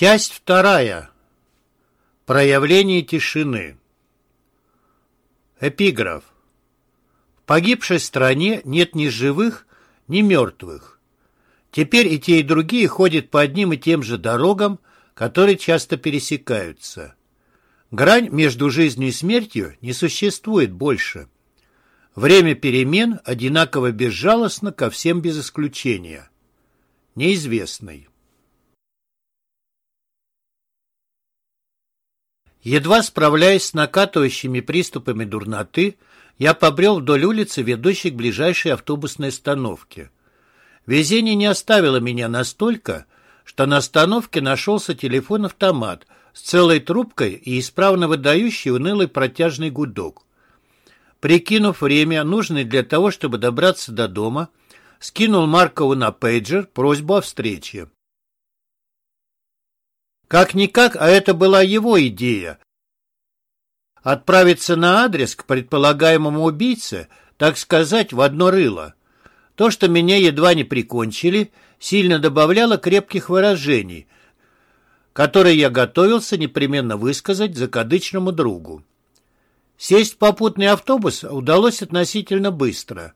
Часть вторая. Проявление тишины. Эпиграф. В погибшей стране нет ни живых, ни мертвых. Теперь и те, и другие ходят по одним и тем же дорогам, которые часто пересекаются. Грань между жизнью и смертью не существует больше. Время перемен одинаково безжалостно ко всем без исключения. Неизвестный. Едва справляясь с накатывающими приступами дурноты, я побрел вдоль улицы, ведущей к ближайшей автобусной остановке. Везение не оставило меня настолько, что на остановке нашелся телефон-автомат с целой трубкой и исправно выдающий унылый протяжный гудок. Прикинув время, нужное для того, чтобы добраться до дома, скинул Маркову на пейджер просьбу о встрече. Как-никак, а это была его идея. Отправиться на адрес к предполагаемому убийце, так сказать, в одно рыло. То, что меня едва не прикончили, сильно добавляло крепких выражений, которые я готовился непременно высказать закадычному другу. Сесть в попутный автобус удалось относительно быстро.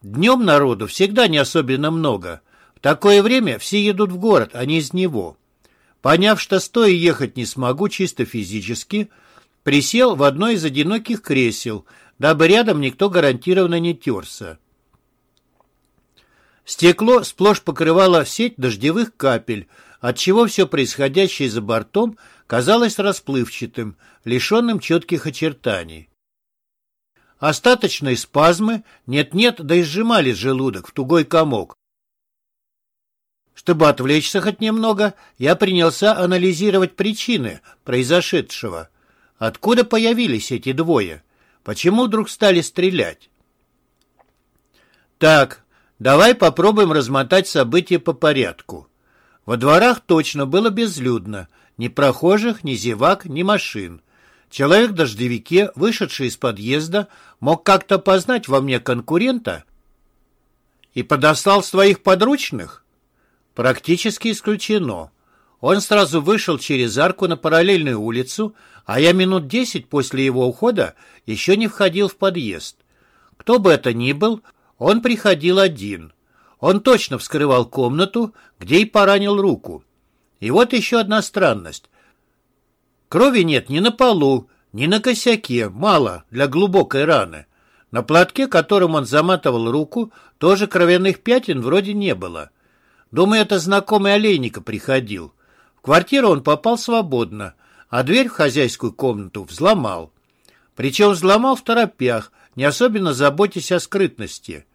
Днем народу всегда не особенно много. В такое время все едут в город, а не из него. Поняв, что стоя ехать не смогу чисто физически, присел в одно из одиноких кресел, дабы рядом никто гарантированно не терся. Стекло сплошь покрывало сеть дождевых капель, отчего все происходящее за бортом казалось расплывчатым, лишенным четких очертаний. Остаточные спазмы нет-нет, да и сжимали желудок в тугой комок, чтобы отвлечься хоть немного, я принялся анализировать причины произошедшего. Откуда появились эти двое? Почему вдруг стали стрелять? Так, давай попробуем размотать события по порядку. Во дворах точно было безлюдно. Ни прохожих, ни зевак, ни машин. Человек в дождевике, вышедший из подъезда, мог как-то познать во мне конкурента и подослал своих подручных? Практически исключено. Он сразу вышел через арку на параллельную улицу, а я минут десять после его ухода еще не входил в подъезд. Кто бы это ни был, он приходил один. Он точно вскрывал комнату, где и поранил руку. И вот еще одна странность. Крови нет ни на полу, ни на косяке, мало для глубокой раны. На платке, которым он заматывал руку, тоже кровяных пятен вроде не было. Думаю, это знакомый Олейника приходил. В квартиру он попал свободно, а дверь в хозяйскую комнату взломал. Причем взломал в торопях, не особенно заботясь о скрытности.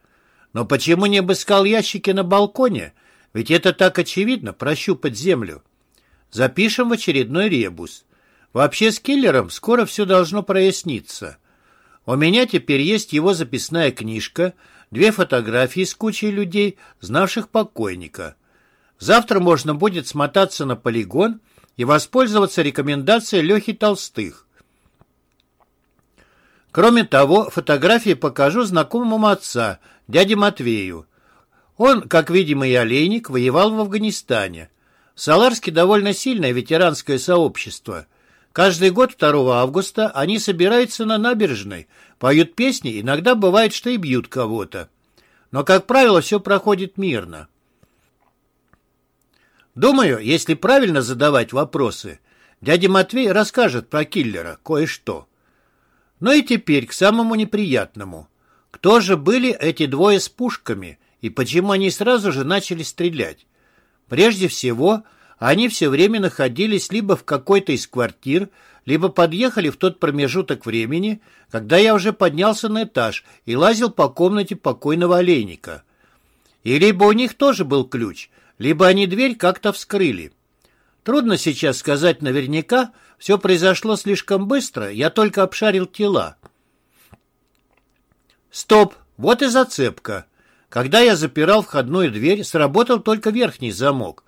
Но почему не обыскал ящики на балконе? Ведь это так очевидно, прощупать землю. Запишем в очередной ребус. Вообще с киллером скоро все должно проясниться. У меня теперь есть его записная книжка — две фотографии с кучей людей, знавших покойника. Завтра можно будет смотаться на полигон и воспользоваться рекомендацией Лехи Толстых. Кроме того, фотографии покажу знакомому отца, дяде Матвею. Он, как видимый олейник, воевал в Афганистане. В Саларске довольно сильное ветеранское сообщество. Каждый год 2 августа они собираются на набережной, поют песни, иногда бывает, что и бьют кого-то. Но, как правило, все проходит мирно. Думаю, если правильно задавать вопросы, дядя Матвей расскажет про киллера кое-что. Ну и теперь к самому неприятному. Кто же были эти двое с пушками и почему они сразу же начали стрелять? Прежде всего, они все время находились либо в какой-то из квартир, либо подъехали в тот промежуток времени, когда я уже поднялся на этаж и лазил по комнате покойного олейника. И либо у них тоже был ключ, либо они дверь как-то вскрыли. Трудно сейчас сказать наверняка, все произошло слишком быстро, я только обшарил тела. Стоп, вот и зацепка. Когда я запирал входную дверь, сработал только верхний замок,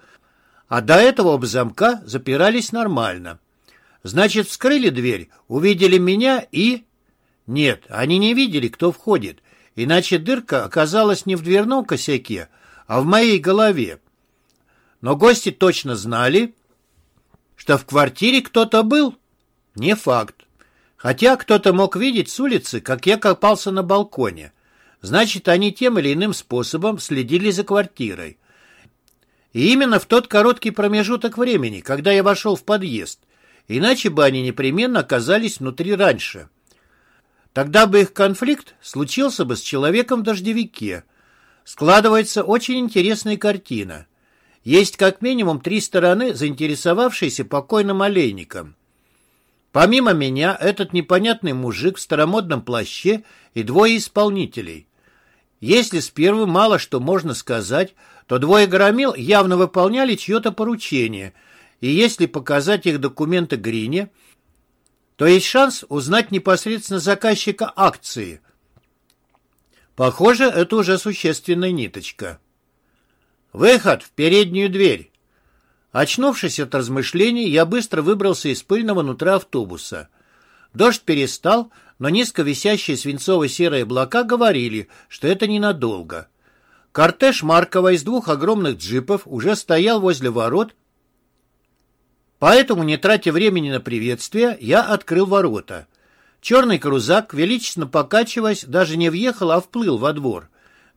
а до этого оба замка запирались нормально. Значит, вскрыли дверь, увидели меня и... Нет, они не видели, кто входит, иначе дырка оказалась не в дверном косяке, а в моей голове. Но гости точно знали, Что в квартире кто-то был? Не факт. Хотя кто-то мог видеть с улицы, как я копался на балконе. Значит, они тем или иным способом следили за квартирой. И именно в тот короткий промежуток времени, когда я вошел в подъезд. Иначе бы они непременно оказались внутри раньше. Тогда бы их конфликт случился бы с человеком в дождевике. Складывается очень интересная картина. Есть как минимум три стороны, заинтересовавшиеся покойным олейником. Помимо меня, этот непонятный мужик в старомодном плаще и двое исполнителей. Если с первым мало что можно сказать, то двое громил явно выполняли чье-то поручение, и если показать их документы Грине, то есть шанс узнать непосредственно заказчика акции. Похоже, это уже существенная ниточка. Выход в переднюю дверь. Очнувшись от размышлений, я быстро выбрался из пыльного нутра автобуса. Дождь перестал, но низко висящие свинцово-серые облака говорили, что это ненадолго. Кортеж Маркова из двух огромных джипов уже стоял возле ворот, поэтому, не тратя времени на приветствие, я открыл ворота. Черный крузак, величественно покачиваясь, даже не въехал, а вплыл во двор.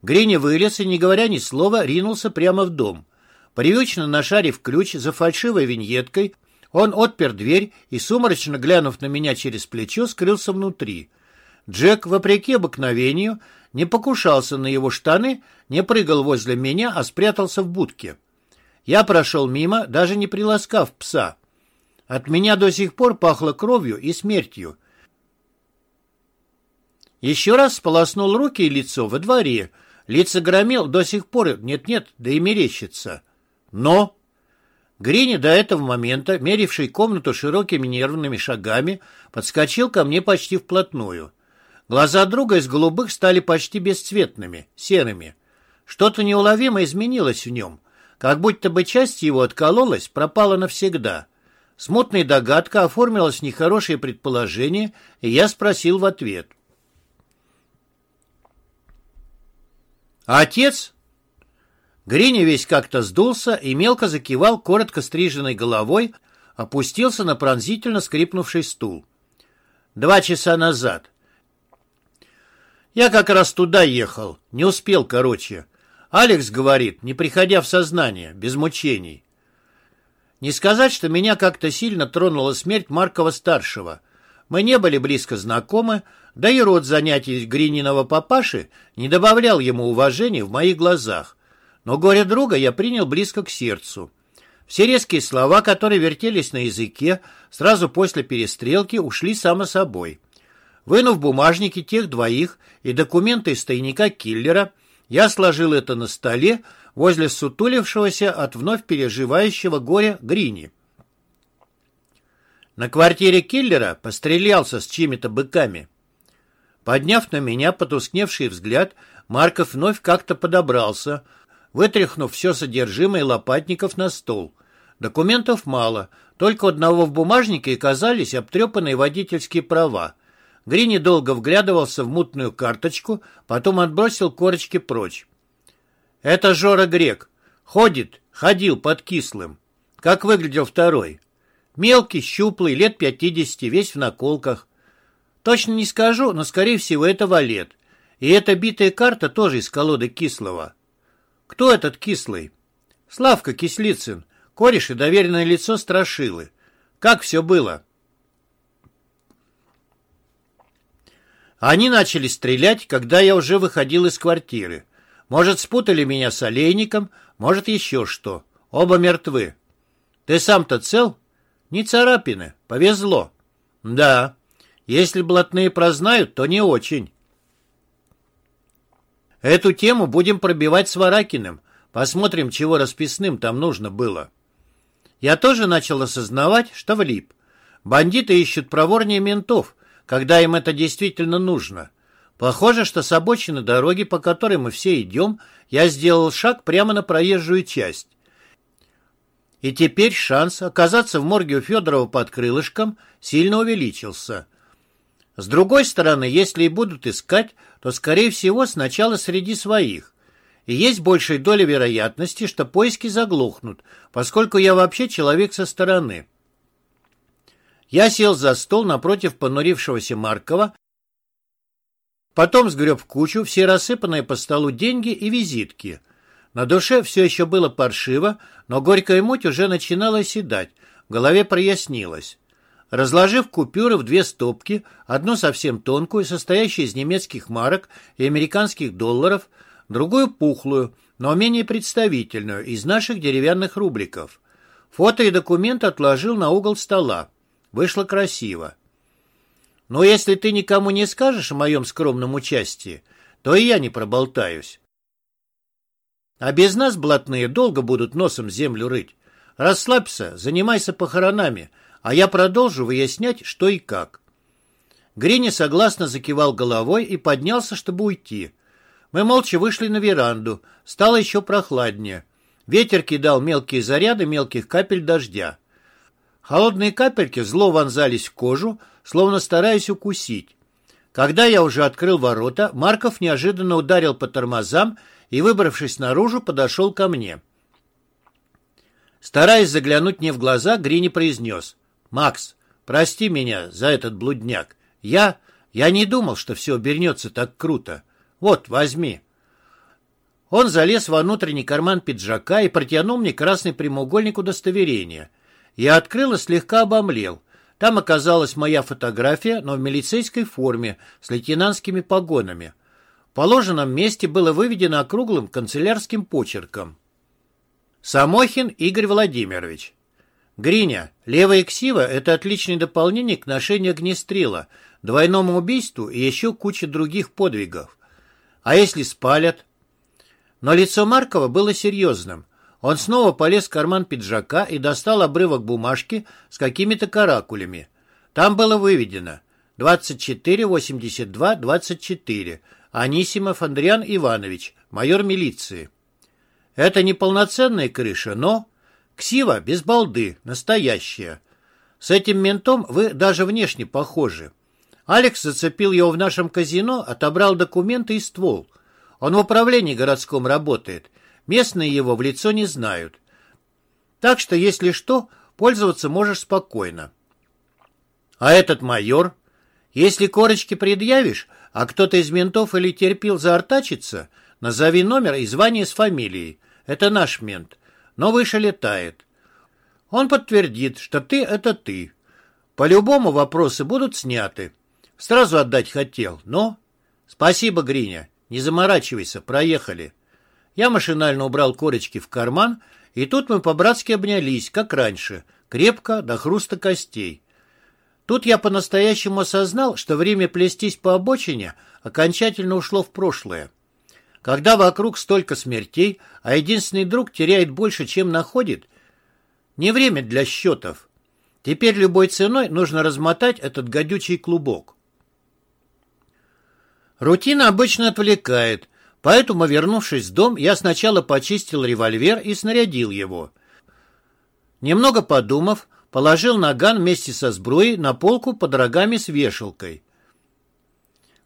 Гриня вылез и, не говоря ни слова, ринулся прямо в дом. Привычно нашарив ключ за фальшивой виньеткой, он отпер дверь и, сумрачно глянув на меня через плечо, скрылся внутри. Джек, вопреки обыкновению, не покушался на его штаны, не прыгал возле меня, а спрятался в будке. Я прошел мимо, даже не приласкав пса. От меня до сих пор пахло кровью и смертью. Еще раз сполоснул руки и лицо во дворе. Лица громил до сих пор нет-нет, да и мерещится. Но... Грини до этого момента, меривший комнату широкими нервными шагами, подскочил ко мне почти вплотную. Глаза друга из голубых стали почти бесцветными, серыми. Что-то неуловимо изменилось в нем, как будто бы часть его откололась, пропала навсегда. Смутная догадка оформилась в нехорошее предположение, и я спросил в ответ. «А отец?» Грини весь как-то сдулся и мелко закивал коротко стриженной головой, опустился на пронзительно скрипнувший стул. «Два часа назад. Я как раз туда ехал. Не успел, короче. Алекс говорит, не приходя в сознание, без мучений. Не сказать, что меня как-то сильно тронула смерть Маркова-старшего. Мы не были близко знакомы, да и род занятий Грининого папаши не добавлял ему уважения в моих глазах. Но горе друга я принял близко к сердцу. Все резкие слова, которые вертелись на языке, сразу после перестрелки ушли само собой. Вынув бумажники тех двоих и документы из тайника киллера, я сложил это на столе возле сутулившегося от вновь переживающего горя Грини. На квартире киллера пострелялся с чьими-то быками. Подняв на меня потускневший взгляд, Марков вновь как-то подобрался, вытряхнув все содержимое лопатников на стол. Документов мало, только одного в бумажнике оказались обтрепанные водительские права. Грини долго вглядывался в мутную карточку, потом отбросил корочки прочь. «Это Жора Грек. Ходит, ходил под кислым. Как выглядел второй? Мелкий, щуплый, лет пятидесяти, весь в наколках. Точно не скажу, но, скорее всего, это валет. И эта битая карта тоже из колоды кислого. Кто этот кислый? Славка Кислицын, кореш и доверенное лицо Страшилы. Как все было?» Они начали стрелять, когда я уже выходил из квартиры. Может, спутали меня с олейником, может, еще что. Оба мертвы. Ты сам-то цел? Не царапины. Повезло. Да. Если блатные прознают, то не очень. Эту тему будем пробивать с Варакиным. Посмотрим, чего расписным там нужно было. Я тоже начал осознавать, что влип. Бандиты ищут проворнее ментов, когда им это действительно нужно. Похоже, что с обочины дороги, по которой мы все идем, я сделал шаг прямо на проезжую часть. И теперь шанс оказаться в морге у Федорова под крылышком сильно увеличился. С другой стороны, если и будут искать, то, скорее всего, сначала среди своих. И есть большая доля вероятности, что поиски заглохнут, поскольку я вообще человек со стороны. Я сел за стол напротив понурившегося Маркова, потом сгреб в кучу все рассыпанные по столу деньги и визитки. На душе все еще было паршиво, но горькая муть уже начинала оседать, в голове прояснилось. Разложив купюры в две стопки, одну совсем тонкую, состоящую из немецких марок и американских долларов, другую пухлую, но менее представительную, из наших деревянных рубликов. Фото и документ отложил на угол стола. Вышло красиво. Но если ты никому не скажешь о моем скромном участии, то и я не проболтаюсь. А без нас блатные долго будут носом землю рыть. Расслабься, занимайся похоронами, а я продолжу выяснять, что и как. Грини согласно закивал головой и поднялся, чтобы уйти. Мы молча вышли на веранду. Стало еще прохладнее. Ветер кидал мелкие заряды мелких капель дождя. Холодные капельки зло вонзались в кожу, словно стараясь укусить. Когда я уже открыл ворота, Марков неожиданно ударил по тормозам и, выбравшись наружу, подошел ко мне. Стараясь заглянуть мне в глаза, Грини произнес. «Макс, прости меня за этот блудняк. Я... я не думал, что все обернется так круто. Вот, возьми». Он залез во внутренний карман пиджака и протянул мне красный прямоугольник удостоверения. Я открыл и слегка обомлел. Там оказалась моя фотография, но в милицейской форме, с лейтенантскими погонами. В положенном месте было выведено округлым канцелярским почерком. Самохин Игорь Владимирович. Гриня, левая ксива – это отличное дополнение к ношению огнестрела, двойному убийству и еще куче других подвигов. А если спалят? Но лицо Маркова было серьезным. Он снова полез в карман пиджака и достал обрывок бумажки с какими-то каракулями. Там было выведено 24-82-24. Анисимов Андриан Иванович, майор милиции. Это не полноценная крыша, но... Ксива без балды, настоящая. С этим ментом вы даже внешне похожи. Алекс зацепил его в нашем казино, отобрал документы и ствол. Он в управлении городском работает Местные его в лицо не знают. Так что, если что, пользоваться можешь спокойно. А этот майор? Если корочки предъявишь, а кто-то из ментов или терпил заортачиться, назови номер и звание с фамилией. Это наш мент, но выше летает. Он подтвердит, что ты — это ты. По-любому вопросы будут сняты. Сразу отдать хотел, но... Спасибо, Гриня. Не заморачивайся, проехали. Я машинально убрал корочки в карман, и тут мы по-братски обнялись, как раньше, крепко, до хруста костей. Тут я по-настоящему осознал, что время плестись по обочине окончательно ушло в прошлое. Когда вокруг столько смертей, а единственный друг теряет больше, чем находит, не время для счетов. Теперь любой ценой нужно размотать этот гадючий клубок. Рутина обычно отвлекает, Поэтому, вернувшись в дом, я сначала почистил револьвер и снарядил его. Немного подумав, положил наган вместе со сбруей на полку под рогами с вешалкой.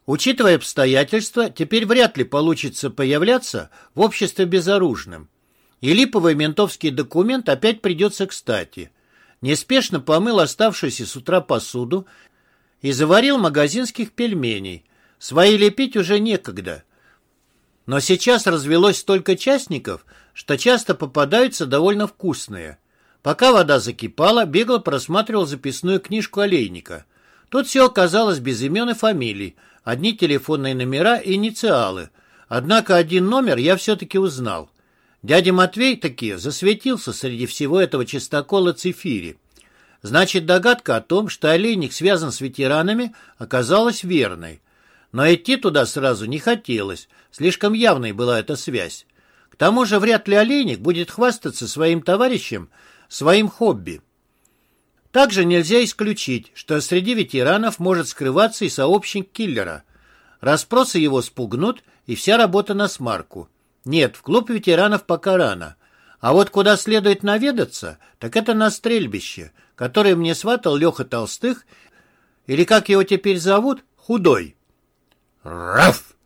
Учитывая обстоятельства, теперь вряд ли получится появляться в обществе безоружным. И липовый ментовский документ опять придется кстати. Неспешно помыл оставшуюся с утра посуду и заварил магазинских пельменей. Свои лепить уже некогда – но сейчас развелось столько частников, что часто попадаются довольно вкусные. Пока вода закипала, бегло просматривал записную книжку олейника. Тут все оказалось без имен и фамилий, одни телефонные номера и инициалы. Однако один номер я все-таки узнал. Дядя Матвей таки засветился среди всего этого чистокола цифири. Значит, догадка о том, что олейник связан с ветеранами, оказалась верной. Но идти туда сразу не хотелось, слишком явной была эта связь. К тому же вряд ли Олейник будет хвастаться своим товарищем, своим хобби. Также нельзя исключить, что среди ветеранов может скрываться и сообщник киллера. Распросы его спугнут, и вся работа на смарку. Нет, в клуб ветеранов пока рано. А вот куда следует наведаться, так это на стрельбище, которое мне сватал Леха Толстых, или как его теперь зовут, Худой. Раф!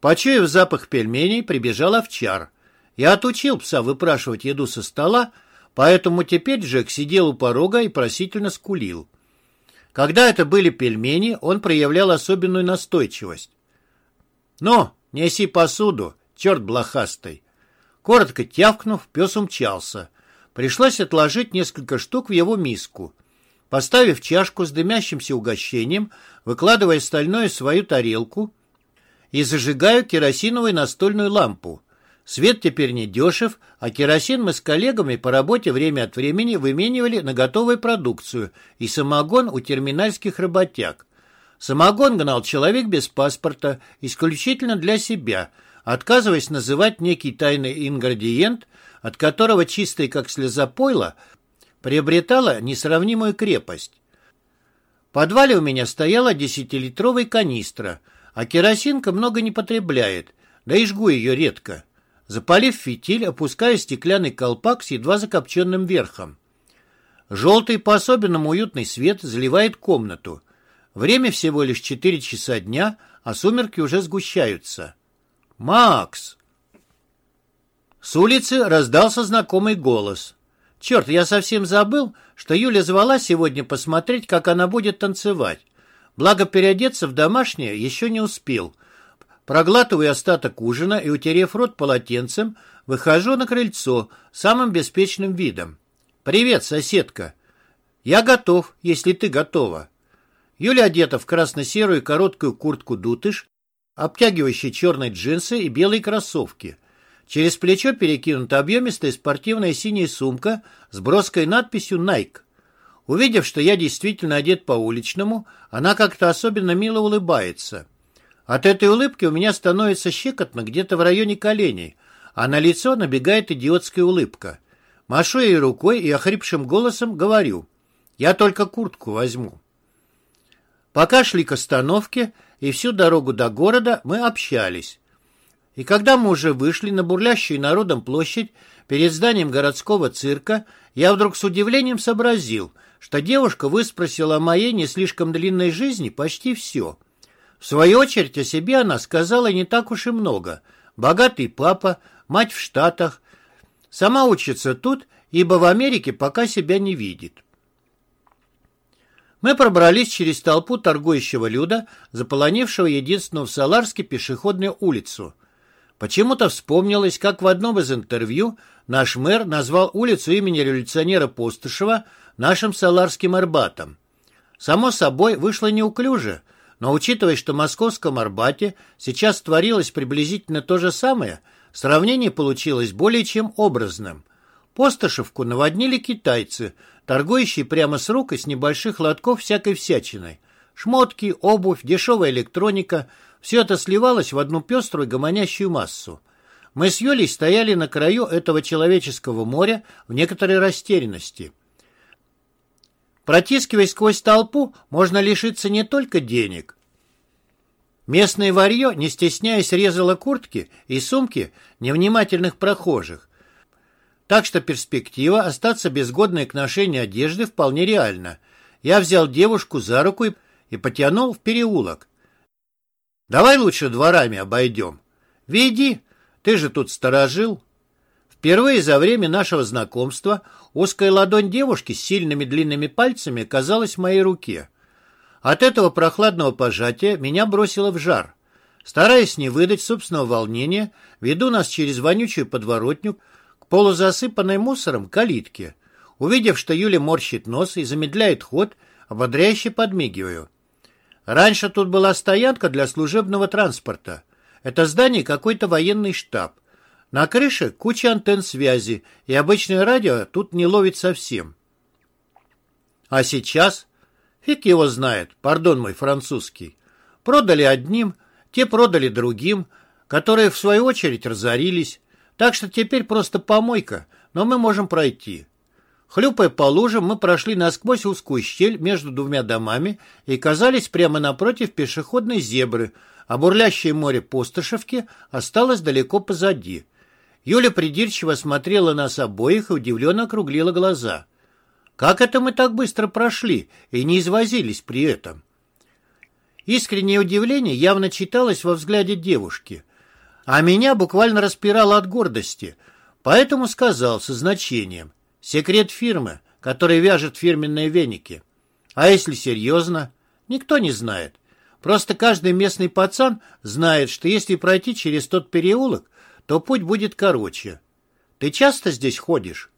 Почуяв запах пельменей, прибежал овчар. Я отучил пса выпрашивать еду со стола, Поэтому теперь Джек сидел у порога и просительно скулил. Когда это были пельмени, он проявлял особенную настойчивость. «Ну, неси посуду, черт блохастый!» Коротко тявкнув, пес умчался. Пришлось отложить несколько штук в его миску. Поставив чашку с дымящимся угощением, выкладывая стальное в свою тарелку и зажигаю керосиновую настольную лампу. Свет теперь не дешев, а керосин мы с коллегами по работе время от времени выменивали на готовую продукцию и самогон у терминальских работяг. Самогон гнал человек без паспорта, исключительно для себя, отказываясь называть некий тайный ингредиент, от которого чистый как слеза пойла приобретала несравнимую крепость. В подвале у меня стояла десятилитровая канистра, а керосинка много не потребляет, да и жгу ее редко. Запалив фитиль, опускаю стеклянный колпак с едва закопченным верхом. Желтый по-особенному уютный свет заливает комнату. Время всего лишь четыре часа дня, а сумерки уже сгущаются. «Макс!» С улицы раздался знакомый голос. «Черт, я совсем забыл, что Юля звала сегодня посмотреть, как она будет танцевать. Благо переодеться в домашнее еще не успел». Проглатываю остаток ужина и, утерев рот полотенцем, выхожу на крыльцо самым беспечным видом. «Привет, соседка!» «Я готов, если ты готова». Юля одета в красно-серую короткую куртку-дутыш, обтягивающие черные джинсы и белые кроссовки. Через плечо перекинута объемистая спортивная синяя сумка с броской надписью «Найк». Увидев, что я действительно одет по-уличному, она как-то особенно мило улыбается – от этой улыбки у меня становится щекотно где-то в районе коленей, а на лицо набегает идиотская улыбка. Машу ей рукой и охрипшим голосом говорю, я только куртку возьму. Пока шли к остановке и всю дорогу до города мы общались. И когда мы уже вышли на бурлящую народом площадь перед зданием городского цирка, я вдруг с удивлением сообразил, что девушка выспросила о моей не слишком длинной жизни почти все — в свою очередь о себе она сказала не так уж и много. Богатый папа, мать в Штатах. Сама учится тут, ибо в Америке пока себя не видит. Мы пробрались через толпу торгующего люда, заполонившего единственную в Саларске пешеходную улицу. Почему-то вспомнилось, как в одном из интервью наш мэр назвал улицу имени революционера Постышева нашим Саларским Арбатом. Само собой, вышло неуклюже – но учитывая, что в московском Арбате сейчас творилось приблизительно то же самое, сравнение получилось более чем образным. Постошевку наводнили китайцы, торгующие прямо с рук из небольших лотков всякой всячиной. Шмотки, обувь, дешевая электроника – все это сливалось в одну пеструю гомонящую массу. Мы с Юлей стояли на краю этого человеческого моря в некоторой растерянности – Протискиваясь сквозь толпу, можно лишиться не только денег. Местное варье, не стесняясь, резало куртки и сумки невнимательных прохожих. Так что перспектива остаться без годной к ношению одежды вполне реальна. Я взял девушку за руку и потянул в переулок. «Давай лучше дворами обойдем. Веди, ты же тут сторожил». Впервые за время нашего знакомства узкая ладонь девушки с сильными длинными пальцами оказалась в моей руке. От этого прохладного пожатия меня бросило в жар. Стараясь не выдать собственного волнения, веду нас через вонючую подворотню к полузасыпанной мусором калитке. Увидев, что Юля морщит нос и замедляет ход, ободряюще подмигиваю. Раньше тут была стоянка для служебного транспорта. Это здание какой-то военный штаб. На крыше куча антенн связи, и обычное радио тут не ловит совсем. А сейчас? Фиг его знает, пардон мой французский. Продали одним, те продали другим, которые в свою очередь разорились. Так что теперь просто помойка, но мы можем пройти. Хлюпая по лужам, мы прошли насквозь узкую щель между двумя домами и оказались прямо напротив пешеходной зебры, а бурлящее море Постышевки осталось далеко позади – Юля придирчиво смотрела нас обоих и удивленно округлила глаза. «Как это мы так быстро прошли и не извозились при этом?» Искреннее удивление явно читалось во взгляде девушки, а меня буквально распирало от гордости, поэтому сказал со значением. Секрет фирмы, который вяжет фирменные веники. А если серьезно? Никто не знает. Просто каждый местный пацан знает, что если пройти через тот переулок, то путь будет короче. Ты часто здесь ходишь?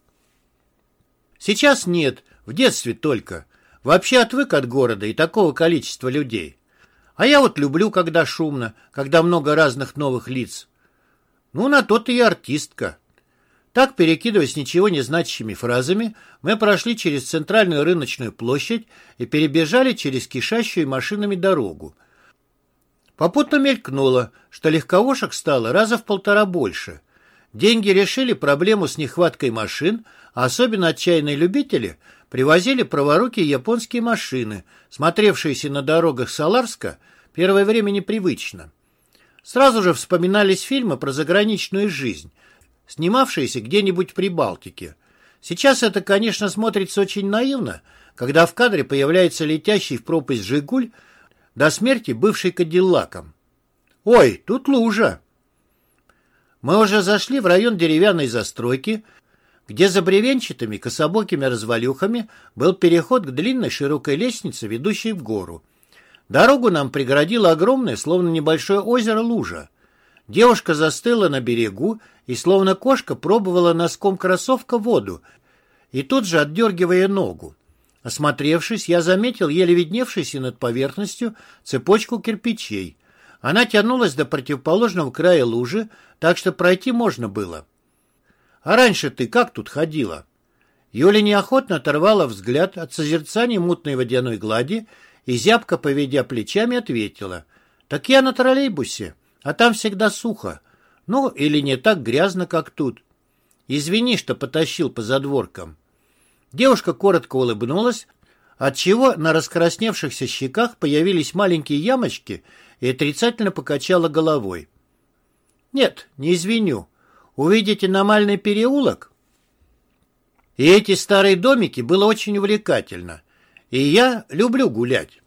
Сейчас нет, в детстве только. Вообще отвык от города и такого количества людей. А я вот люблю, когда шумно, когда много разных новых лиц. Ну, на то ты и артистка. Так, перекидываясь ничего не значащими фразами, мы прошли через центральную рыночную площадь и перебежали через кишащую машинами дорогу. Попутно мелькнуло, что легковушек стало раза в полтора больше. Деньги решили проблему с нехваткой машин, а особенно отчаянные любители привозили праворукие японские машины, смотревшиеся на дорогах Саларска первое время непривычно. Сразу же вспоминались фильмы про заграничную жизнь, снимавшиеся где-нибудь в Прибалтике. Сейчас это, конечно, смотрится очень наивно, когда в кадре появляется летящий в пропасть «Жигуль», до смерти бывший Кадиллаком. «Ой, тут лужа!» Мы уже зашли в район деревянной застройки, где за бревенчатыми кособокими развалюхами был переход к длинной широкой лестнице, ведущей в гору. Дорогу нам преградило огромное, словно небольшое озеро, лужа. Девушка застыла на берегу и, словно кошка, пробовала носком кроссовка воду и тут же отдергивая ногу. Осмотревшись, я заметил еле видневшуюся над поверхностью цепочку кирпичей. Она тянулась до противоположного края лужи, так что пройти можно было. «А раньше ты как тут ходила?» Юля неохотно оторвала взгляд от созерцания мутной водяной глади и, зябко поведя плечами, ответила. «Так я на троллейбусе, а там всегда сухо. Ну, или не так грязно, как тут. Извини, что потащил по задворкам». Девушка коротко улыбнулась, отчего на раскрасневшихся щеках появились маленькие ямочки и отрицательно покачала головой. «Нет, не извиню. Увидите аномальный переулок?» И эти старые домики было очень увлекательно. И я люблю гулять.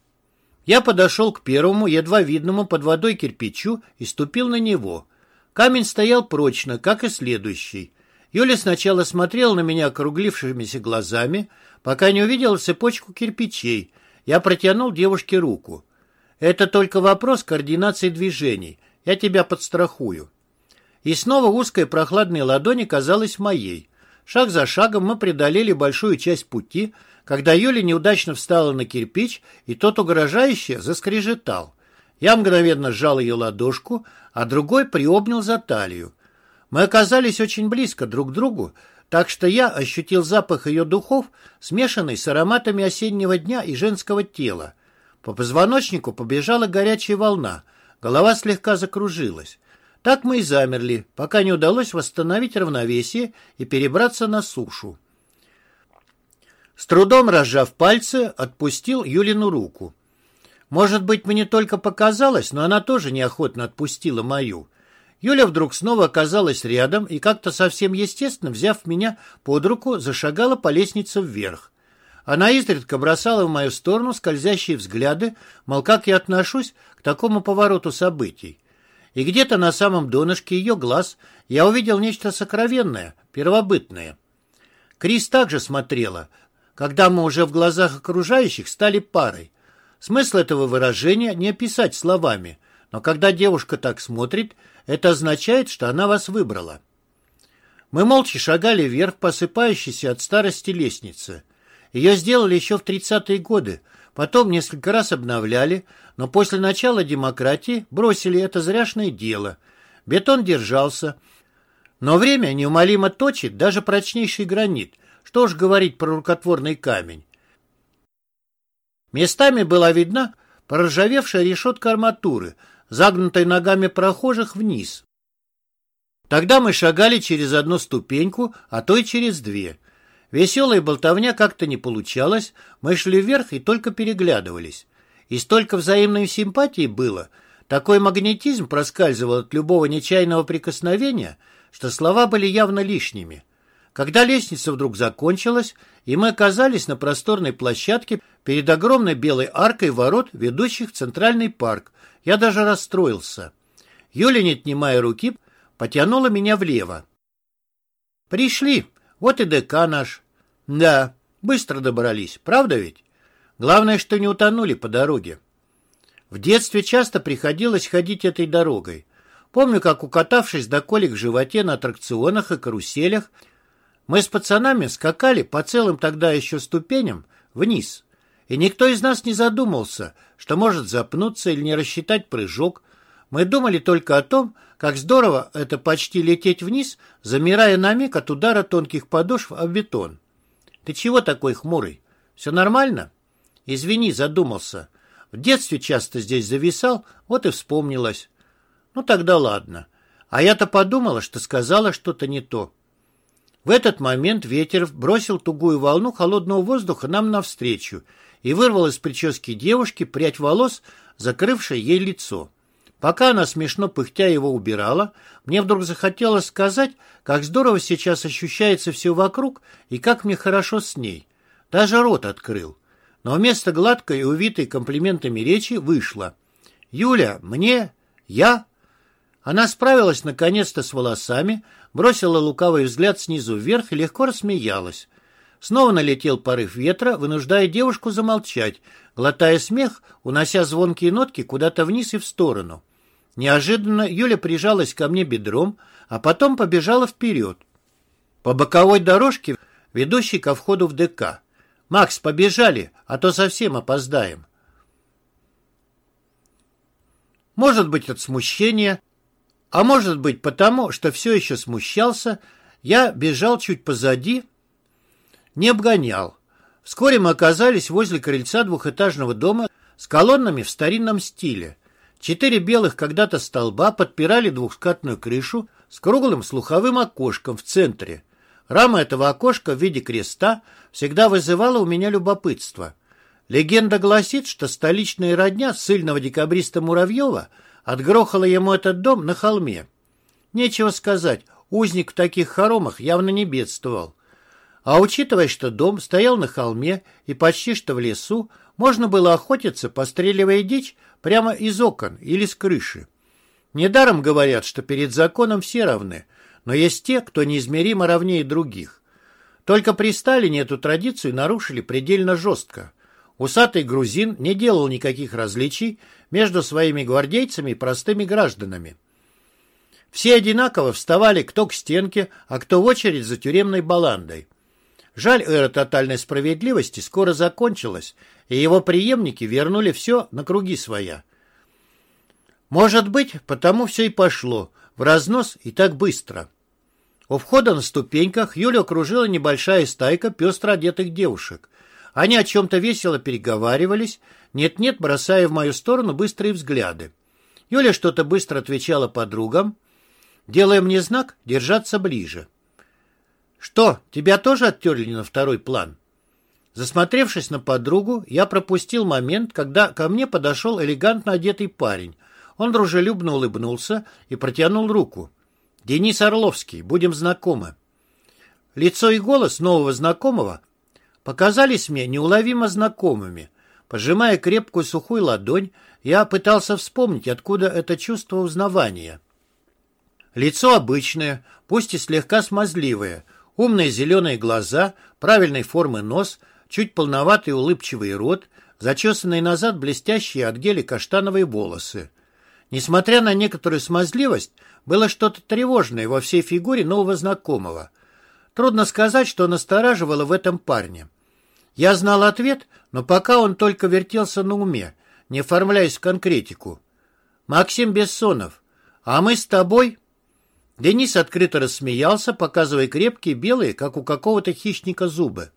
Я подошел к первому, едва видному под водой кирпичу и ступил на него. Камень стоял прочно, как и следующий. Юля сначала смотрела на меня округлившимися глазами, пока не увидела цепочку кирпичей. Я протянул девушке руку. «Это только вопрос координации движений. Я тебя подстрахую». И снова узкая прохладная ладонь казалась моей. Шаг за шагом мы преодолели большую часть пути, когда Юля неудачно встала на кирпич, и тот угрожающе заскрежетал. Я мгновенно сжал ее ладошку, а другой приобнял за талию. Мы оказались очень близко друг к другу, так что я ощутил запах ее духов, смешанный с ароматами осеннего дня и женского тела. По позвоночнику побежала горячая волна, голова слегка закружилась. Так мы и замерли, пока не удалось восстановить равновесие и перебраться на сушу. С трудом разжав пальцы, отпустил Юлину руку. Может быть, мне только показалось, но она тоже неохотно отпустила мою. Юля вдруг снова оказалась рядом и как-то совсем естественно, взяв меня под руку, зашагала по лестнице вверх. Она изредка бросала в мою сторону скользящие взгляды, мол, как я отношусь к такому повороту событий. И где-то на самом донышке ее глаз я увидел нечто сокровенное, первобытное. Крис также смотрела, когда мы уже в глазах окружающих стали парой. Смысл этого выражения не описать словами, но когда девушка так смотрит, это означает, что она вас выбрала. Мы молча шагали вверх посыпающейся от старости лестницы. Ее сделали еще в 30-е годы, потом несколько раз обновляли, но после начала демократии бросили это зряшное дело. Бетон держался, но время неумолимо точит даже прочнейший гранит, что уж говорить про рукотворный камень. Местами была видна проржавевшая решетка арматуры – загнутой ногами прохожих вниз. Тогда мы шагали через одну ступеньку, а то и через две. Веселая болтовня как-то не получалась, мы шли вверх и только переглядывались. И столько взаимной симпатии было, такой магнетизм проскальзывал от любого нечаянного прикосновения, что слова были явно лишними. Когда лестница вдруг закончилась, и мы оказались на просторной площадке перед огромной белой аркой ворот, ведущих в Центральный парк, я даже расстроился. Юля, не отнимая руки, потянула меня влево. «Пришли. Вот и ДК наш. Да, быстро добрались, правда ведь? Главное, что не утонули по дороге. В детстве часто приходилось ходить этой дорогой. Помню, как, укатавшись до колик в животе на аттракционах и каруселях, мы с пацанами скакали по целым тогда еще ступеням вниз. И никто из нас не задумался, что может запнуться или не рассчитать прыжок. Мы думали только о том, как здорово это почти лететь вниз, замирая на миг от удара тонких подошв об бетон. Ты чего такой хмурый? Все нормально? Извини, задумался. В детстве часто здесь зависал, вот и вспомнилось. Ну тогда ладно. А я-то подумала, что сказала что-то не то. В этот момент ветер бросил тугую волну холодного воздуха нам навстречу и вырвал из прически девушки прядь волос, закрывшая ей лицо. Пока она смешно пыхтя его убирала, мне вдруг захотелось сказать, как здорово сейчас ощущается все вокруг и как мне хорошо с ней. Даже рот открыл. Но вместо гладкой и увитой комплиментами речи вышло. «Юля, мне? Я?» Она справилась наконец-то с волосами, бросила лукавый взгляд снизу вверх и легко рассмеялась. Снова налетел порыв ветра, вынуждая девушку замолчать, глотая смех, унося звонкие нотки куда-то вниз и в сторону. Неожиданно Юля прижалась ко мне бедром, а потом побежала вперед. По боковой дорожке, ведущей ко входу в ДК. «Макс, побежали, а то совсем опоздаем». Может быть, от смущения, а может быть, потому, что все еще смущался, я бежал чуть позади, не обгонял. Вскоре мы оказались возле крыльца двухэтажного дома с колоннами в старинном стиле. Четыре белых когда-то столба подпирали двухскатную крышу с круглым слуховым окошком в центре. Рама этого окошка в виде креста всегда вызывала у меня любопытство. Легенда гласит, что столичная родня сильного декабриста Муравьева отгрохала ему этот дом на холме. Нечего сказать, узник в таких хоромах явно не бедствовал. А учитывая, что дом стоял на холме и почти что в лесу, можно было охотиться, постреливая дичь прямо из окон или с крыши. Недаром говорят, что перед законом все равны, но есть те, кто неизмеримо равнее других. Только при Сталине эту традицию нарушили предельно жестко. Усатый грузин не делал никаких различий между своими гвардейцами и простыми гражданами. Все одинаково вставали кто к стенке, а кто в очередь за тюремной баландой. Жаль, эра тотальной справедливости скоро закончилась, и его преемники вернули все на круги своя. Может быть, потому все и пошло, в разнос и так быстро. У входа на ступеньках Юлю окружила небольшая стайка пестро одетых девушек. Они о чем-то весело переговаривались, нет-нет, бросая в мою сторону быстрые взгляды. Юля что-то быстро отвечала подругам, делая мне знак держаться ближе. «Что, тебя тоже оттерли на второй план?» Засмотревшись на подругу, я пропустил момент, когда ко мне подошел элегантно одетый парень. Он дружелюбно улыбнулся и протянул руку. «Денис Орловский, будем знакомы». Лицо и голос нового знакомого показались мне неуловимо знакомыми. Пожимая крепкую сухую ладонь, я пытался вспомнить, откуда это чувство узнавания. Лицо обычное, пусть и слегка смазливое, Умные зеленые глаза, правильной формы нос, чуть полноватый улыбчивый рот, зачесанные назад блестящие от гели каштановые волосы. Несмотря на некоторую смазливость, было что-то тревожное во всей фигуре нового знакомого. Трудно сказать, что настораживало в этом парне. Я знал ответ, но пока он только вертелся на уме, не оформляясь в конкретику. «Максим Бессонов, а мы с тобой...» Денис открыто рассмеялся, показывая крепкие белые, как у какого-то хищника, зубы.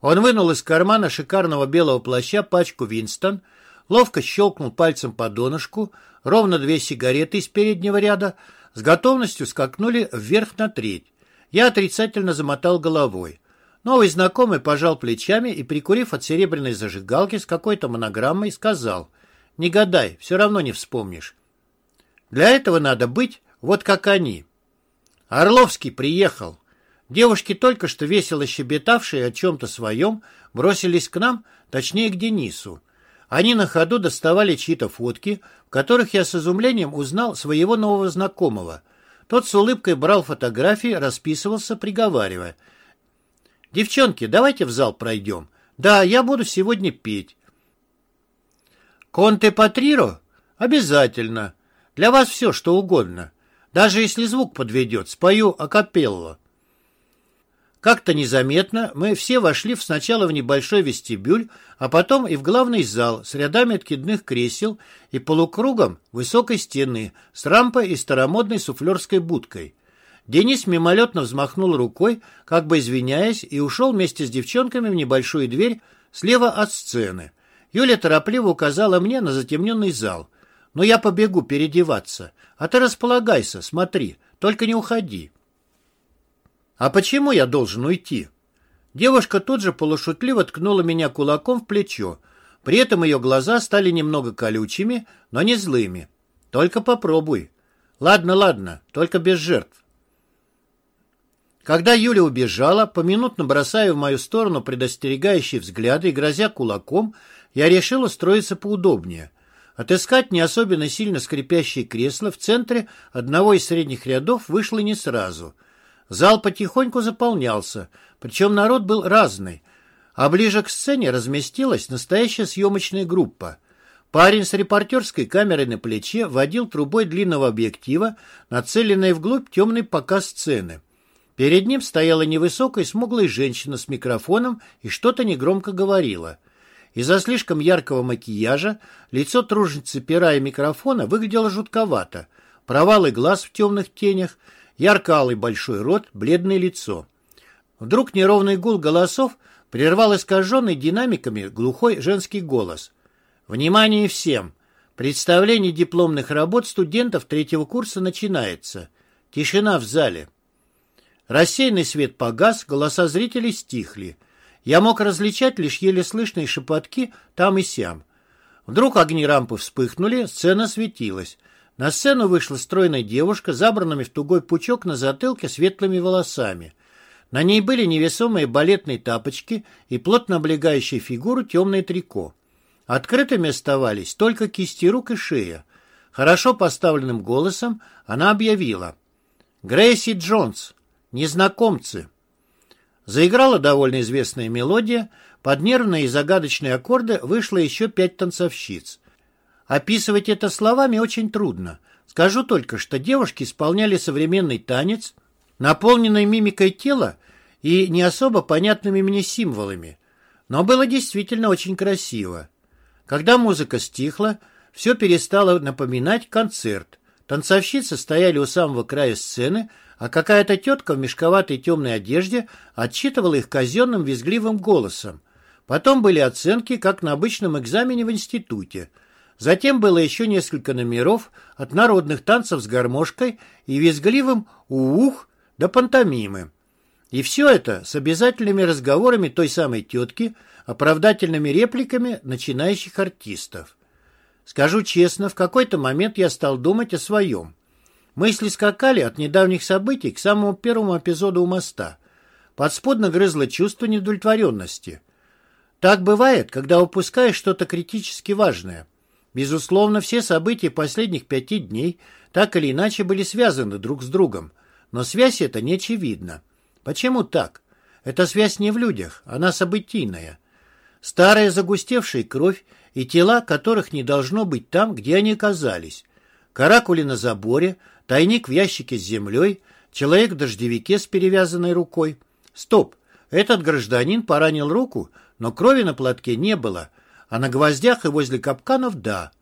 Он вынул из кармана шикарного белого плаща пачку «Винстон», ловко щелкнул пальцем по донышку, ровно две сигареты из переднего ряда, с готовностью скакнули вверх на треть. Я отрицательно замотал головой. Новый знакомый пожал плечами и, прикурив от серебряной зажигалки с какой-то монограммой, сказал, «Не гадай, все равно не вспомнишь. Для этого надо быть вот как они». Орловский приехал. Девушки, только что весело щебетавшие о чем-то своем, бросились к нам, точнее к Денису. Они на ходу доставали чьи-то фотки, в которых я с изумлением узнал своего нового знакомого. Тот с улыбкой брал фотографии, расписывался, приговаривая. «Девчонки, давайте в зал пройдем. Да, я буду сегодня петь». «Конте Патриро? Обязательно. Для вас все, что угодно. Даже если звук подведет, спою акапелло». Как-то незаметно мы все вошли сначала в небольшой вестибюль, а потом и в главный зал с рядами откидных кресел и полукругом высокой стены с рампой и старомодной суфлерской будкой. Денис мимолетно взмахнул рукой, как бы извиняясь, и ушел вместе с девчонками в небольшую дверь слева от сцены. Юля торопливо указала мне на затемненный зал. «Но я побегу переодеваться. А ты располагайся, смотри, только не уходи». «А почему я должен уйти?» Девушка тут же полушутливо ткнула меня кулаком в плечо. При этом ее глаза стали немного колючими, но не злыми. «Только попробуй». «Ладно, ладно, только без жертв». Когда Юля убежала, поминутно бросая в мою сторону предостерегающие взгляды и грозя кулаком, я решил устроиться поудобнее. Отыскать не особенно сильно скрипящее кресло в центре одного из средних рядов вышло не сразу — Зал потихоньку заполнялся, причем народ был разный, а ближе к сцене разместилась настоящая съемочная группа. Парень с репортерской камерой на плече водил трубой длинного объектива, нацеленной вглубь темной показ сцены. Перед ним стояла невысокая смуглая женщина с микрофоном и что-то негромко говорила. Из-за слишком яркого макияжа лицо труженицы пера и микрофона выглядело жутковато. Провалы глаз в темных тенях — ярко-алый большой рот, бледное лицо. Вдруг неровный гул голосов прервал искаженный динамиками глухой женский голос. «Внимание всем! Представление дипломных работ студентов третьего курса начинается. Тишина в зале». Рассеянный свет погас, голоса зрителей стихли. Я мог различать лишь еле слышные шепотки там и сям. Вдруг огни рампы вспыхнули, сцена светилась. На сцену вышла стройная девушка, забранными в тугой пучок на затылке светлыми волосами. На ней были невесомые балетные тапочки и плотно облегающие фигуру темное трико. Открытыми оставались только кисти рук и шея. Хорошо поставленным голосом она объявила. «Грейси Джонс. Незнакомцы». Заиграла довольно известная мелодия, под нервные и загадочные аккорды вышло еще пять танцовщиц. Описывать это словами очень трудно. Скажу только, что девушки исполняли современный танец, наполненный мимикой тела и не особо понятными мне символами. Но было действительно очень красиво. Когда музыка стихла, все перестало напоминать концерт. Танцовщицы стояли у самого края сцены, а какая-то тетка в мешковатой темной одежде отчитывала их казенным визгливым голосом. Потом были оценки, как на обычном экзамене в институте – Затем было еще несколько номеров от народных танцев с гармошкой и визгливым «ух» до пантомимы. И все это с обязательными разговорами той самой тетки, оправдательными репликами начинающих артистов. Скажу честно, в какой-то момент я стал думать о своем. Мысли скакали от недавних событий к самому первому эпизоду у моста. Подспудно грызло чувство неудовлетворенности. Так бывает, когда упускаешь что-то критически важное – Безусловно, все события последних пяти дней так или иначе были связаны друг с другом, но связь эта не очевидна. Почему так? Эта связь не в людях, она событийная. Старая загустевшая кровь и тела, которых не должно быть там, где они оказались. Каракули на заборе, тайник в ящике с землей, человек в дождевике с перевязанной рукой. Стоп! Этот гражданин поранил руку, но крови на платке не было – а на гвоздях и возле капканов – да.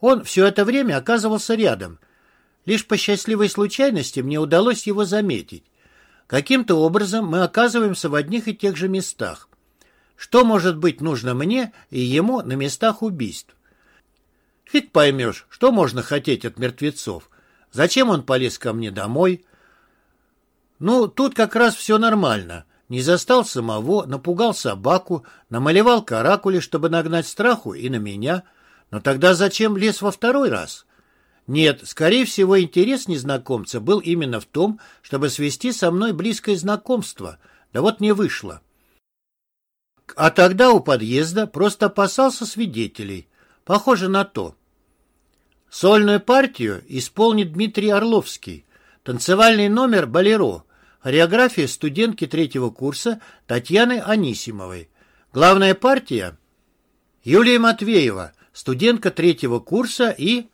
Он все это время оказывался рядом. Лишь по счастливой случайности мне удалось его заметить. Каким-то образом мы оказываемся в одних и тех же местах. Что может быть нужно мне и ему на местах убийств? Фиг поймешь, что можно хотеть от мертвецов. Зачем он полез ко мне домой? Ну, тут как раз все нормально. Не застал самого, напугал собаку, намалевал каракули, чтобы нагнать страху и на меня. Но тогда зачем лез во второй раз? Нет, скорее всего, интерес незнакомца был именно в том, чтобы свести со мной близкое знакомство. Да вот не вышло. А тогда у подъезда просто опасался свидетелей. Похоже на то. Сольную партию исполнит Дмитрий Орловский. Танцевальный номер «Болеро». хореография студентки третьего курса Татьяны Анисимовой. Главная партия Юлия Матвеева, студентка третьего курса и...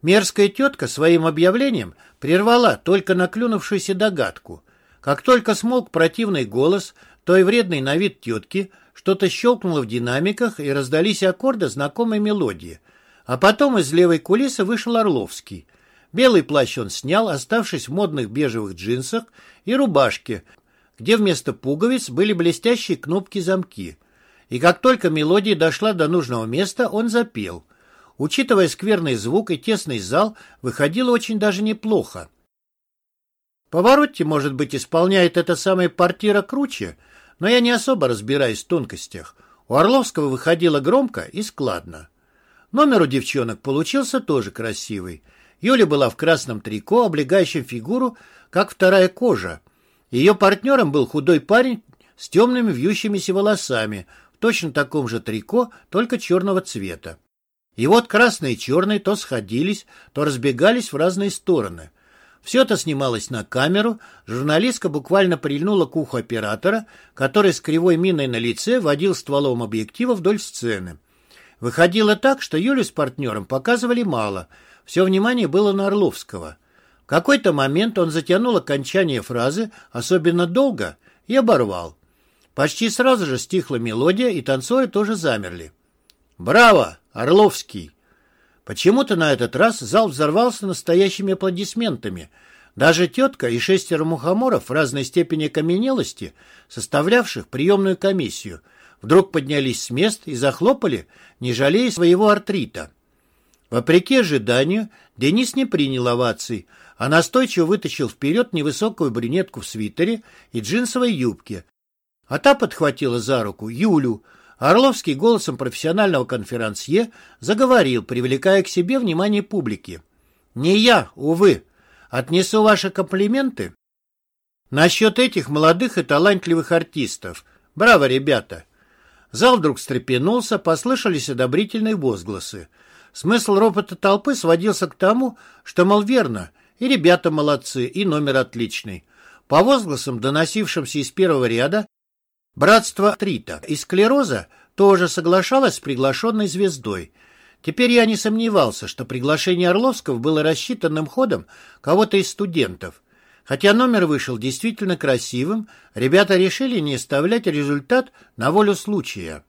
Мерзкая тетка своим объявлением прервала только наклюнувшуюся догадку. Как только смолк противный голос той вредной на вид тетки, что-то щелкнуло в динамиках и раздались аккорды знакомой мелодии. А потом из левой кулисы вышел Орловский. Белый плащ он снял, оставшись в модных бежевых джинсах и рубашке, где вместо пуговиц были блестящие кнопки-замки. И как только мелодия дошла до нужного места, он запел. Учитывая скверный звук и тесный зал, выходило очень даже неплохо. Поворотти, может быть, исполняет это самое портира круче, но я не особо разбираюсь в тонкостях. У Орловского выходило громко и складно. Номер у девчонок получился тоже красивый. Юля была в красном трико, облегающем фигуру, как вторая кожа. Ее партнером был худой парень с темными вьющимися волосами, в точно таком же трико, только черного цвета. И вот красный и черный то сходились, то разбегались в разные стороны. Все это снималось на камеру, журналистка буквально прильнула к уху оператора, который с кривой миной на лице водил стволом объектива вдоль сцены. Выходило так, что Юлю с партнером показывали мало, все внимание было на Орловского. В какой-то момент он затянул окончание фразы особенно долго и оборвал. Почти сразу же стихла мелодия, и танцоры тоже замерли. «Браво, Орловский!» Почему-то на этот раз зал взорвался настоящими аплодисментами. Даже тетка и шестеро мухоморов разной степени каменелости, составлявших приемную комиссию, вдруг поднялись с мест и захлопали, не жалея своего артрита. Вопреки ожиданию, Денис не принял оваций, а настойчиво вытащил вперед невысокую брюнетку в свитере и джинсовой юбке. А та подхватила за руку Юлю, Орловский голосом профессионального конферансье заговорил, привлекая к себе внимание публики. «Не я, увы. Отнесу ваши комплименты насчет этих молодых и талантливых артистов. Браво, ребята!» Зал вдруг встрепенулся, послышались одобрительные возгласы. Смысл ропота толпы сводился к тому, что, мол, верно, и ребята молодцы, и номер отличный. По возгласам, доносившимся из первого ряда, Братство Трита и склероза тоже соглашалось с приглашенной звездой. Теперь я не сомневался, что приглашение Орловского было рассчитанным ходом кого-то из студентов. Хотя номер вышел действительно красивым, ребята решили не оставлять результат на волю случая.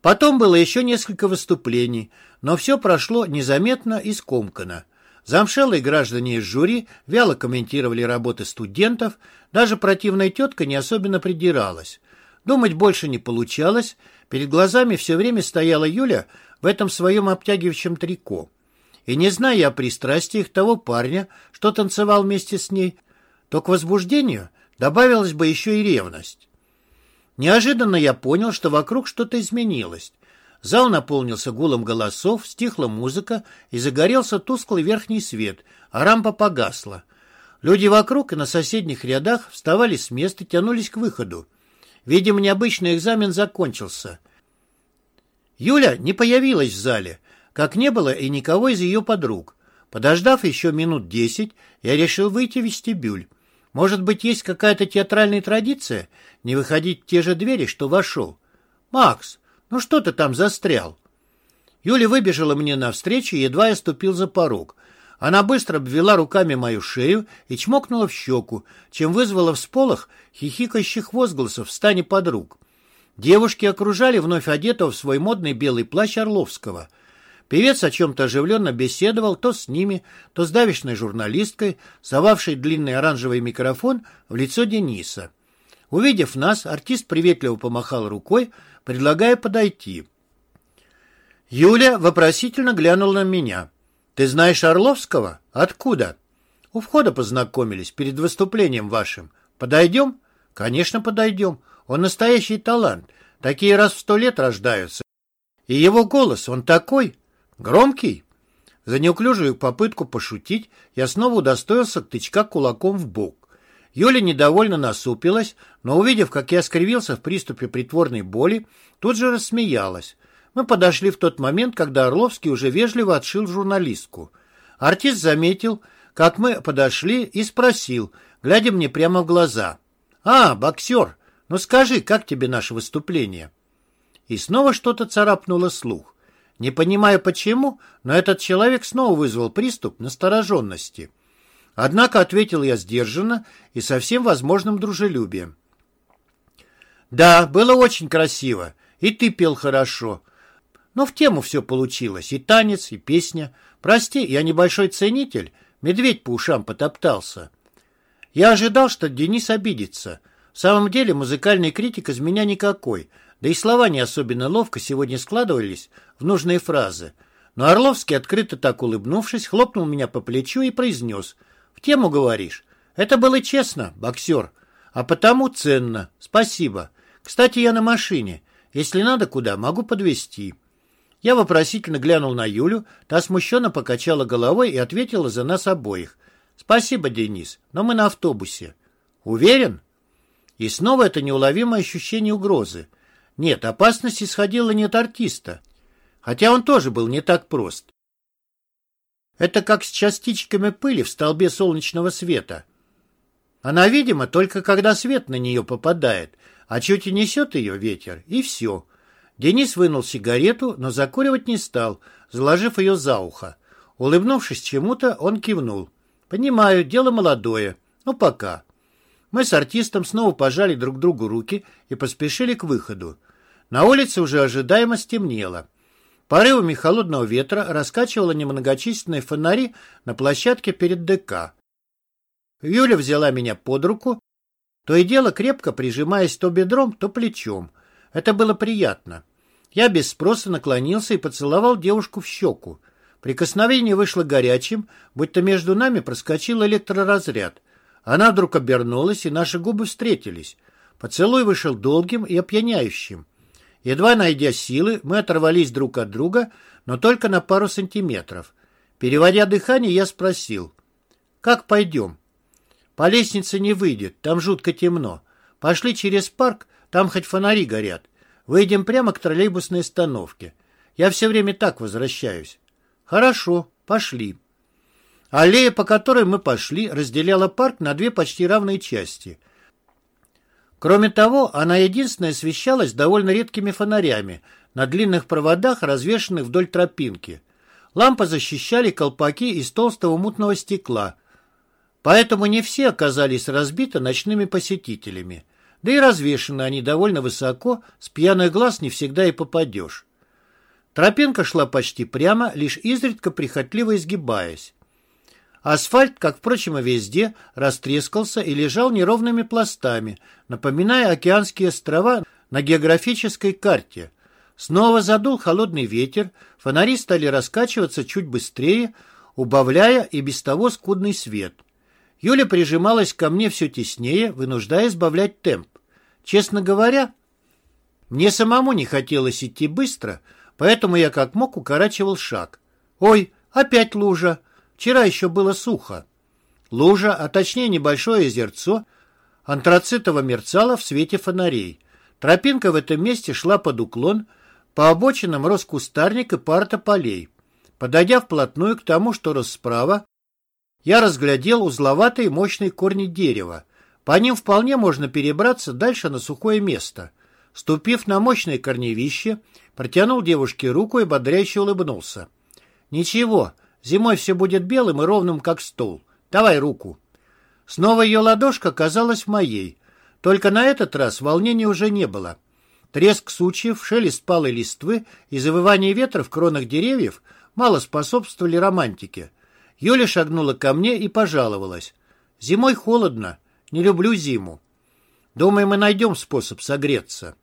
Потом было еще несколько выступлений, но все прошло незаметно и скомканно. Замшелые граждане из жюри вяло комментировали работы студентов, даже противная тетка не особенно придиралась. Думать больше не получалось, перед глазами все время стояла Юля в этом своем обтягивающем трико. И не зная о пристрастиях того парня, что танцевал вместе с ней, то к возбуждению добавилась бы еще и ревность. Неожиданно я понял, что вокруг что-то изменилось. Зал наполнился гулом голосов, стихла музыка и загорелся тусклый верхний свет, а рампа погасла. Люди вокруг и на соседних рядах вставали с места и тянулись к выходу. Видимо, необычный экзамен закончился. Юля не появилась в зале, как не было и никого из ее подруг. Подождав еще минут десять, я решил выйти в вестибюль. Может быть, есть какая-то театральная традиция не выходить в те же двери, что вошел? «Макс, ну что ты там застрял?» Юля выбежала мне навстречу, едва я ступил за порог. Она быстро обвела руками мою шею и чмокнула в щеку, чем вызвала всполох хихикающих возгласов в стане подруг. Девушки окружали вновь одетого в свой модный белый плащ Орловского. Певец о чем-то оживленно беседовал то с ними, то с давишной журналисткой, совавшей длинный оранжевый микрофон в лицо Дениса. Увидев нас, артист приветливо помахал рукой, предлагая подойти. Юля вопросительно глянула на меня. «Ты знаешь Орловского? Откуда?» «У входа познакомились перед выступлением вашим. Подойдем?» «Конечно, подойдем. Он настоящий талант. Такие раз в сто лет рождаются. И его голос, он такой громкий». За неуклюжую попытку пошутить я снова удостоился тычка кулаком в бок. Юля недовольно насупилась, но, увидев, как я скривился в приступе притворной боли, тут же рассмеялась. Мы подошли в тот момент, когда Орловский уже вежливо отшил журналистку. Артист заметил, как мы подошли, и спросил, глядя мне прямо в глаза. «А, боксер, ну скажи, как тебе наше выступление?» И снова что-то царапнуло слух. Не понимаю почему, но этот человек снова вызвал приступ настороженности. Однако ответил я сдержанно и со всем возможным дружелюбием. «Да, было очень красиво, и ты пел хорошо. Но в тему все получилось, и танец, и песня. Прости, я небольшой ценитель, медведь по ушам потоптался. Я ожидал, что Денис обидится. В самом деле музыкальный критик из меня никакой, да и слова не особенно ловко сегодня складывались в нужные фразы. Но Орловский, открыто так улыбнувшись, хлопнул меня по плечу и произнес. «В тему говоришь? Это было честно, боксер. А потому ценно. Спасибо. Кстати, я на машине. Если надо куда, могу подвезти». Я вопросительно глянул на Юлю, та смущенно покачала головой и ответила за нас обоих. «Спасибо, Денис, но мы на автобусе». «Уверен?» И снова это неуловимое ощущение угрозы. Нет, опасность исходила не от артиста, хотя он тоже был не так прост. Это как с частичками пыли в столбе солнечного света. Она видима только когда свет на нее попадает, а чуть и несет ее ветер, и все. Денис вынул сигарету, но закуривать не стал, заложив ее за ухо. Улыбнувшись чему-то, он кивнул. «Понимаю, дело молодое. Ну, пока». Мы с артистом снова пожали друг другу руки и поспешили к выходу. На улице уже ожидаемо стемнело. Порывами холодного ветра раскачивало немногочисленные фонари на площадке перед ДК. Юля взяла меня под руку, то и дело крепко прижимаясь то бедром, то плечом. Это было приятно. Я без спроса наклонился и поцеловал девушку в щеку. Прикосновение вышло горячим, будто между нами проскочил электроразряд. Она вдруг обернулась, и наши губы встретились. Поцелуй вышел долгим и опьяняющим. Едва найдя силы, мы оторвались друг от друга, но только на пару сантиметров. Переводя дыхание, я спросил. «Как пойдем?» «По лестнице не выйдет, там жутко темно. Пошли через парк, там хоть фонари горят. Выйдем прямо к троллейбусной остановке. Я все время так возвращаюсь». «Хорошо, пошли». Аллея, по которой мы пошли, разделяла парк на две почти равные части. Кроме того, она единственная освещалась довольно редкими фонарями на длинных проводах, развешанных вдоль тропинки. Лампы защищали колпаки из толстого мутного стекла, поэтому не все оказались разбиты ночными посетителями. Да и развешаны они довольно высоко, с пьяных глаз не всегда и попадешь. Тропинка шла почти прямо, лишь изредка прихотливо изгибаясь. Асфальт, как, впрочем, и везде, растрескался и лежал неровными пластами, напоминая океанские острова на географической карте. Снова задул холодный ветер, фонари стали раскачиваться чуть быстрее, убавляя и без того скудный свет. Юля прижималась ко мне все теснее, вынуждая сбавлять темп. Честно говоря, мне самому не хотелось идти быстро, поэтому я как мог укорачивал шаг. «Ой, опять лужа!» Вчера еще было сухо. Лужа, а точнее небольшое озерцо, антрацитово мерцало в свете фонарей. Тропинка в этом месте шла под уклон, по обочинам рос кустарник и парта полей. Подойдя вплотную к тому, что рос справа, я разглядел узловатые мощные корни дерева. По ним вполне можно перебраться дальше на сухое место. Ступив на мощное корневище, протянул девушке руку и бодряще улыбнулся. «Ничего, Зимой все будет белым и ровным, как стол. Давай руку. Снова ее ладошка казалась моей. Только на этот раз волнения уже не было. Треск сучьев, шелест палой листвы и завывание ветра в кронах деревьев мало способствовали романтике. Юля шагнула ко мне и пожаловалась. «Зимой холодно. Не люблю зиму. Думаю, мы найдем способ согреться».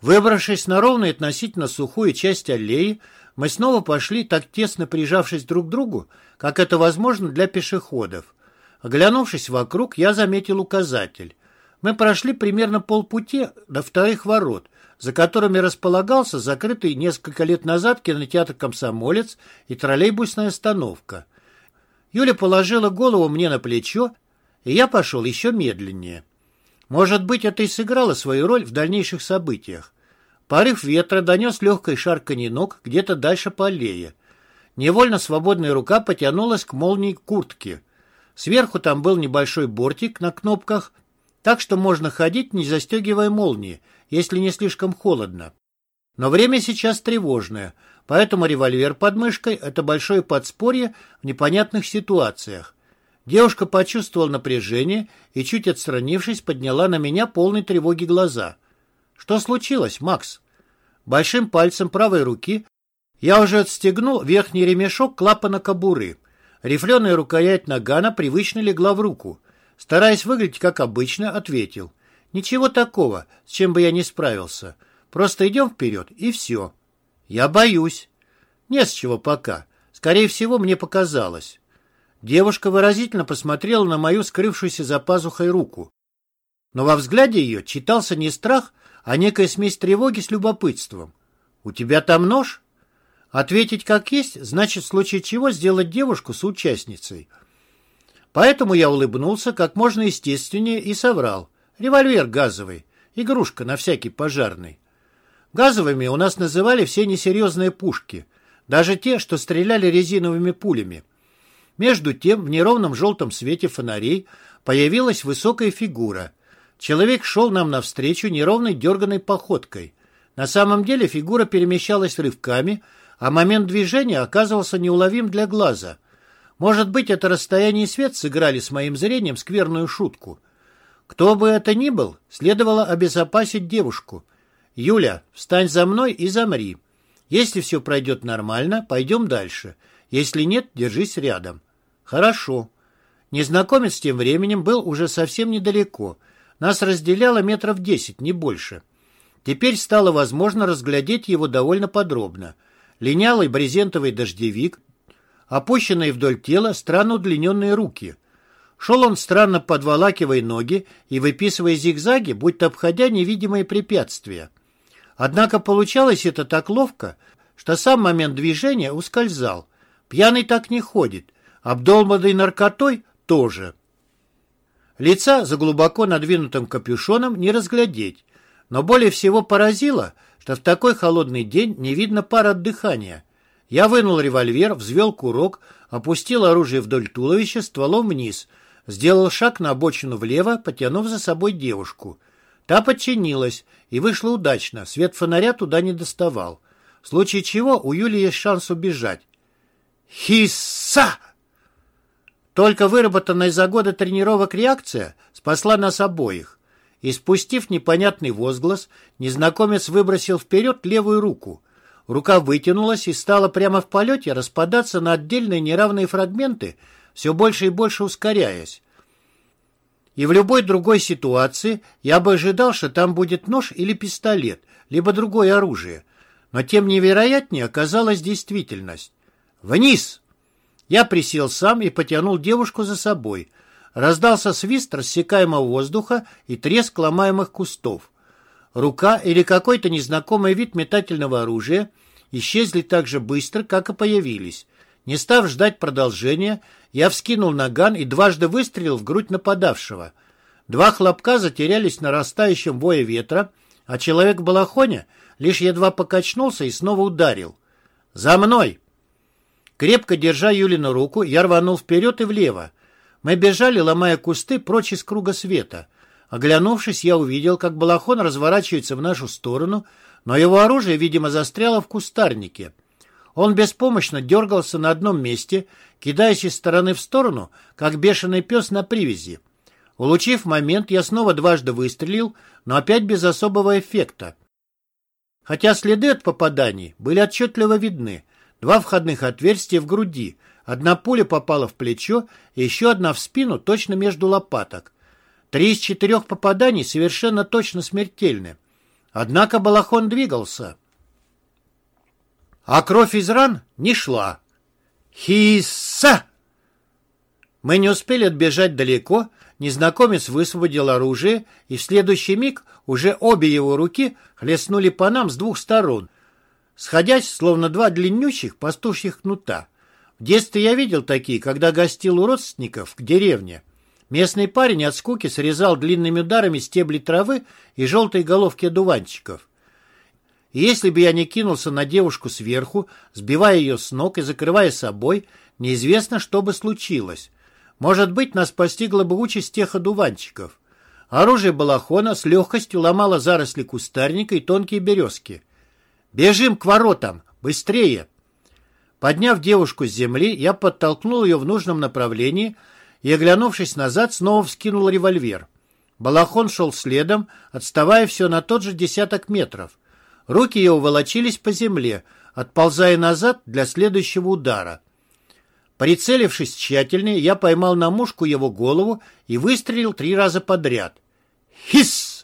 Выбравшись на ровную относительно сухую часть аллеи, мы снова пошли, так тесно прижавшись друг к другу, как это возможно для пешеходов. Оглянувшись вокруг, я заметил указатель. Мы прошли примерно полпути до вторых ворот, за которыми располагался закрытый несколько лет назад кинотеатр «Комсомолец» и троллейбусная остановка. Юля положила голову мне на плечо, и я пошел еще медленнее. Может быть, это и сыграло свою роль в дальнейших событиях. Порыв ветра донес легкое шарканье ног где-то дальше по аллее. Невольно свободная рука потянулась к молнии куртки. Сверху там был небольшой бортик на кнопках, так что можно ходить, не застегивая молнии, если не слишком холодно. Но время сейчас тревожное, поэтому револьвер под мышкой — это большое подспорье в непонятных ситуациях. Девушка почувствовала напряжение и, чуть отстранившись, подняла на меня полной тревоги глаза. «Что случилось, Макс?» Большим пальцем правой руки я уже отстегнул верхний ремешок клапана кобуры. Рифленая рукоять нагана привычно легла в руку. Стараясь выглядеть как обычно, ответил. «Ничего такого, с чем бы я не справился. Просто идем вперед, и все». «Я боюсь». «Не с чего пока. Скорее всего, мне показалось». Девушка выразительно посмотрела на мою скрывшуюся за пазухой руку. Но во взгляде ее читался не страх, а некая смесь тревоги с любопытством. «У тебя там нож?» Ответить как есть, значит в случае чего сделать девушку соучастницей. Поэтому я улыбнулся как можно естественнее и соврал. Револьвер газовый, игрушка на всякий пожарный. Газовыми у нас называли все несерьезные пушки, даже те, что стреляли резиновыми пулями. Между тем, в неровном желтом свете фонарей появилась высокая фигура. Человек шел нам навстречу неровной дерганной походкой. На самом деле фигура перемещалась рывками, а момент движения оказывался неуловим для глаза. Может быть, это расстояние и свет сыграли с моим зрением скверную шутку. Кто бы это ни был, следовало обезопасить девушку. «Юля, встань за мной и замри. Если все пройдет нормально, пойдем дальше. Если нет, держись рядом». «Хорошо». Незнакомец тем временем был уже совсем недалеко. Нас разделяло метров десять, не больше. Теперь стало возможно разглядеть его довольно подробно – линялый брезентовый дождевик, опущенные вдоль тела странно удлиненные руки. Шел он странно подволакивая ноги и выписывая зигзаги, будто обходя невидимые препятствия. Однако получалось это так ловко, что сам момент движения ускользал. Пьяный так не ходит, обдолбанный наркотой тоже. Лица за глубоко надвинутым капюшоном не разглядеть, но более всего поразило — что в такой холодный день не видно пар от дыхания. Я вынул револьвер, взвел курок, опустил оружие вдоль туловища стволом вниз, сделал шаг на обочину влево, потянув за собой девушку. Та подчинилась и вышла удачно, свет фонаря туда не доставал. В случае чего у Юли есть шанс убежать. «Хисса!» Только выработанная за годы тренировок реакция спасла нас обоих и, спустив непонятный возглас, незнакомец выбросил вперед левую руку. Рука вытянулась и стала прямо в полете распадаться на отдельные неравные фрагменты, все больше и больше ускоряясь. И в любой другой ситуации я бы ожидал, что там будет нож или пистолет, либо другое оружие. Но тем невероятнее оказалась действительность. «Вниз!» Я присел сам и потянул девушку за собой – Раздался свист рассекаемого воздуха и треск ломаемых кустов. Рука или какой-то незнакомый вид метательного оружия исчезли так же быстро, как и появились. Не став ждать продолжения, я вскинул наган и дважды выстрелил в грудь нападавшего. Два хлопка затерялись на растающем вое ветра, а человек в балахоне лишь едва покачнулся и снова ударил. «За мной!» Крепко держа Юлину руку, я рванул вперед и влево. Мы бежали, ломая кусты, прочь из круга света. Оглянувшись, я увидел, как балахон разворачивается в нашу сторону, но его оружие, видимо, застряло в кустарнике. Он беспомощно дергался на одном месте, кидаясь из стороны в сторону, как бешеный пес на привязи. Улучив момент, я снова дважды выстрелил, но опять без особого эффекта. Хотя следы от попаданий были отчетливо видны. Два входных отверстия в груди, Одна пуля попала в плечо, еще одна в спину, точно между лопаток. Три из четырех попаданий совершенно точно смертельны. Однако балахон двигался. А кровь из ран не шла. Хисса! Мы не успели отбежать далеко, незнакомец высвободил оружие, и в следующий миг уже обе его руки хлестнули по нам с двух сторон, сходясь, словно два длиннющих пастушьих кнута. В детстве я видел такие, когда гостил у родственников в деревне. Местный парень от скуки срезал длинными ударами стебли травы и желтые головки одуванчиков. И если бы я не кинулся на девушку сверху, сбивая ее с ног и закрывая собой, неизвестно, что бы случилось. Может быть, нас постигла бы участь тех одуванчиков. Оружие балахона с легкостью ломало заросли кустарника и тонкие березки. «Бежим к воротам! Быстрее!» Подняв девушку с земли, я подтолкнул ее в нужном направлении и, оглянувшись назад, снова вскинул револьвер. Балахон шел следом, отставая все на тот же десяток метров. Руки его волочились по земле, отползая назад для следующего удара. Прицелившись тщательнее, я поймал на мушку его голову и выстрелил три раза подряд. Хис!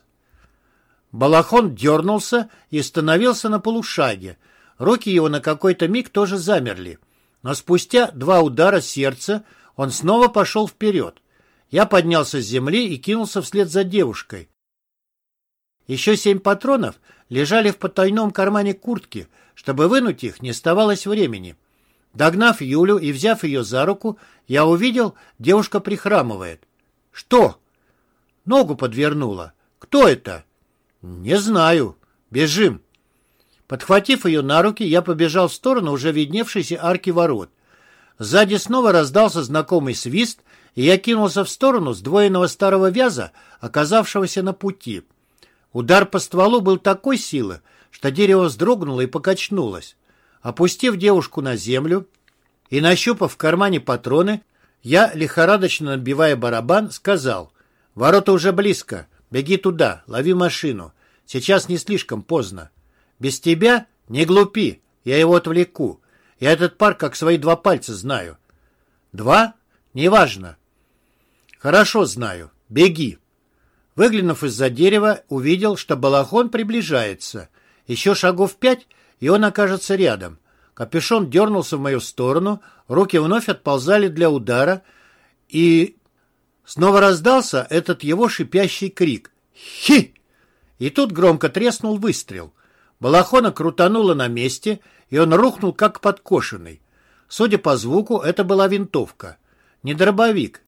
Балахон дернулся и остановился на полушаге. Руки его на какой-то миг тоже замерли. Но спустя два удара сердца он снова пошел вперед. Я поднялся с земли и кинулся вслед за девушкой. Еще семь патронов лежали в потайном кармане куртки. Чтобы вынуть их, не оставалось времени. Догнав Юлю и взяв ее за руку, я увидел, девушка прихрамывает. «Что?» «Ногу подвернула. Кто это?» «Не знаю. Бежим». Подхватив ее на руки, я побежал в сторону уже видневшейся арки ворот. Сзади снова раздался знакомый свист, и я кинулся в сторону сдвоенного старого вяза, оказавшегося на пути. Удар по стволу был такой силы, что дерево вздрогнуло и покачнулось. Опустив девушку на землю и нащупав в кармане патроны, я, лихорадочно набивая барабан, сказал, «Ворота уже близко. Беги туда, лови машину. Сейчас не слишком поздно. Без тебя не глупи, я его отвлеку. Я этот парк как свои два пальца знаю». «Два? Неважно». «Хорошо знаю. Беги». Выглянув из-за дерева, увидел, что балахон приближается. Еще шагов пять — и он окажется рядом. Капюшон дернулся в мою сторону, руки вновь отползали для удара, и снова раздался этот его шипящий крик. «Хи!» И тут громко треснул выстрел. Балахона крутануло на месте, и он рухнул, как подкошенный. Судя по звуку, это была винтовка. Не дробовик.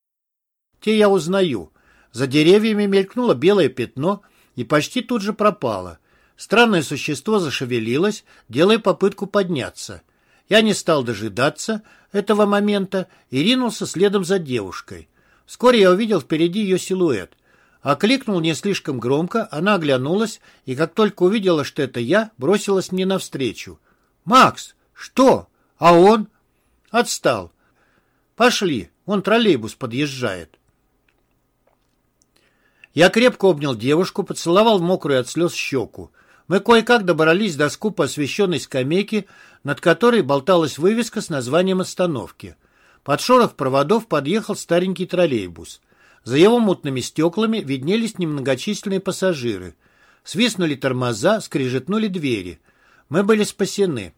Те я узнаю. За деревьями мелькнуло белое пятно и почти тут же пропало. Странное существо зашевелилось, делая попытку подняться. Я не стал дожидаться этого момента и ринулся следом за девушкой. Вскоре я увидел впереди ее силуэт. Окликнул не слишком громко, она оглянулась, и как только увидела, что это я, бросилась мне навстречу. «Макс, что? А он?» «Отстал. Пошли, он троллейбус подъезжает». Я крепко обнял девушку, поцеловал мокрую от слез щеку. Мы кое-как добрались до скупо освещенной скамейки, над которой болталась вывеска с названием остановки. Под шорох проводов подъехал старенький троллейбус. За его мутными стеклами виднелись немногочисленные пассажиры. Свистнули тормоза, скрижетнули двери. Мы были спасены.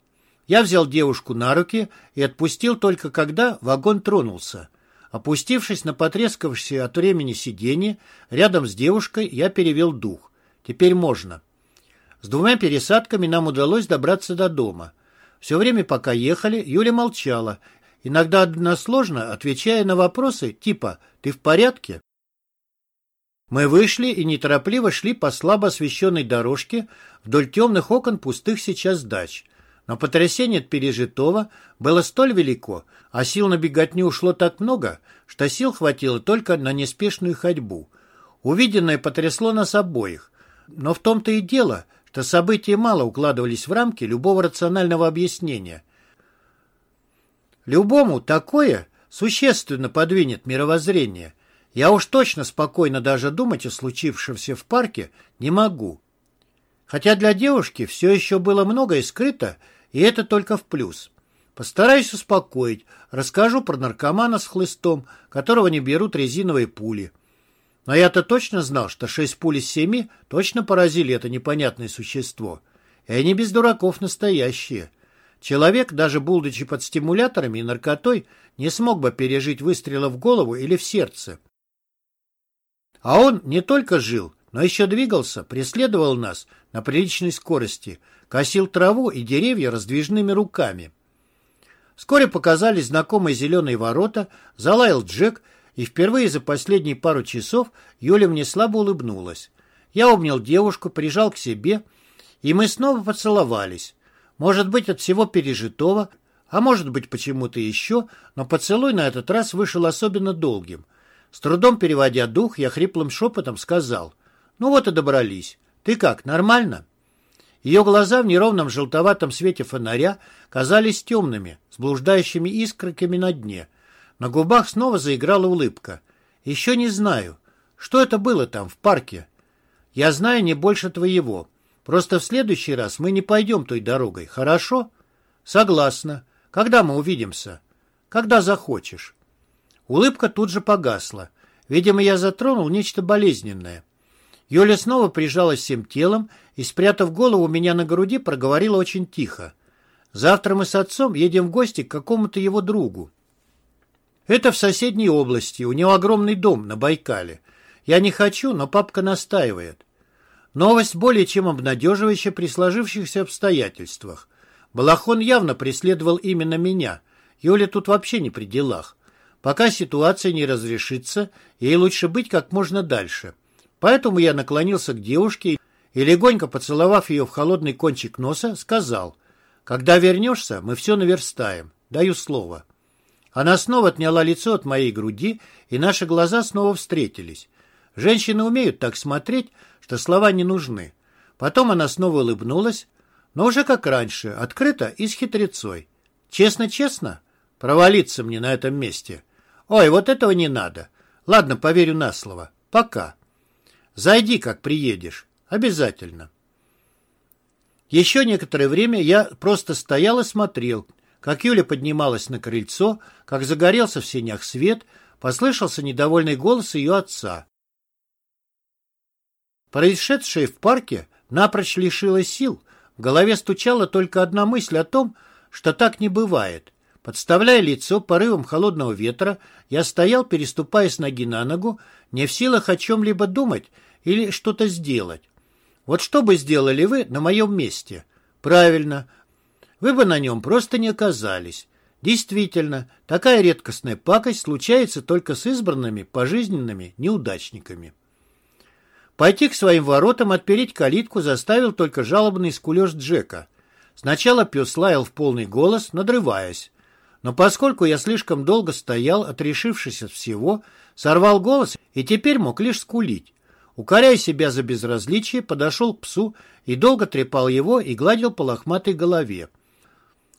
Я взял девушку на руки и отпустил только когда вагон тронулся. Опустившись на потрескавшееся от времени сиденье, рядом с девушкой я перевел дух. Теперь можно. С двумя пересадками нам удалось добраться до дома. Все время, пока ехали, Юля молчала, иногда односложно отвечая на вопросы типа «Ты в порядке?». Мы вышли и неторопливо шли по слабо освещенной дорожке вдоль темных окон пустых сейчас дач. Но потрясение от пережитого было столь велико, а сил на беготню ушло так много, что сил хватило только на неспешную ходьбу. Увиденное потрясло нас обоих. Но в том-то и дело, то события мало укладывались в рамки любого рационального объяснения. Любому такое существенно подвинет мировоззрение. Я уж точно спокойно даже думать о случившемся в парке не могу. Хотя для девушки все еще было многое скрыто, и это только в плюс. Постараюсь успокоить, расскажу про наркомана с хлыстом, которого не берут резиновые пули. Но я-то точно знал, что шесть пуль из семи точно поразили это непонятное существо. И они без дураков настоящие. Человек, даже будучи под стимуляторами и наркотой, не смог бы пережить выстрела в голову или в сердце. А он не только жил, но еще двигался, преследовал нас на приличной скорости, косил траву и деревья раздвижными руками. Вскоре показались знакомые зеленые ворота, залаял Джек — и впервые за последние пару часов Юля мне слабо улыбнулась. Я обнял девушку, прижал к себе И мы снова поцеловались. Может быть, от всего пережитого, а может быть, почему-то еще, но поцелуй на этот раз вышел особенно долгим. С трудом переводя дух, я хриплым шепотом сказал, «Ну вот и добрались. Ты как, нормально?» Ее глаза в неровном желтоватом свете фонаря казались темными, с блуждающими искорками на дне. На губах снова заиграла улыбка. «Еще не знаю. Что это было там, в парке?» «Я знаю не больше твоего. Просто в следующий раз мы не пойдем той дорогой, хорошо?» «Согласна. Когда мы увидимся?» «Когда захочешь». Улыбка тут же погасла. Видимо, я затронул нечто болезненное. Юля снова прижалась всем телом и, спрятав голову у меня на груди, проговорила очень тихо. «Завтра мы с отцом едем в гости к какому-то его другу. Это в соседней области, у него огромный дом на Байкале. Я не хочу, но папка настаивает. Новость более чем обнадеживающая при сложившихся обстоятельствах. Балахон явно преследовал именно меня. Юля тут вообще не при делах. Пока ситуация не разрешится, ей лучше быть как можно дальше. Поэтому я наклонился к девушке и, легонько поцеловав ее в холодный кончик носа, сказал, «Когда вернешься, мы все наверстаем. Даю слово». Она снова отняла лицо от моей груди, и наши глаза снова встретились. Женщины умеют так смотреть, что слова не нужны. Потом она снова улыбнулась, но уже как раньше, открыто и с хитрецой. Честно-честно? Провалиться мне на этом месте. Ой, вот этого не надо. Ладно, поверю на слово. Пока. Зайди, как приедешь. Обязательно. Еще некоторое время я просто стоял и смотрел, как Юля поднималась на крыльцо, как загорелся в сенях свет, послышался недовольный голос ее отца. Происшедшее в парке напрочь лишило сил. В голове стучала только одна мысль о том, что так не бывает. Подставляя лицо порывом холодного ветра, я стоял, переступая с ноги на ногу, не в силах о чем-либо думать или что-то сделать. Вот что бы сделали вы на моем месте? Правильно, вы бы на нем просто не оказались. Действительно, такая редкостная пакость случается только с избранными пожизненными неудачниками. Пойти к своим воротам отпереть калитку заставил только жалобный скулеж Джека. Сначала пес лаял в полный голос, надрываясь. Но поскольку я слишком долго стоял, отрешившись от всего, сорвал голос и теперь мог лишь скулить. Укоряя себя за безразличие, подошел к псу и долго трепал его и гладил по лохматой голове.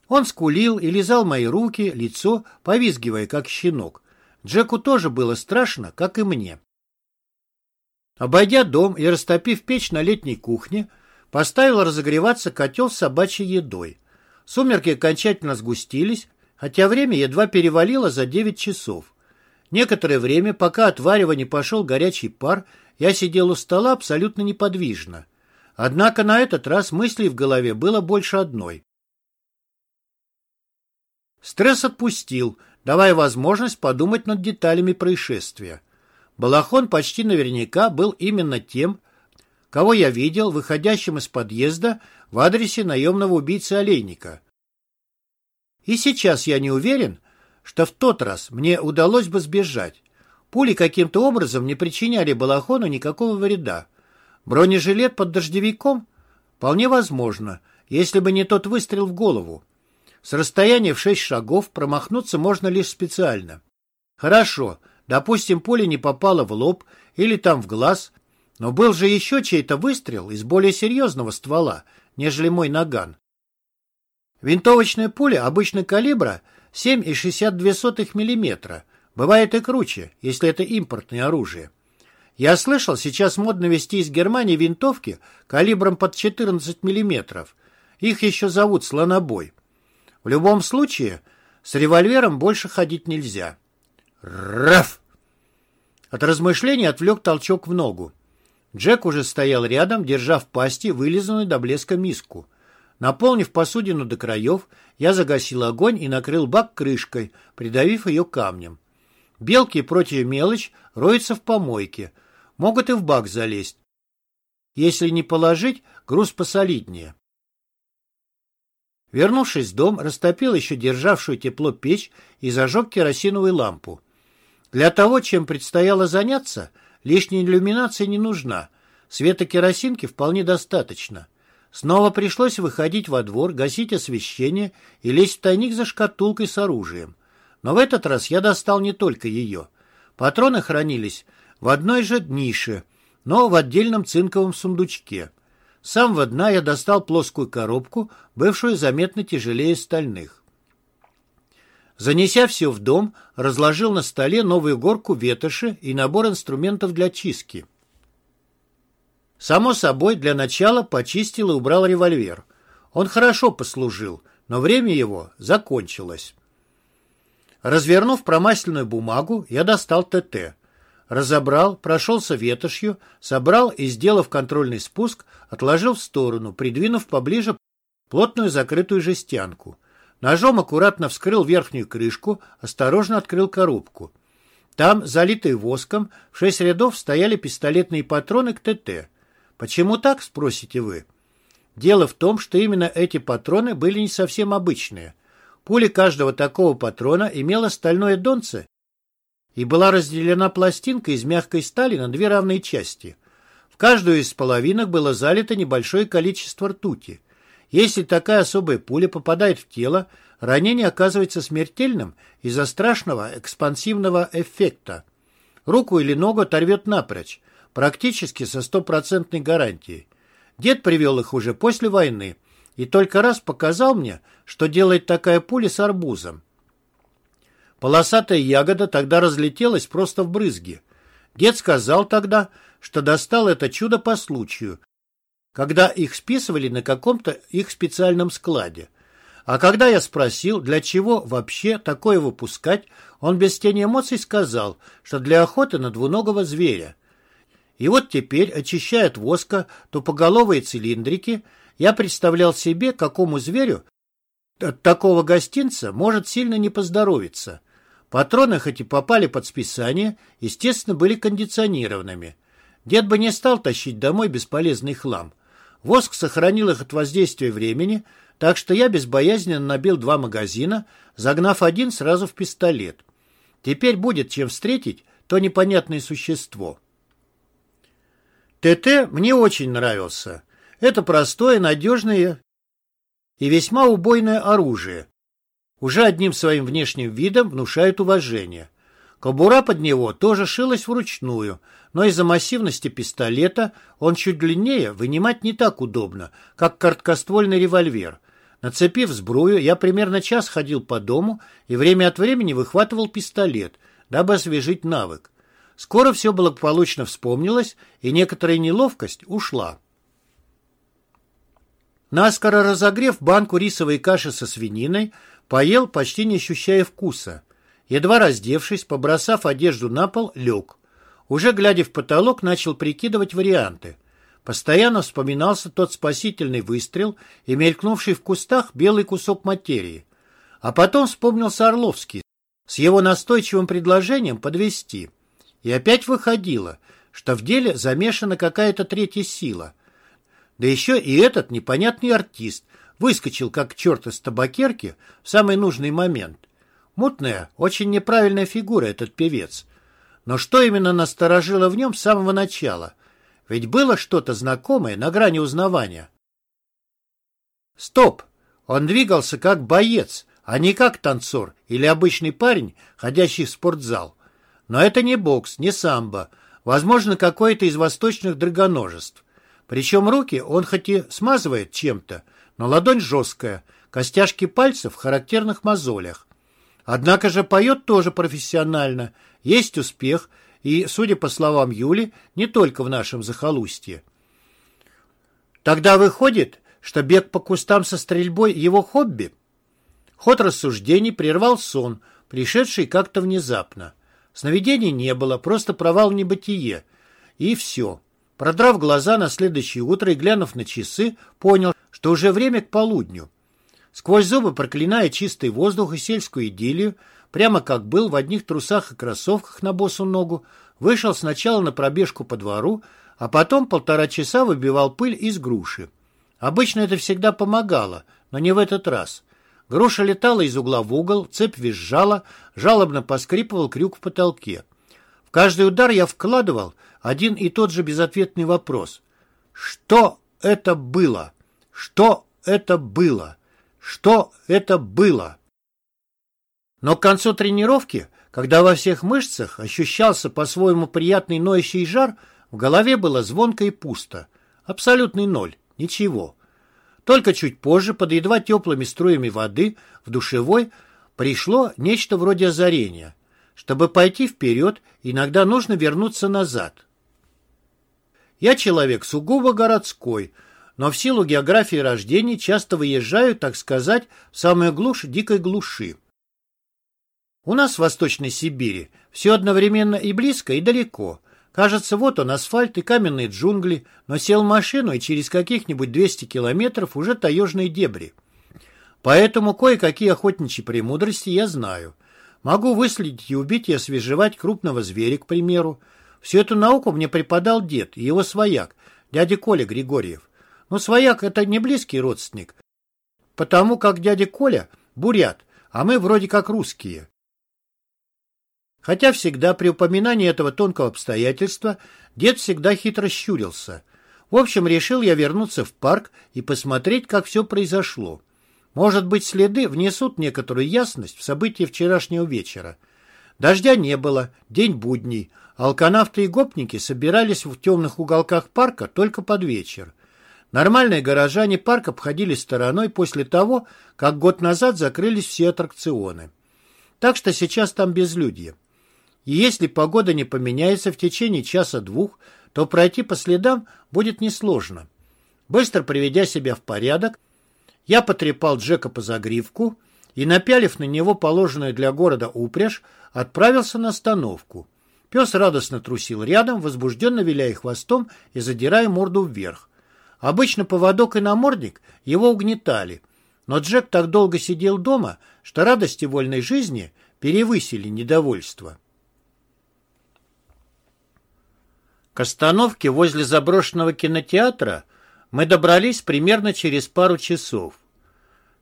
Он скулил и лизал мои руки, лицо, повизгивая, как щенок. Джеку тоже было страшно, как и мне. Обойдя дом и растопив печь на летней кухне, поставил разогреваться котел с собачьей едой. Сумерки окончательно сгустились, хотя время едва перевалило за девять часов. Некоторое время, пока от пошел горячий пар, я сидел у стола абсолютно неподвижно. Однако на этот раз мыслей в голове было больше одной. Стресс отпустил, давая возможность подумать над деталями происшествия. Балахон почти наверняка был именно тем, кого я видел выходящим из подъезда в адресе наемного убийцы Олейника. И сейчас я не уверен, что в тот раз мне удалось бы сбежать. Пули каким-то образом не причиняли Балахону никакого вреда. Бронежилет под дождевиком? Вполне возможно, если бы не тот выстрел в голову. С расстояния в шесть шагов промахнуться можно лишь специально. Хорошо, допустим, пуля не попала в лоб или там в глаз, но был же еще чей-то выстрел из более серьезного ствола, нежели мой наган. Винтовочная пуля обычно калибра 7,62 мм. Бывает и круче, если это импортное оружие. Я слышал, сейчас модно вести из Германии винтовки калибром под 14 мм. Их еще зовут слонобой. В любом случае, с револьвером больше ходить нельзя. Раф! От размышлений отвлек толчок в ногу. Джек уже стоял рядом, держа в пасти вылизанную до блеска миску. Наполнив посудину до краев, я загасил огонь и накрыл бак крышкой, придавив ее камнем. Белки против мелочь роются в помойке. Могут и в бак залезть. Если не положить, груз посолиднее. Вернувшись в дом, растопил еще державшую тепло печь и зажег керосиновую лампу. Для того, чем предстояло заняться, лишняя иллюминация не нужна. Света керосинки вполне достаточно. Снова пришлось выходить во двор, гасить освещение и лезть в тайник за шкатулкой с оружием. Но в этот раз я достал не только ее. Патроны хранились в одной же нише, но в отдельном цинковом сундучке. С самого дна я достал плоскую коробку, бывшую заметно тяжелее стальных. Занеся все в дом, разложил на столе новую горку ветоши и набор инструментов для чистки. Само собой, для начала почистил и убрал револьвер. Он хорошо послужил, но время его закончилось. Развернув промасленную бумагу, я достал ТТ. Разобрал, прошелся ветошью, собрал и, сделав контрольный спуск, отложил в сторону, придвинув поближе плотную закрытую жестянку. Ножом аккуратно вскрыл верхнюю крышку, осторожно открыл коробку. Там, залитые воском, в шесть рядов стояли пистолетные патроны к ТТ. Почему так, спросите вы? Дело в том, что именно эти патроны были не совсем обычные. Пуля каждого такого патрона имела стальное донце и была разделена пластинка из мягкой стали на две равные части. В каждую из половинок было залито небольшое количество ртути. Если такая особая пуля попадает в тело, ранение оказывается смертельным из-за страшного экспансивного эффекта. Руку или ногу оторвет напрочь, практически со стопроцентной гарантией. Дед привел их уже после войны и только раз показал мне, что делает такая пуля с арбузом. Полосатая ягода тогда разлетелась просто в брызги. Дед сказал тогда, что достал это чудо по случаю, когда их списывали на каком-то их специальном складе. А когда я спросил, для чего вообще такое выпускать, он без тени эмоций сказал, что для охоты на двуногого зверя. И вот теперь, очищая от воска тупоголовые цилиндрики, я представлял себе, какому зверю от такого гостинца может сильно не поздоровиться. Патроны, хоть и попали под списание, естественно, были кондиционированными. Дед бы не стал тащить домой бесполезный хлам. Воск сохранил их от воздействия времени, так что я безбоязненно набил два магазина, загнав один сразу в пистолет. Теперь будет чем встретить то непонятное существо. ТТ мне очень нравился. Это простое, надежное и весьма убойное оружие. Уже одним своим внешним видом внушает уважение. Кобура под него тоже шилась вручную, но из-за массивности пистолета он чуть длиннее вынимать не так удобно, как короткоствольный револьвер. Нацепив сбрую, я примерно час ходил по дому и время от времени выхватывал пистолет, дабы освежить навык. Скоро все благополучно вспомнилось, и некоторая неловкость ушла. Наскоро разогрев банку рисовой каши со свининой, поел, почти не ощущая вкуса. Едва раздевшись, побросав одежду на пол, лег. Уже глядя в потолок, начал прикидывать варианты. Постоянно вспоминался тот спасительный выстрел и мелькнувший в кустах белый кусок материи. А потом вспомнился Орловский с его настойчивым предложением подвести. И опять выходило, что в деле замешана какая-то третья сила. Да еще и этот непонятный артист выскочил как черт из табакерки в самый нужный момент. Мутная, очень неправильная фигура этот певец. Но что именно насторожило в нем с самого начала? Ведь было что-то знакомое на грани узнавания. Стоп! Он двигался как боец, а не как танцор или обычный парень, ходящий в спортзал. Но это не бокс, не самбо, возможно, какое-то из восточных драгоножеств. Причем руки он хоть и смазывает чем-то, но ладонь жесткая, костяшки пальцев в характерных мозолях. Однако же поет тоже профессионально, есть успех, и, судя по словам Юли, не только в нашем захолустье. Тогда выходит, что бег по кустам со стрельбой – его хобби? Ход рассуждений прервал сон, пришедший как-то внезапно. Сновидений не было, просто провал в небытие. И все. Продрав глаза на следующее утро и глянув на часы, понял, что уже время к полудню. Сквозь зубы, проклиная чистый воздух и сельскую идиллию, прямо как был в одних трусах и кроссовках на босу ногу, вышел сначала на пробежку по двору, а потом полтора часа выбивал пыль из груши. Обычно это всегда помогало, но не в этот раз. Груша летала из угла в угол, цепь визжала, жалобно поскрипывал крюк в потолке. В каждый удар я вкладывал один и тот же безответный вопрос. Что это было? Что это было? Что это было? Но к концу тренировки, когда во всех мышцах ощущался по-своему приятный ноющий жар, в голове было звонко и пусто. Абсолютный ноль. Ничего. Только чуть позже, под едва теплыми струями воды, в душевой, пришло нечто вроде озарения. Чтобы пойти вперед, иногда нужно вернуться назад. Я человек сугубо городской, но в силу географии рождения часто выезжаю, так сказать, в самую глушь дикой глуши. У нас в Восточной Сибири все одновременно и близко, и далеко. Кажется, вот он асфальт и каменные джунгли, но сел в машину, и через каких-нибудь 200 километров уже таежные дебри. Поэтому кое-какие охотничьи премудрости я знаю. Могу выследить и убить и освежевать крупного зверя, к примеру. Всю эту науку мне преподал дед и его свояк, дядя Коля Григорьев. Но свояк — это не близкий родственник, потому как дядя Коля — бурят, а мы вроде как русские. Хотя всегда при упоминании этого тонкого обстоятельства дед всегда хитро щурился. В общем, решил я вернуться в парк и посмотреть, как все произошло. Может быть, следы внесут некоторую ясность в события вчерашнего вечера. Дождя не было, день будний, алканавты и гопники собирались в темных уголках парка только под вечер. Нормальные горожане парк обходили стороной после того, как год назад закрылись все аттракционы. Так что сейчас там безлюдье. И если погода не поменяется в течение часа-двух, то пройти по следам будет несложно. Быстро приведя себя в порядок, я потрепал Джека по загривку и, напялив на него положенную для города упряжь, отправился на остановку. Пес радостно трусил рядом, возбужденно виляя хвостом и задирая морду вверх. Обычно поводок и намордник его угнетали, но Джек так долго сидел дома, что радости вольной жизни перевысили недовольство. К остановке возле заброшенного кинотеатра мы добрались примерно через пару часов.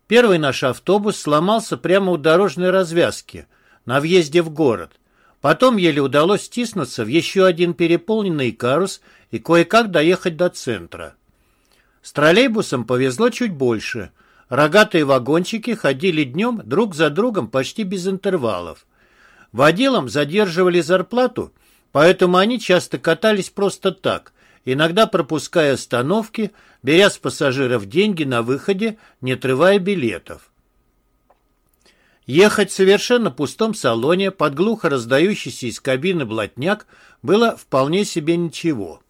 Первый наш автобус сломался прямо у дорожной развязки, на въезде в город. Потом еле удалось стиснуться в еще один переполненный карус и кое-как доехать до центра. С троллейбусом повезло чуть больше. Рогатые вагончики ходили днем друг за другом почти без интервалов. Водилам задерживали зарплату, поэтому они часто катались просто так, иногда пропуская остановки, беря с пассажиров деньги на выходе, не отрывая билетов. Ехать в совершенно пустом салоне под глухо раздающийся из кабины блатняк было вполне себе ничего.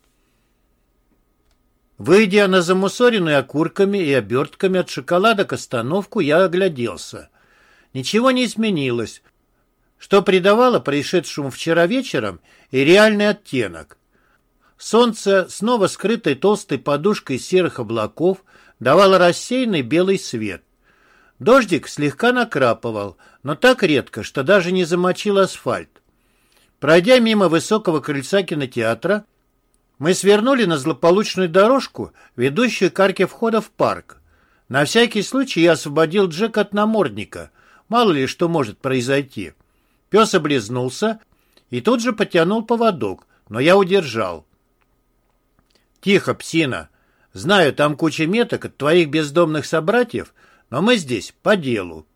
Выйдя на замусоренную окурками и обертками от шоколадок остановку, я огляделся. Ничего не изменилось, что придавало происшедшему вчера вечером и реальный оттенок. Солнце, снова скрытой толстой подушкой серых облаков, давало рассеянный белый свет. Дождик слегка накрапывал, но так редко, что даже не замочил асфальт. Пройдя мимо высокого крыльца кинотеатра, мы свернули на злополучную дорожку, ведущую к арке входа в парк. На всякий случай я освободил Джек от намордника. Мало ли что может произойти. Пес облизнулся и тут же потянул поводок, но я удержал. «Тихо, псина. Знаю, там куча меток от твоих бездомных собратьев, но мы здесь по делу».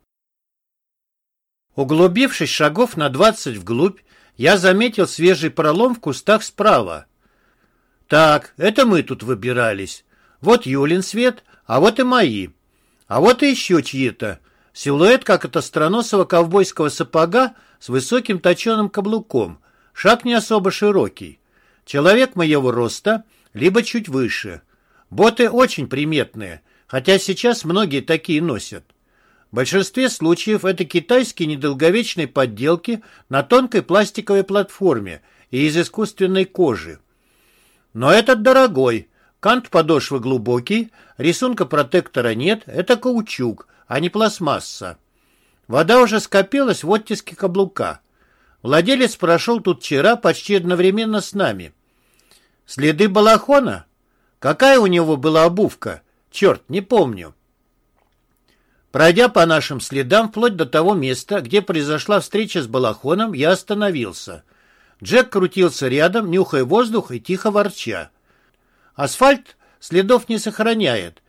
Углубившись шагов на двадцать вглубь, я заметил свежий пролом в кустах справа. «Так, это мы тут выбирались. Вот Юлин свет, а вот и мои. А вот и еще чьи-то. Силуэт, как от остроносого ковбойского сапога с высоким точеным каблуком. Шаг не особо широкий. Человек моего роста — либо чуть выше. Боты очень приметные, хотя сейчас многие такие носят. В большинстве случаев это китайские недолговечные подделки на тонкой пластиковой платформе и из искусственной кожи. Но этот дорогой. Кант подошвы глубокий, рисунка протектора нет, это каучук, а не пластмасса. Вода уже скопилась в оттиске каблука. Владелец прошел тут вчера почти одновременно с нами. Следы балахона? Какая у него была обувка? Черт, не помню. Пройдя по нашим следам вплоть до того места, где произошла встреча с балахоном, я остановился. Джек крутился рядом, нюхая воздух и тихо ворча. Асфальт следов не сохраняет.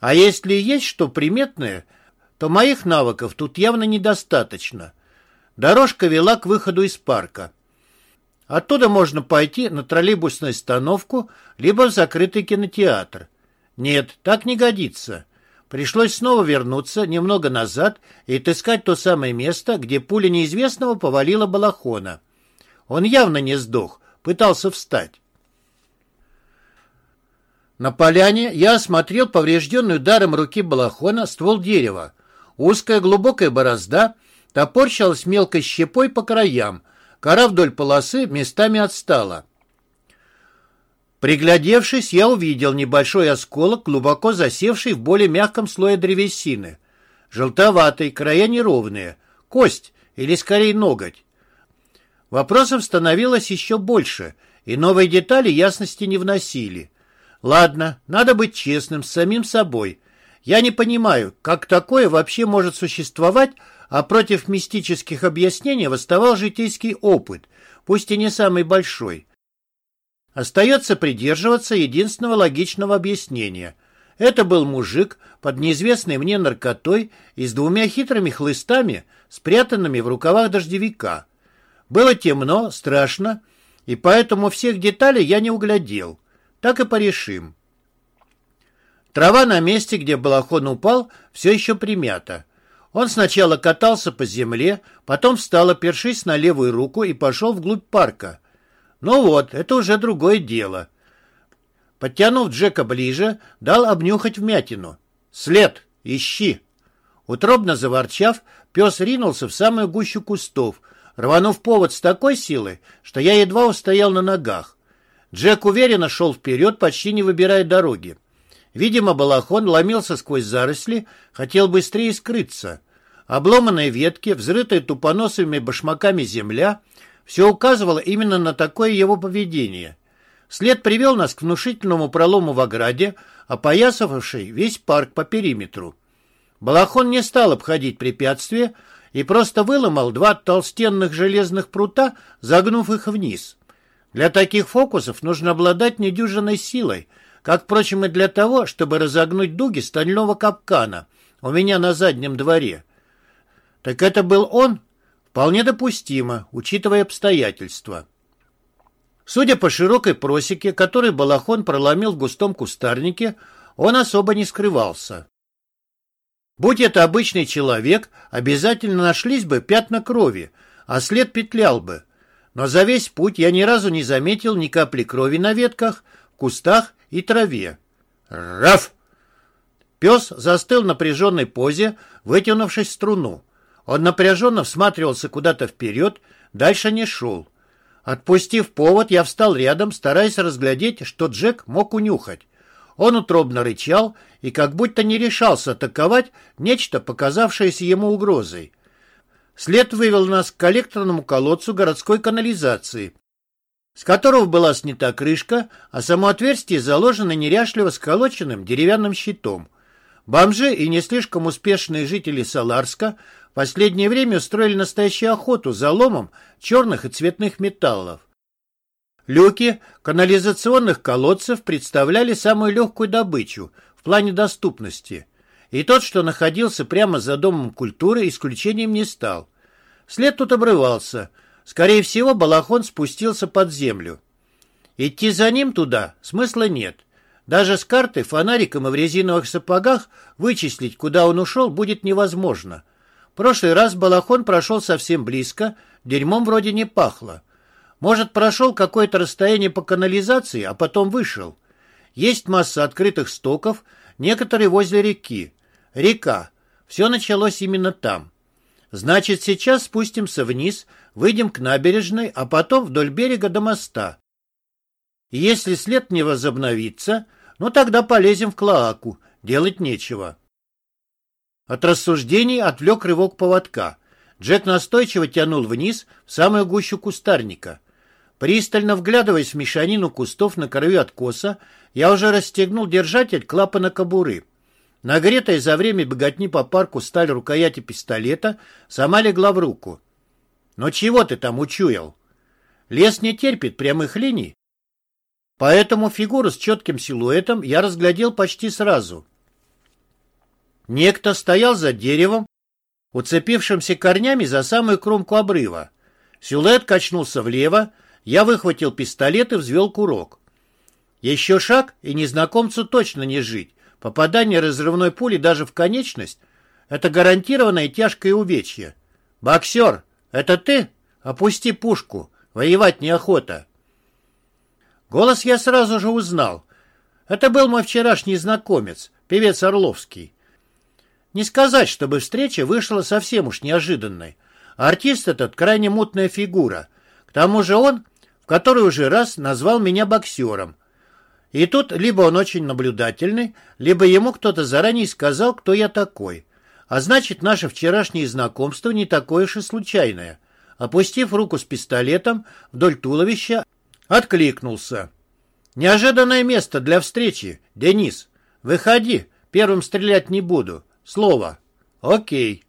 А если есть что приметное, то моих навыков тут явно недостаточно. Дорожка вела к выходу из парка. Оттуда можно пойти на троллейбусную остановку, либо в закрытый кинотеатр. Нет, так не годится. Пришлось снова вернуться немного назад и отыскать то самое место, где пуля неизвестного повалила Балахона. Он явно не сдох, пытался встать. На поляне я осмотрел поврежденный ударом руки Балахона ствол дерева. Узкая глубокая борозда топорщилась мелкой щепой по краям, кора вдоль полосы местами отстала. Приглядевшись, я увидел небольшой осколок, глубоко засевший в более мягком слое древесины. Желтоватый, края неровные. Кость или, скорее, ноготь. Вопросов становилось еще больше, и новые детали ясности не вносили. Ладно, надо быть честным с самим собой. Я не понимаю, как такое вообще может существовать, а против мистических объяснений восставал житейский опыт, пусть и не самый большой. Остается придерживаться единственного логичного объяснения. Это был мужик под неизвестной мне наркотой и с двумя хитрыми хлыстами, спрятанными в рукавах дождевика. Было темно, страшно, и поэтому всех деталей я не углядел. Так и порешим. Трава на месте, где балахон упал, все еще примята. Он сначала катался по земле, потом встал, опершись на левую руку и пошел вглубь парка. Ну вот, это уже другое дело. Подтянув Джека ближе, дал обнюхать вмятину. «След! Ищи!» Утробно заворчав, пес ринулся в самую гущу кустов, рванув повод с такой силой, что я едва устоял на ногах. Джек уверенно шел вперед, почти не выбирая дороги. Видимо, балахон ломился сквозь заросли, хотел быстрее скрыться. Обломанные ветки, взрытые тупоносыми башмаками земля — все указывало именно на такое его поведение. След привел нас к внушительному пролому в ограде, опоясавшей весь парк по периметру. Балахон не стал обходить препятствие и просто выломал два толстенных железных прута, загнув их вниз. Для таких фокусов нужно обладать недюжиной силой, как, впрочем, и для того, чтобы разогнуть дуги стального капкана у меня на заднем дворе. Так это был он, Вполне допустимо, учитывая обстоятельства. Судя по широкой просеке, которой Балахон проломил в густом кустарнике, он особо не скрывался. Будь это обычный человек, обязательно нашлись бы пятна крови, а след петлял бы. Но за весь путь я ни разу не заметил ни капли крови на ветках, кустах и траве. Раф! Пес застыл в напряженной позе, вытянувшись в струну. Он напряженно всматривался куда-то вперед, дальше не шел. Отпустив повод, я встал рядом, стараясь разглядеть, что Джек мог унюхать. Он утробно рычал и как будто не решался атаковать нечто, показавшееся ему угрозой. След вывел нас к коллекторному колодцу городской канализации, с которого была снята крышка, а само отверстие заложено неряшливо сколоченным деревянным щитом. Бомжи и не слишком успешные жители Саларска последнее время устроили настоящую охоту за ломом черных и цветных металлов. Люки канализационных колодцев представляли самую легкую добычу в плане доступности, и тот, что находился прямо за домом культуры, исключением не стал. След тут обрывался. Скорее всего, Балахон спустился под землю. Идти за ним туда смысла нет. Даже с картой, фонариком и в резиновых сапогах вычислить, куда он ушел, будет невозможно прошлый раз балахон прошел совсем близко, дерьмом вроде не пахло. Может, прошел какое-то расстояние по канализации, а потом вышел. Есть масса открытых стоков, некоторые возле реки. Река. Все началось именно там. Значит, сейчас спустимся вниз, выйдем к набережной, а потом вдоль берега до моста. И если след не возобновится, ну тогда полезем в Клоаку, делать нечего. От рассуждений отвлек рывок поводка. Джек настойчиво тянул вниз в самую гущу кустарника. Пристально вглядываясь в мешанину кустов на краю откоса, я уже расстегнул держатель клапана кобуры. Нагретая за время богатни по парку сталь рукояти пистолета сама легла в руку. «Но чего ты там учуял?» Лес не терпит прямых линий, поэтому фигуру с четким силуэтом я разглядел почти сразу — Некто стоял за деревом, уцепившимся корнями за самую кромку обрыва. Силуэт качнулся влево, я выхватил пистолет и взвел курок. Еще шаг, и незнакомцу точно не жить. Попадание разрывной пули даже в конечность — это гарантированное тяжкое увечье. «Боксер, это ты? Опусти пушку. Воевать неохота». Голос я сразу же узнал. Это был мой вчерашний знакомец, певец Орловский. Не сказать, чтобы встреча вышла совсем уж неожиданной. Артист этот крайне мутная фигура. К тому же он, который уже раз назвал меня боксером. И тут либо он очень наблюдательный, либо ему кто-то заранее сказал, кто я такой. А значит, наше вчерашнее знакомство не такое уж и случайное. Опустив руку с пистолетом вдоль туловища, откликнулся. «Неожиданное место для встречи, Денис. Выходи, первым стрелять не буду. Слово. Окей».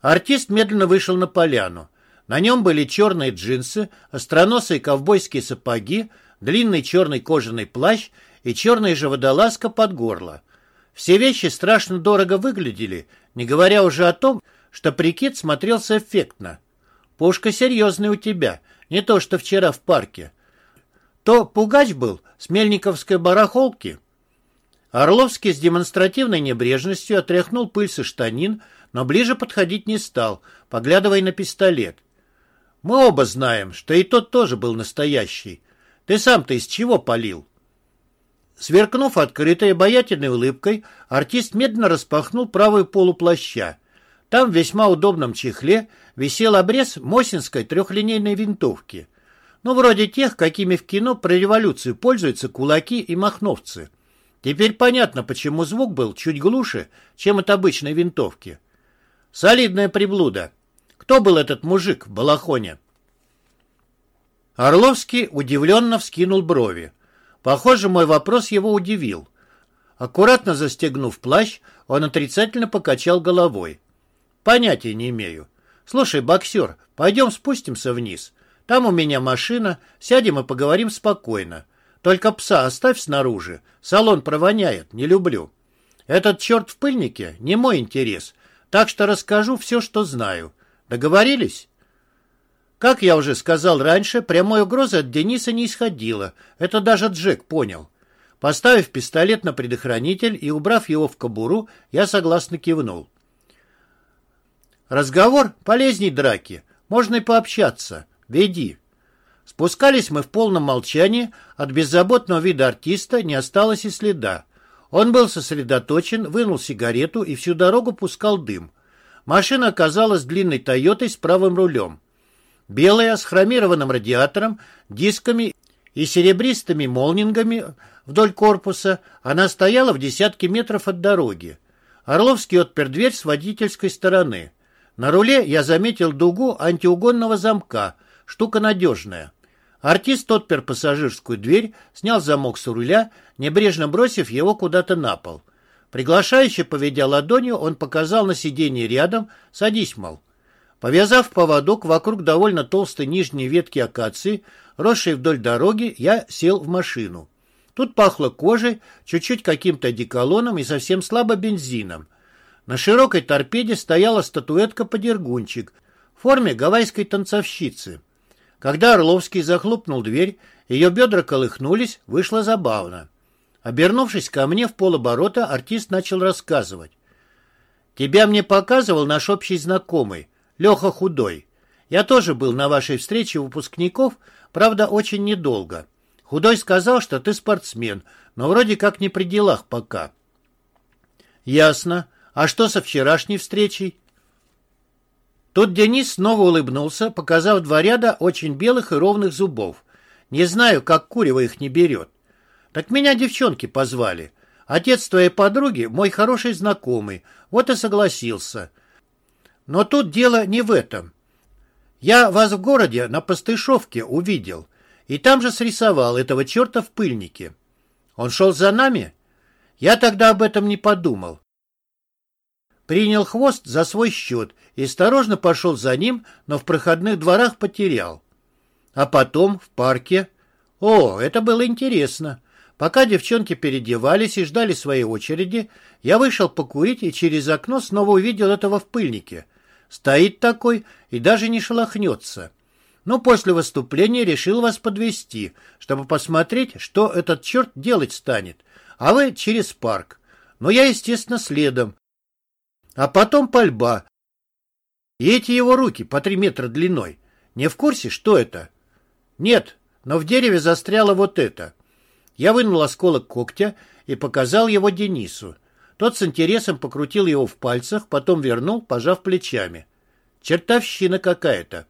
Артист медленно вышел на поляну. На нем были черные джинсы, остроносые ковбойские сапоги, длинный черный кожаный плащ и черная же водолазка под горло. Все вещи страшно дорого выглядели, не говоря уже о том, что прикид смотрелся эффектно. Пушка серьезная у тебя, не то что вчера в парке. То пугач был с мельниковской барахолки. Орловский с демонстративной небрежностью отряхнул пыль со штанин, но ближе подходить не стал, поглядывая на пистолет. Мы оба знаем, что и тот тоже был настоящий. Ты сам-то из чего полил? Сверкнув открытой обаятельной улыбкой, артист медленно распахнул правую полу плаща. Там в весьма удобном чехле висел обрез Мосинской трехлинейной винтовки. Ну, вроде тех, какими в кино про революцию пользуются кулаки и махновцы. Теперь понятно, почему звук был чуть глуше, чем от обычной винтовки. Солидная приблуда. Кто был этот мужик в балахоне? Орловский удивленно вскинул брови. Похоже, мой вопрос его удивил. Аккуратно застегнув плащ, он отрицательно покачал головой. Понятия не имею. Слушай, боксер, пойдем спустимся вниз. Там у меня машина, сядем и поговорим спокойно. Только пса оставь снаружи. Салон провоняет, не люблю. Этот черт в пыльнике не мой интерес, так что расскажу все, что знаю. Договорились? Как я уже сказал раньше, прямой угрозы от Дениса не исходило. Это даже Джек понял. Поставив пистолет на предохранитель и убрав его в кобуру, я согласно кивнул. Разговор полезней драки. Можно и пообщаться. Веди. Спускались мы в полном молчании, от беззаботного вида артиста не осталось и следа. Он был сосредоточен, вынул сигарету и всю дорогу пускал дым. Машина оказалась длинной «Тойотой» с правым рулем. Белая, с хромированным радиатором, дисками и серебристыми молнингами вдоль корпуса, она стояла в десятке метров от дороги. Орловский отпер дверь с водительской стороны. На руле я заметил дугу антиугонного замка, штука надежная. Артист отпер пассажирскую дверь, снял замок с руля, небрежно бросив его куда-то на пол. Приглашающе поведя ладонью, он показал на сиденье рядом «Садись, мол». Повязав поводок вокруг довольно толстой нижней ветки акации, росшей вдоль дороги, я сел в машину. Тут пахло кожей, чуть-чуть каким-то одеколоном и совсем слабо бензином. На широкой торпеде стояла статуэтка-подергунчик в форме гавайской танцовщицы. Когда Орловский захлопнул дверь, ее бедра колыхнулись, вышло забавно. Обернувшись ко мне в полоборота, артист начал рассказывать. «Тебя мне показывал наш общий знакомый. Леха Худой. Я тоже был на вашей встрече выпускников, правда, очень недолго. Худой сказал, что ты спортсмен, но вроде как не при делах пока. Ясно. А что со вчерашней встречей? Тут Денис снова улыбнулся, показав два ряда очень белых и ровных зубов. Не знаю, как Курева их не берет. Так меня девчонки позвали. Отец твоей подруги мой хороший знакомый, вот и согласился. Но тут дело не в этом. Я вас в городе на Пастышовке увидел, и там же срисовал этого черта в пыльнике. Он шел за нами? Я тогда об этом не подумал. Принял хвост за свой счет и осторожно пошел за ним, но в проходных дворах потерял. А потом в парке... О, это было интересно. Пока девчонки переодевались и ждали своей очереди, я вышел покурить и через окно снова увидел этого в пыльнике. Стоит такой и даже не шелохнется. Но после выступления решил вас подвести, чтобы посмотреть, что этот черт делать станет. А вы через парк. Но я, естественно, следом. А потом пальба. И эти его руки по три метра длиной. Не в курсе, что это? Нет, но в дереве застряло вот это. Я вынул осколок когтя и показал его Денису. Тот с интересом покрутил его в пальцах, потом вернул, пожав плечами. Чертовщина какая-то.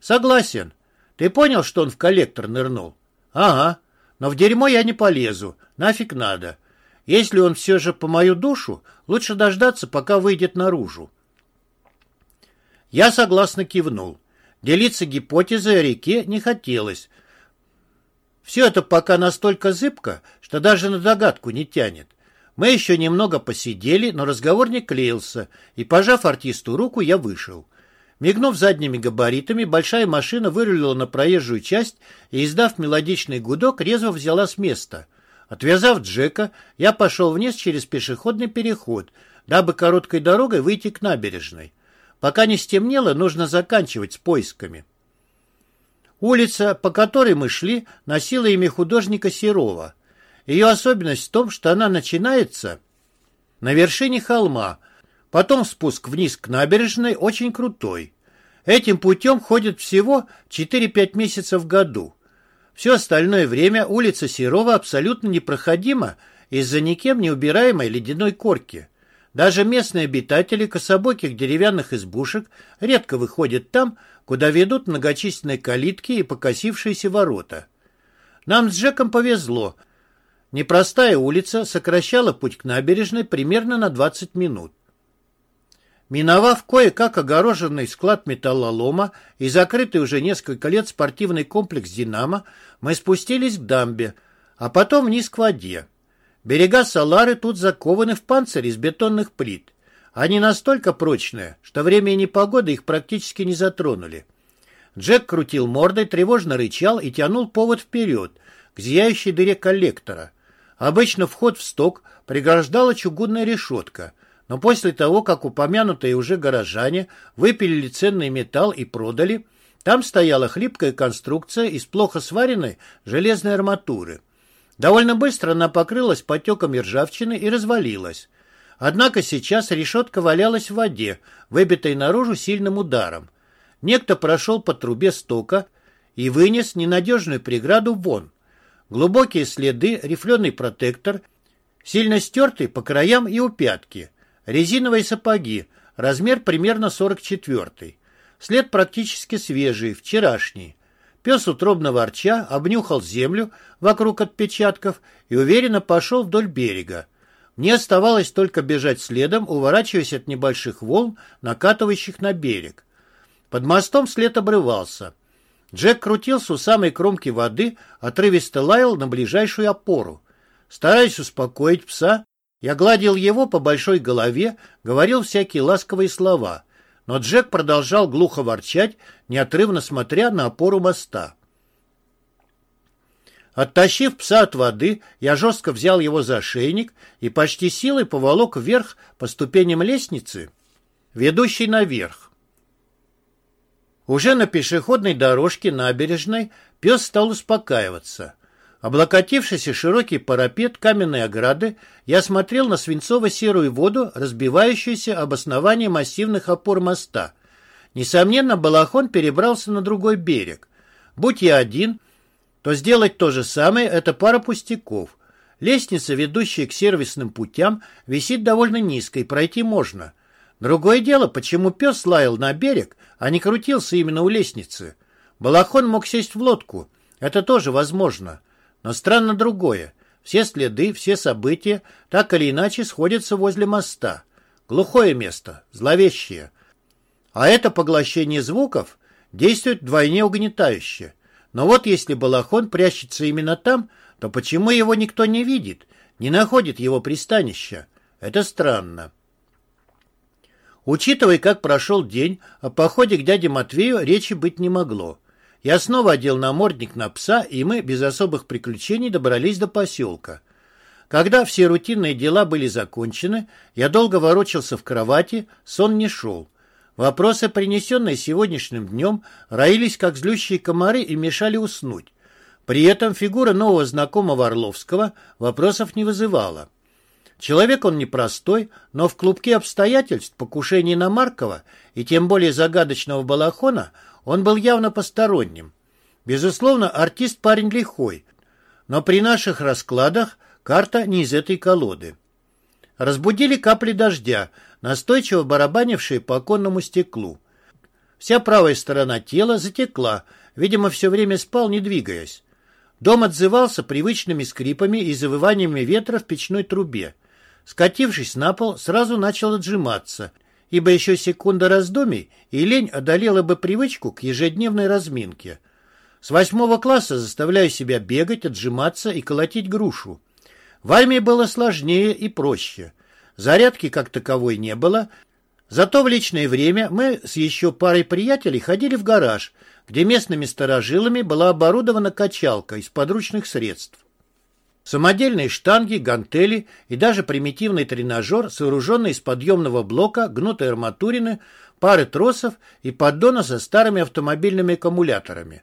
Согласен. Ты понял, что он в коллектор нырнул? Ага. Но в дерьмо я не полезу. Нафиг надо. Если он все же по мою душу, лучше дождаться, пока выйдет наружу. Я согласно кивнул. Делиться гипотезой о реке не хотелось, все это пока настолько зыбко, что даже на догадку не тянет. Мы еще немного посидели, но разговор не клеился, и, пожав артисту руку, я вышел. Мигнув задними габаритами, большая машина вырулила на проезжую часть и, издав мелодичный гудок, резво взяла с места. Отвязав Джека, я пошел вниз через пешеходный переход, дабы короткой дорогой выйти к набережной. Пока не стемнело, нужно заканчивать с поисками. Улица, по которой мы шли, носила имя художника Серова. Ее особенность в том, что она начинается на вершине холма, потом спуск вниз к набережной очень крутой. Этим путем ходит всего 4-5 месяцев в году. Все остальное время улица Серова абсолютно непроходима из-за никем не убираемой ледяной корки. Даже местные обитатели кособоких деревянных избушек редко выходят там, куда ведут многочисленные калитки и покосившиеся ворота. Нам с Джеком повезло. Непростая улица сокращала путь к набережной примерно на 20 минут. Миновав кое-как огороженный склад металлолома и закрытый уже несколько лет спортивный комплекс «Динамо», мы спустились к дамбе, а потом вниз к воде. Берега Салары тут закованы в панцирь из бетонных плит. Они настолько прочные, что время и непогода их практически не затронули. Джек крутил мордой, тревожно рычал и тянул повод вперед, к зияющей дыре коллектора. Обычно вход в сток преграждала чугунная решетка, но после того, как упомянутые уже горожане выпилили ценный металл и продали, там стояла хлипкая конструкция из плохо сваренной железной арматуры. Довольно быстро она покрылась потеками ржавчины и развалилась. Однако сейчас решетка валялась в воде, выбитой наружу сильным ударом. Некто прошел по трубе стока и вынес ненадежную преграду вон. Глубокие следы, рифленый протектор, сильно стертый по краям и у пятки, резиновые сапоги, размер примерно 44 След практически свежий, вчерашний. Пес утробно ворча обнюхал землю вокруг отпечатков и уверенно пошел вдоль берега. Мне оставалось только бежать следом, уворачиваясь от небольших волн, накатывающих на берег. Под мостом след обрывался. Джек крутился у самой кромки воды, отрывисто лаял на ближайшую опору. Стараясь успокоить пса, я гладил его по большой голове, говорил всякие ласковые слова. Но Джек продолжал глухо ворчать, неотрывно смотря на опору моста. Оттащив пса от воды, я жестко взял его за шейник и почти силой поволок вверх по ступеням лестницы, ведущей наверх. Уже на пешеходной дорожке набережной пес стал успокаиваться. Облокотившись о широкий парапет каменной ограды, я смотрел на свинцово-серую воду, разбивающуюся об основании массивных опор моста. Несомненно, Балахон перебрался на другой берег. Будь я один — то сделать то же самое – это пара пустяков. Лестница, ведущая к сервисным путям, висит довольно низко, и пройти можно. Другое дело, почему пес лаял на берег, а не крутился именно у лестницы. Балахон мог сесть в лодку. Это тоже возможно. Но странно другое. Все следы, все события так или иначе сходятся возле моста. Глухое место, зловещее. А это поглощение звуков действует вдвойне угнетающе. Но вот если Балахон прячется именно там, то почему его никто не видит, не находит его пристанища? Это странно. Учитывая, как прошел день, о походе к дяде Матвею речи быть не могло. Я снова одел намордник на пса, и мы без особых приключений добрались до поселка. Когда все рутинные дела были закончены, я долго ворочался в кровати, сон не шел. Вопросы, принесенные сегодняшним днем, роились как злющие комары и мешали уснуть. При этом фигура нового знакомого Орловского вопросов не вызывала. Человек он непростой, но в клубке обстоятельств покушений на Маркова и тем более загадочного Балахона он был явно посторонним. Безусловно, артист парень лихой, но при наших раскладах карта не из этой колоды. Разбудили капли дождя, настойчиво барабанившие по оконному стеклу. Вся правая сторона тела затекла, видимо, все время спал, не двигаясь. Дом отзывался привычными скрипами и завываниями ветра в печной трубе. Скатившись на пол, сразу начал отжиматься, ибо еще секунда раздумий, и лень одолела бы привычку к ежедневной разминке. С восьмого класса заставляю себя бегать, отжиматься и колотить грушу. В армии было сложнее и проще. Зарядки как таковой не было, зато в личное время мы с еще парой приятелей ходили в гараж, где местными старожилами была оборудована качалка из подручных средств. Самодельные штанги, гантели и даже примитивный тренажер, сооруженный из подъемного блока, гнутой арматурины, пары тросов и поддона со старыми автомобильными аккумуляторами.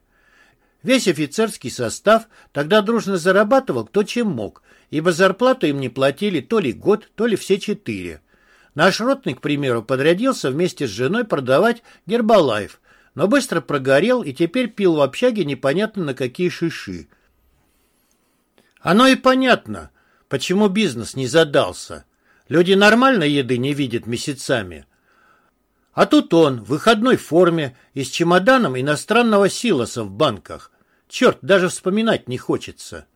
Весь офицерский состав тогда дружно зарабатывал кто чем мог, ибо зарплату им не платили то ли год, то ли все четыре. Наш ротный, к примеру, подрядился вместе с женой продавать гербалайф, но быстро прогорел и теперь пил в общаге непонятно на какие шиши. Оно и понятно, почему бизнес не задался. Люди нормальной еды не видят месяцами. А тут он, в выходной форме и с чемоданом иностранного силоса в банках. Черт, даже вспоминать не хочется.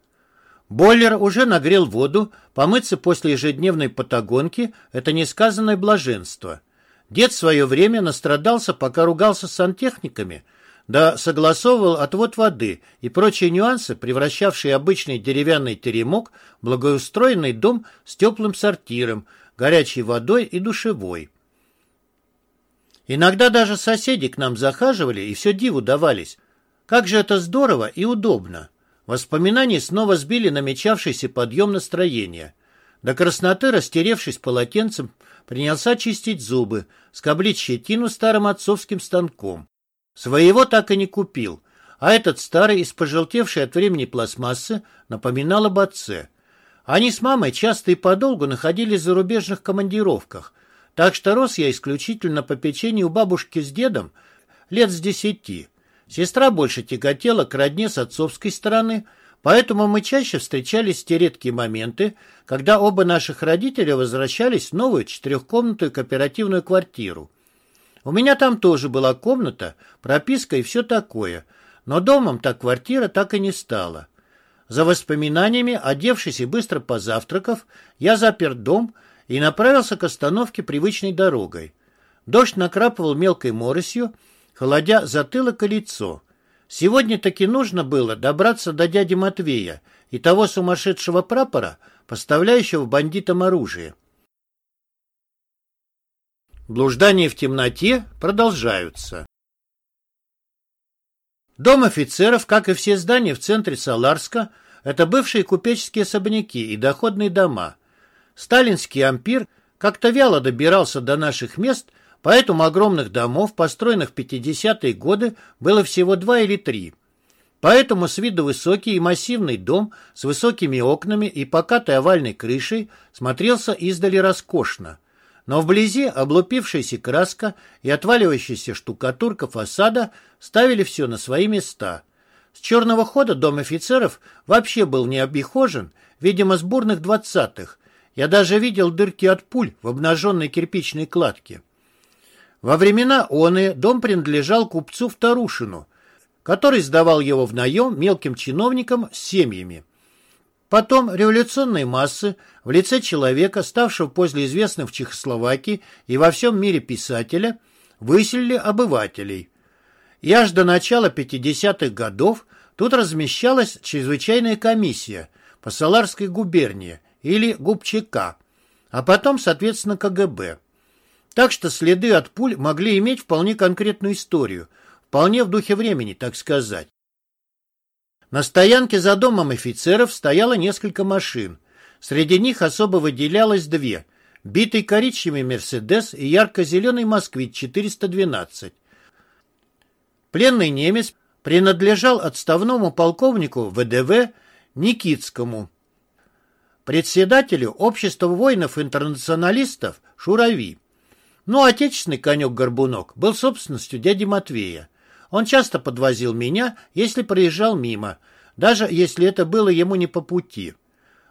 Бойлер уже нагрел воду, помыться после ежедневной потогонки – это несказанное блаженство. Дед в свое время настрадался, пока ругался с сантехниками – да согласовывал отвод воды и прочие нюансы, превращавшие обычный деревянный теремок в благоустроенный дом с теплым сортиром, горячей водой и душевой. Иногда даже соседи к нам захаживали и все диву давались. Как же это здорово и удобно. Воспоминания снова сбили намечавшийся подъем настроения. До красноты, растеревшись полотенцем, принялся чистить зубы, скоблить щетину старым отцовским станком. Своего так и не купил, а этот старый, из пожелтевшей от времени пластмассы, напоминал об отце. Они с мамой часто и подолгу находились в зарубежных командировках, так что рос я исключительно по печенью бабушки с дедом лет с десяти. Сестра больше тяготела к родне с отцовской стороны, поэтому мы чаще встречались в те редкие моменты, когда оба наших родителя возвращались в новую четырехкомнатную кооперативную квартиру. У меня там тоже была комната, прописка и все такое, но домом та квартира так и не стала. За воспоминаниями, одевшись и быстро позавтракав, я запер дом и направился к остановке привычной дорогой. Дождь накрапывал мелкой моросью, холодя затылок и лицо. Сегодня таки нужно было добраться до дяди Матвея и того сумасшедшего прапора, поставляющего бандитам оружие. Блуждания в темноте продолжаются. Дом офицеров, как и все здания в центре Саларска, это бывшие купеческие особняки и доходные дома. Сталинский ампир как-то вяло добирался до наших мест, поэтому огромных домов, построенных в 50-е годы, было всего два или три. Поэтому с виду высокий и массивный дом с высокими окнами и покатой овальной крышей смотрелся издали роскошно – но вблизи облупившаяся краска и отваливающаяся штукатурка фасада ставили все на свои места. С черного хода дом офицеров вообще был не обихожен, видимо, с бурных двадцатых. Я даже видел дырки от пуль в обнаженной кирпичной кладке. Во времена оны дом принадлежал купцу Вторушину, который сдавал его в наем мелким чиновникам с семьями. Потом революционные массы в лице человека, ставшего после известных в Чехословакии и во всем мире писателя, выселили обывателей. И аж до начала 50-х годов тут размещалась чрезвычайная комиссия по Саларской губернии или ГУБЧК, а потом, соответственно, КГБ. Так что следы от пуль могли иметь вполне конкретную историю, вполне в духе времени, так сказать. На стоянке за домом офицеров стояло несколько машин. Среди них особо выделялось две – битый коричневый «Мерседес» и ярко-зеленый «Москвич-412». Пленный немец принадлежал отставному полковнику ВДВ Никитскому, председателю Общества воинов-интернационалистов Шурави. Но отечественный конек-горбунок был собственностью дяди Матвея. Он часто подвозил меня, если проезжал мимо, даже если это было ему не по пути.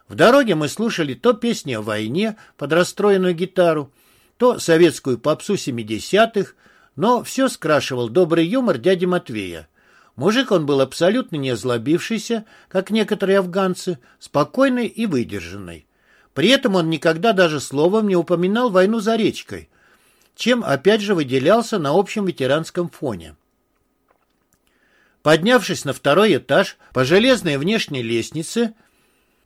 В дороге мы слушали то песни о войне под расстроенную гитару, то советскую попсу 70-х, но все скрашивал добрый юмор дяди Матвея. Мужик он был абсолютно не озлобившийся, как некоторые афганцы, спокойный и выдержанный. При этом он никогда даже словом не упоминал войну за речкой, чем опять же выделялся на общем ветеранском фоне. Поднявшись на второй этаж по железной внешней лестнице,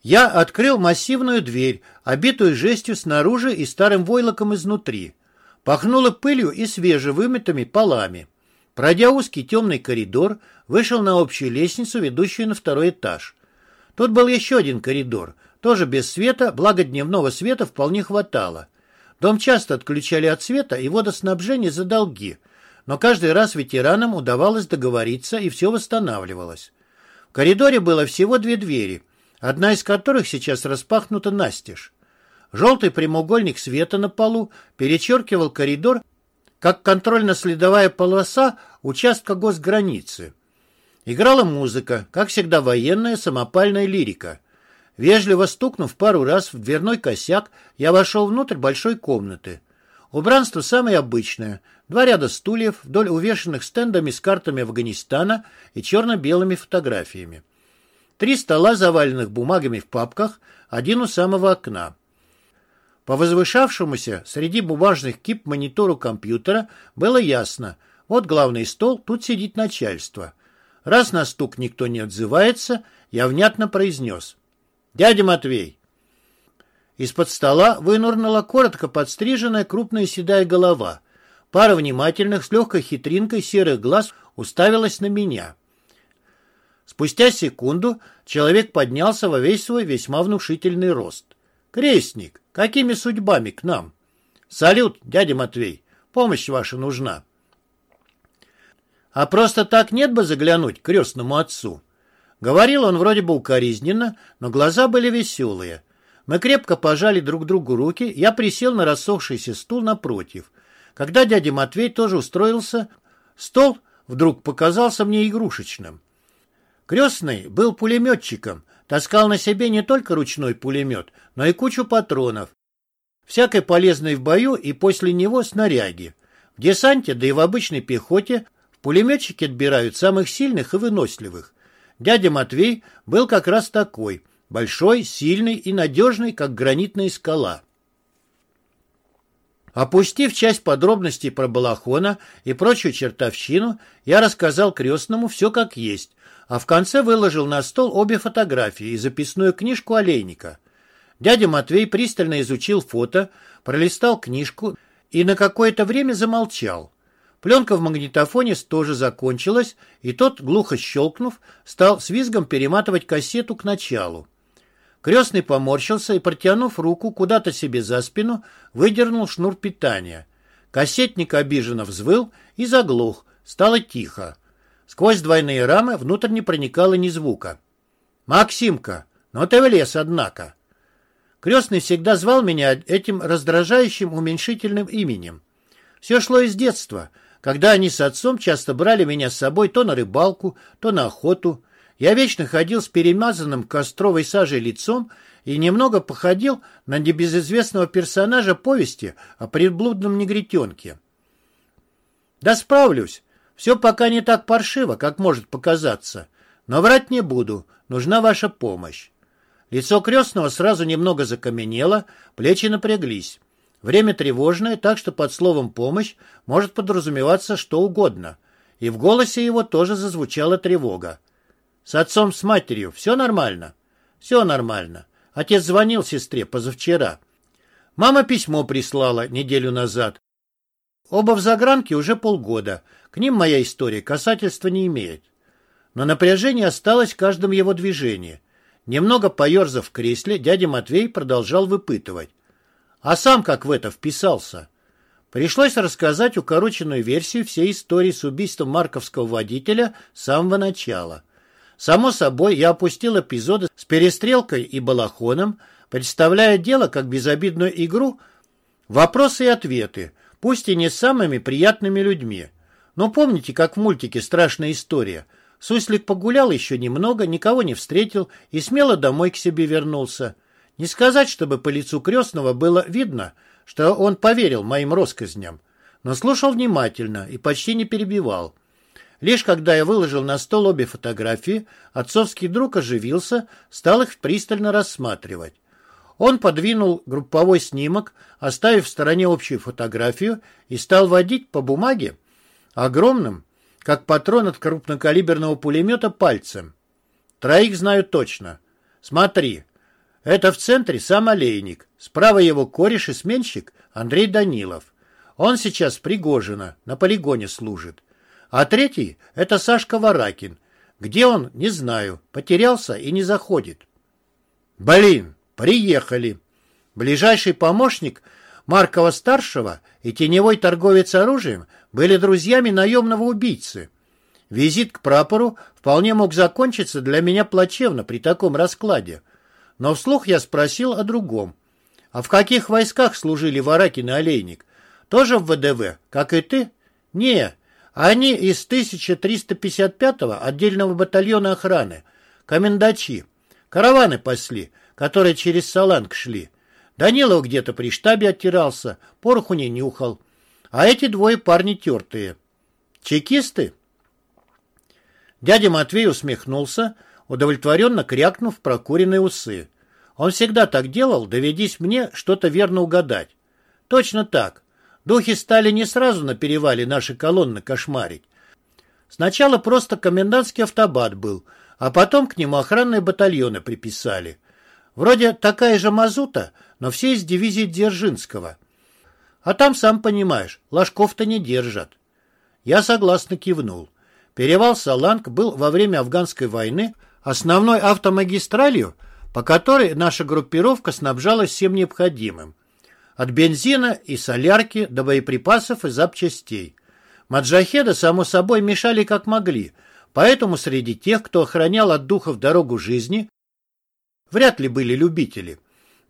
я открыл массивную дверь, обитую жестью снаружи и старым войлоком изнутри. Пахнуло пылью и свежевымытыми полами. Пройдя узкий темный коридор, вышел на общую лестницу, ведущую на второй этаж. Тут был еще один коридор, тоже без света, благо дневного света вполне хватало. Дом часто отключали от света и водоснабжения за долги, но каждый раз ветеранам удавалось договориться, и все восстанавливалось. В коридоре было всего две двери, одна из которых сейчас распахнута настежь. Желтый прямоугольник света на полу перечеркивал коридор, как контрольно-следовая полоса участка госграницы. Играла музыка, как всегда военная самопальная лирика. Вежливо стукнув пару раз в дверной косяк, я вошел внутрь большой комнаты. Убранство самое обычное. Два ряда стульев вдоль увешанных стендами с картами Афганистана и черно-белыми фотографиями. Три стола, заваленных бумагами в папках, один у самого окна. По возвышавшемуся среди бумажных кип монитору компьютера было ясно. Вот главный стол, тут сидит начальство. Раз на стук никто не отзывается, я внятно произнес. «Дядя Матвей!» Из-под стола вынурнула коротко подстриженная крупная седая голова. Пара внимательных с легкой хитринкой серых глаз уставилась на меня. Спустя секунду человек поднялся во весь свой весьма внушительный рост. «Крестник, какими судьбами к нам?» «Салют, дядя Матвей, помощь ваша нужна». «А просто так нет бы заглянуть крестному отцу?» Говорил он вроде бы укоризненно, но глаза были веселые. Мы крепко пожали друг другу руки, я присел на рассохшийся стул напротив. Когда дядя Матвей тоже устроился, стол вдруг показался мне игрушечным. Крестный был пулеметчиком, Таскал на себе не только ручной пулемет, но и кучу патронов. Всякой полезной в бою и после него снаряги. В десанте, да и в обычной пехоте пулеметчики отбирают самых сильных и выносливых. Дядя Матвей был как раз такой. Большой, сильный и надежный, как гранитная скала. Опустив часть подробностей про Балахона и прочую чертовщину, я рассказал крестному все как есть, а в конце выложил на стол обе фотографии и записную книжку олейника. Дядя Матвей пристально изучил фото, пролистал книжку и на какое-то время замолчал. Пленка в магнитофоне тоже закончилась, и тот, глухо щелкнув, стал с визгом перематывать кассету к началу. Крестный поморщился и, протянув руку куда-то себе за спину, выдернул шнур питания. Кассетник обиженно взвыл и заглух, стало тихо. Сквозь двойные рамы внутрь не проникало ни звука. «Максимка, ну ты влез, однако!» Крестный всегда звал меня этим раздражающим уменьшительным именем. Все шло из детства, когда они с отцом часто брали меня с собой то на рыбалку, то на охоту. Я вечно ходил с перемазанным костровой сажей лицом и немного походил на небезызвестного персонажа повести о приблудном негритенке. «Да справлюсь», все пока не так паршиво, как может показаться. Но врать не буду, нужна ваша помощь. Лицо крестного сразу немного закаменело, плечи напряглись. Время тревожное, так что под словом «помощь» может подразумеваться что угодно. И в голосе его тоже зазвучала тревога. «С отцом, с матерью все нормально?» «Все нормально. Отец звонил сестре позавчера. Мама письмо прислала неделю назад. Оба в загранке уже полгода. К ним моя история касательства не имеет. Но напряжение осталось в каждом его движении. Немного поерзав в кресле, дядя Матвей продолжал выпытывать. А сам как в это вписался? Пришлось рассказать укороченную версию всей истории с убийством марковского водителя с самого начала. Само собой, я опустил эпизоды с перестрелкой и балахоном, представляя дело как безобидную игру «Вопросы и ответы», пусть и не самыми приятными людьми. Но помните, как в мультике «Страшная история»? Суслик погулял еще немного, никого не встретил и смело домой к себе вернулся. Не сказать, чтобы по лицу крестного было видно, что он поверил моим россказням, но слушал внимательно и почти не перебивал. Лишь когда я выложил на стол обе фотографии, отцовский друг оживился, стал их пристально рассматривать. Он подвинул групповой снимок, оставив в стороне общую фотографию, и стал водить по бумаге огромным, как патрон от крупнокалиберного пулемета, пальцем. Троих знаю точно. Смотри, это в центре сам Олейник, справа его кореш и сменщик Андрей Данилов. Он сейчас в Пригожино, на полигоне служит. А третий — это Сашка Варакин. Где он, не знаю, потерялся и не заходит. Блин, приехали. Ближайший помощник Маркова-старшего и теневой торговец оружием были друзьями наемного убийцы. Визит к прапору вполне мог закончиться для меня плачевно при таком раскладе. Но вслух я спросил о другом. А в каких войсках служили Варакин и Олейник? Тоже в ВДВ, как и ты? Не, они из 1355-го отдельного батальона охраны, комендачи. Караваны пасли, которые через Саланг шли. Данилов где-то при штабе оттирался, пороху не нюхал. А эти двое парни тертые. Чекисты? Дядя Матвей усмехнулся, удовлетворенно крякнув прокуренные усы. Он всегда так делал, доведись мне что-то верно угадать. Точно так. Духи стали не сразу на перевале наши колонны кошмарить. Сначала просто комендантский автобат был, а потом к нему охранные батальоны приписали. Вроде такая же мазута, но все из дивизии Дзержинского. А там, сам понимаешь, ложков-то не держат. Я согласно кивнул. Перевал Саланг был во время афганской войны основной автомагистралью, по которой наша группировка снабжалась всем необходимым. От бензина и солярки до боеприпасов и запчастей. Маджахеды, само собой, мешали как могли, поэтому среди тех, кто охранял от духов дорогу жизни, вряд ли были любители.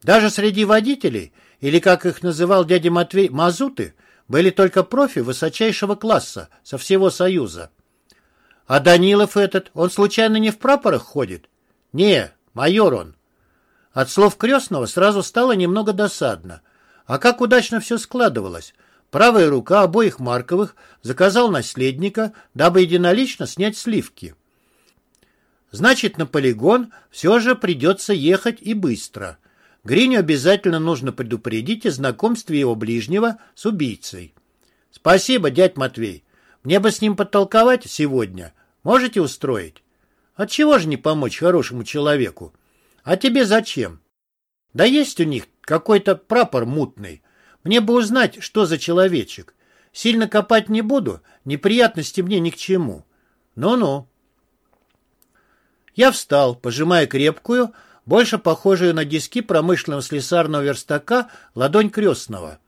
Даже среди водителей, или, как их называл дядя Матвей, мазуты, были только профи высочайшего класса со всего Союза. А Данилов этот, он случайно не в прапорах ходит? Не, майор он. От слов крестного сразу стало немного досадно. А как удачно все складывалось. Правая рука обоих Марковых заказал наследника, дабы единолично снять сливки. Значит, на полигон все же придется ехать и быстро. Гриню обязательно нужно предупредить о знакомстве его ближнего с убийцей. Спасибо, дядь Матвей. Мне бы с ним подтолковать сегодня. Можете устроить? Отчего же не помочь хорошему человеку? А тебе зачем? Да есть у них какой-то прапор мутный. Мне бы узнать, что за человечек. Сильно копать не буду, неприятности мне ни к чему. Ну-ну. Я встал, пожимая крепкую, больше похожую на диски промышленного слесарного верстака, ладонь крестного.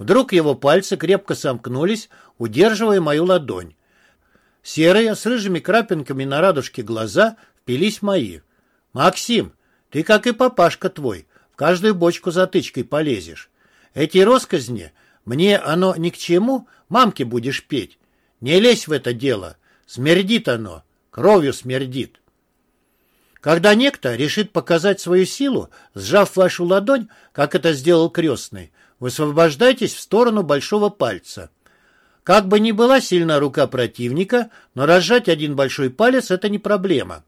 Вдруг его пальцы крепко сомкнулись, удерживая мою ладонь. Серые, с рыжими крапинками на радужке глаза впились мои. «Максим, ты, как и папашка твой, в каждую бочку затычкой полезешь. Эти росказни, мне оно ни к чему, мамке будешь петь. Не лезь в это дело, смердит оно, кровью смердит». Когда некто решит показать свою силу, сжав вашу ладонь, как это сделал крестный, высвобождайтесь в сторону большого пальца. Как бы ни была сильна рука противника, но разжать один большой палец – это не проблема.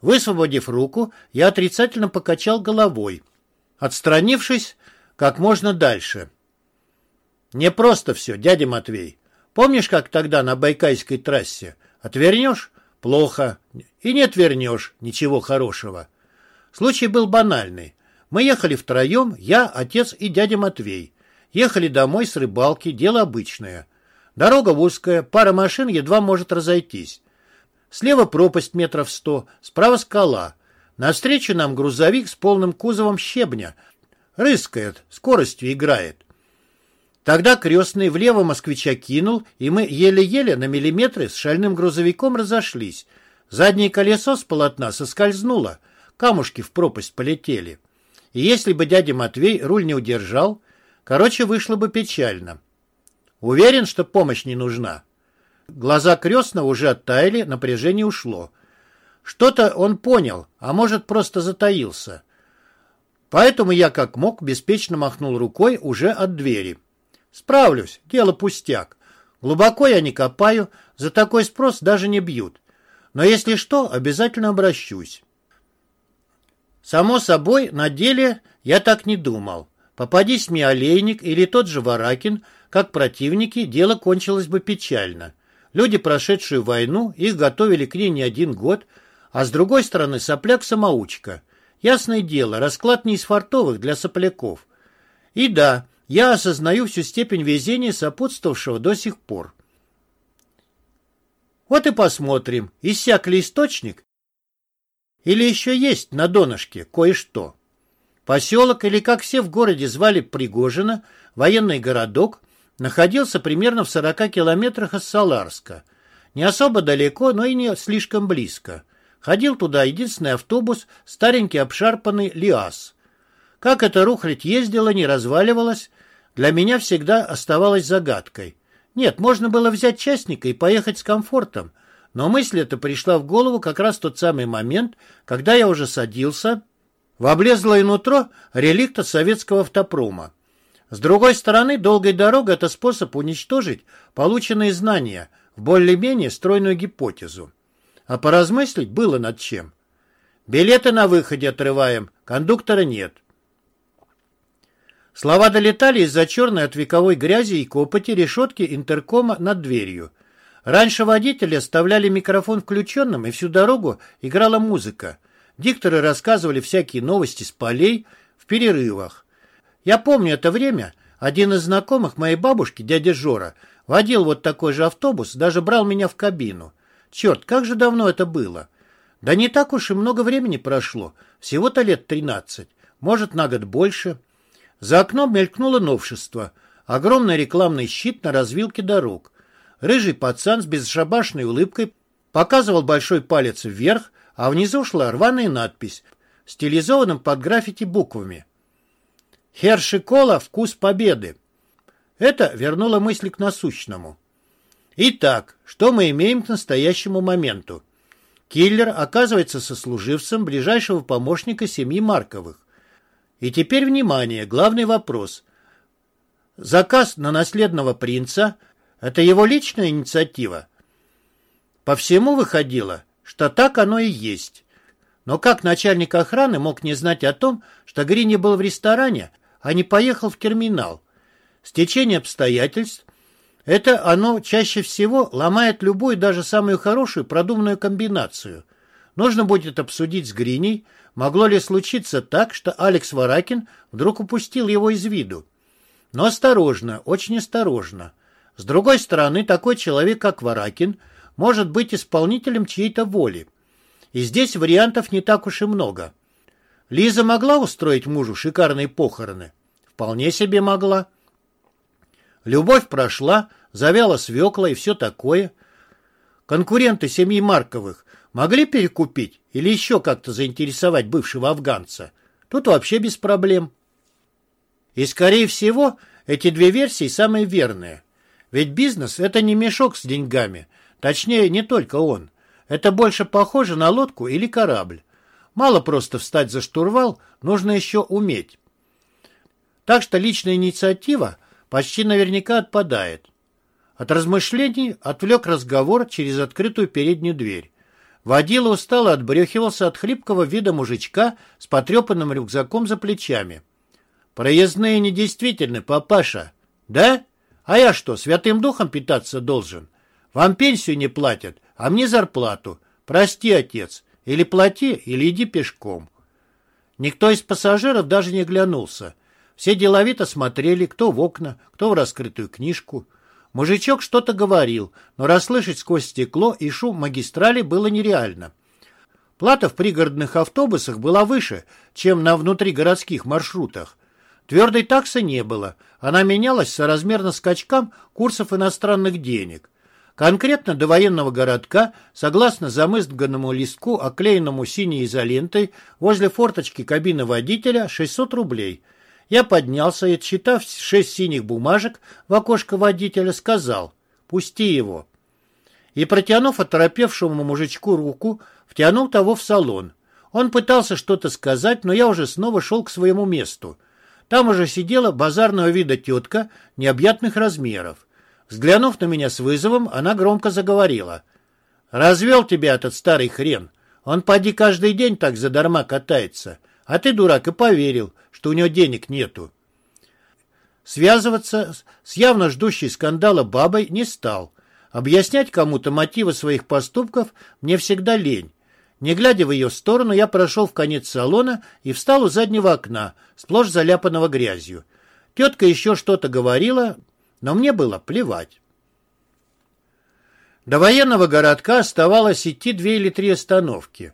Высвободив руку, я отрицательно покачал головой, отстранившись как можно дальше. Не просто все, дядя Матвей. Помнишь, как тогда на Байкальской трассе? Отвернешь Плохо. И не отвернешь ничего хорошего. Случай был банальный. Мы ехали втроем, я, отец и дядя Матвей. Ехали домой с рыбалки, дело обычное. Дорога узкая, пара машин едва может разойтись. Слева пропасть метров сто, справа скала. Навстречу нам грузовик с полным кузовом щебня. Рыскает, скоростью играет. Тогда крестный влево москвича кинул, и мы еле-еле на миллиметры с шальным грузовиком разошлись. Заднее колесо с полотна соскользнуло, камушки в пропасть полетели. И если бы дядя Матвей руль не удержал, короче, вышло бы печально. Уверен, что помощь не нужна. Глаза крестного уже оттаяли, напряжение ушло. Что-то он понял, а может, просто затаился. Поэтому я, как мог, беспечно махнул рукой уже от двери. Справлюсь, дело пустяк. Глубоко я не копаю, за такой спрос даже не бьют. Но если что, обязательно обращусь. Само собой, на деле я так не думал. Попадись мне олейник или тот же Варакин, как противники, дело кончилось бы печально. Люди, прошедшие войну, их готовили к ней не один год, а с другой стороны сопляк-самоучка. Ясное дело, расклад не из фартовых для сопляков. И да, я осознаю всю степень везения, сопутствовавшего до сих пор. Вот и посмотрим, иссяк ли источник, или еще есть на донышке кое-что. Поселок, или как все в городе звали Пригожина, военный городок, находился примерно в 40 километрах от Саларска. Не особо далеко, но и не слишком близко. Ходил туда единственный автобус, старенький обшарпанный ЛиАЗ. Как эта рухлядь ездила, не разваливалась, для меня всегда оставалась загадкой. Нет, можно было взять частника и поехать с комфортом, но мысль эта пришла в голову как раз в тот самый момент, когда я уже садился в облезлое нутро реликта советского автопрома. С другой стороны, долгая дорога – это способ уничтожить полученные знания в более-менее стройную гипотезу. А поразмыслить было над чем. Билеты на выходе отрываем, кондуктора нет. Слова долетали из-за черной от вековой грязи и копоти решетки интеркома над дверью. Раньше водители оставляли микрофон включенным, и всю дорогу играла музыка. Дикторы рассказывали всякие новости с полей в перерывах. Я помню это время. Один из знакомых моей бабушки, дядя Жора, водил вот такой же автобус, даже брал меня в кабину. Черт, как же давно это было. Да не так уж и много времени прошло. Всего-то лет тринадцать. Может, на год больше. За окном мелькнуло новшество. Огромный рекламный щит на развилке дорог. Рыжий пацан с безшабашной улыбкой показывал большой палец вверх, а внизу шла рваная надпись, стилизованным под граффити буквами. Херши Кола «Вкус победы». Это вернуло мысль к насущному. Итак, что мы имеем к настоящему моменту? Киллер оказывается сослуживцем ближайшего помощника семьи Марковых. И теперь, внимание, главный вопрос. Заказ на наследного принца – это его личная инициатива? По всему выходило, что так оно и есть. Но как начальник охраны мог не знать о том, что Грини был в ресторане, а не поехал в терминал. Стечение обстоятельств – это оно чаще всего ломает любую, даже самую хорошую продуманную комбинацию. Нужно будет обсудить с Гриней, могло ли случиться так, что Алекс Варакин вдруг упустил его из виду. Но осторожно, очень осторожно. С другой стороны, такой человек, как Варакин, может быть исполнителем чьей-то воли. И здесь вариантов не так уж и много. Лиза могла устроить мужу шикарные похороны? Вполне себе могла. Любовь прошла, завяла свекла и все такое. Конкуренты семьи Марковых могли перекупить или еще как-то заинтересовать бывшего афганца? Тут вообще без проблем. И, скорее всего, эти две версии самые верные. Ведь бизнес – это не мешок с деньгами. Точнее, не только он. Это больше похоже на лодку или корабль. Мало просто встать за штурвал, нужно еще уметь. Так что личная инициатива почти наверняка отпадает. От размышлений отвлек разговор через открытую переднюю дверь. Водила устало отбрехивался от хлипкого вида мужичка с потрепанным рюкзаком за плечами. «Проездные недействительны, папаша». «Да? А я что, святым духом питаться должен? Вам пенсию не платят, а мне зарплату. Прости, отец. Или плати, или иди пешком. Никто из пассажиров даже не глянулся. Все деловито смотрели, кто в окна, кто в раскрытую книжку. Мужичок что-то говорил, но расслышать сквозь стекло и шум магистрали было нереально. Плата в пригородных автобусах была выше, чем на внутригородских маршрутах. Твердой таксы не было, она менялась соразмерно скачкам курсов иностранных денег. Конкретно до военного городка, согласно замызганному листку, оклеенному синей изолентой, возле форточки кабины водителя 600 рублей. Я поднялся и, отсчитав шесть синих бумажек в окошко водителя, сказал «Пусти его». И, протянув оторопевшему мужичку руку, втянул того в салон. Он пытался что-то сказать, но я уже снова шел к своему месту. Там уже сидела базарного вида тетка необъятных размеров. Взглянув на меня с вызовом, она громко заговорила. «Развел тебя этот старый хрен. Он поди каждый день так задарма катается. А ты, дурак, и поверил, что у него денег нету». Связываться с явно ждущей скандала бабой не стал. Объяснять кому-то мотивы своих поступков мне всегда лень. Не глядя в ее сторону, я прошел в конец салона и встал у заднего окна, сплошь заляпанного грязью. Тетка еще что-то говорила, но мне было плевать. До военного городка оставалось идти две или три остановки.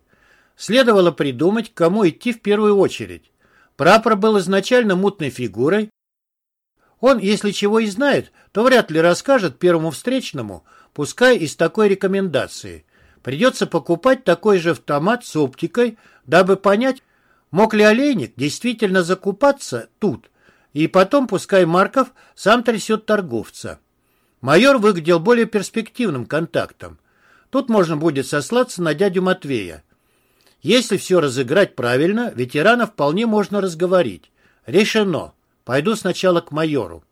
Следовало придумать, к кому идти в первую очередь. Прапор был изначально мутной фигурой. Он, если чего и знает, то вряд ли расскажет первому встречному, пускай из такой рекомендации. Придется покупать такой же автомат с оптикой, дабы понять, мог ли олейник действительно закупаться тут – и потом пускай Марков сам трясет торговца. Майор выглядел более перспективным контактом. Тут можно будет сослаться на дядю Матвея. Если все разыграть правильно, ветерана вполне можно разговорить. Решено. Пойду сначала к майору.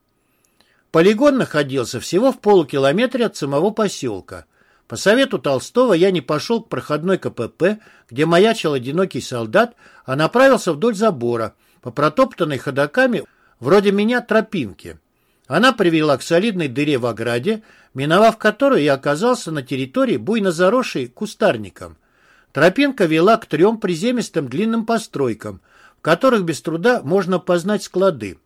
Полигон находился всего в полукилометре от самого поселка. По совету Толстого я не пошел к проходной КПП, где маячил одинокий солдат, а направился вдоль забора, по протоптанной ходоками вроде меня, тропинки. Она привела к солидной дыре в ограде, миновав которую я оказался на территории, буйно заросшей кустарником. Тропинка вела к трем приземистым длинным постройкам, в которых без труда можно познать склады.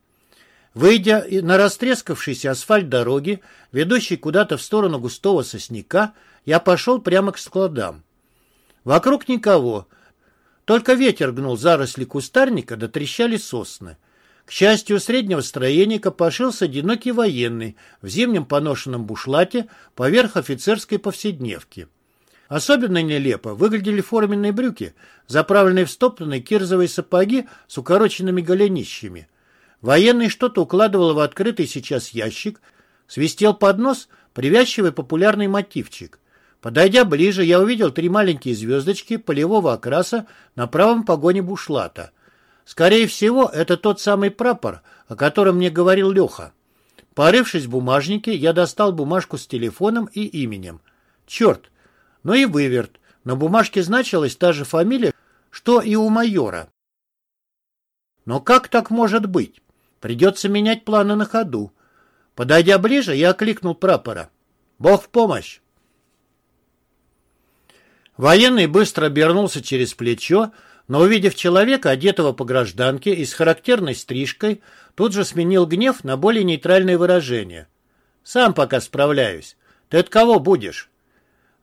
Выйдя на растрескавшийся асфальт дороги, ведущий куда-то в сторону густого сосняка, я пошел прямо к складам. Вокруг никого, только ветер гнул заросли кустарника, да трещали сосны. К счастью, среднего строения копошился одинокий военный в зимнем поношенном бушлате поверх офицерской повседневки. Особенно нелепо выглядели форменные брюки, заправленные в стоптанные кирзовые сапоги с укороченными голенищами. Военный что-то укладывал в открытый сейчас ящик, свистел под нос привязчивый популярный мотивчик. Подойдя ближе, я увидел три маленькие звездочки полевого окраса на правом погоне бушлата – Скорее всего, это тот самый прапор, о котором мне говорил Леха. Порывшись в бумажнике, я достал бумажку с телефоном и именем. Черт! Ну и выверт. На бумажке значилась та же фамилия, что и у майора. Но как так может быть? Придется менять планы на ходу. Подойдя ближе, я окликнул прапора. «Бог в помощь!» Военный быстро обернулся через плечо, но, увидев человека, одетого по гражданке и с характерной стрижкой, тут же сменил гнев на более нейтральное выражение. «Сам пока справляюсь. Ты от кого будешь?»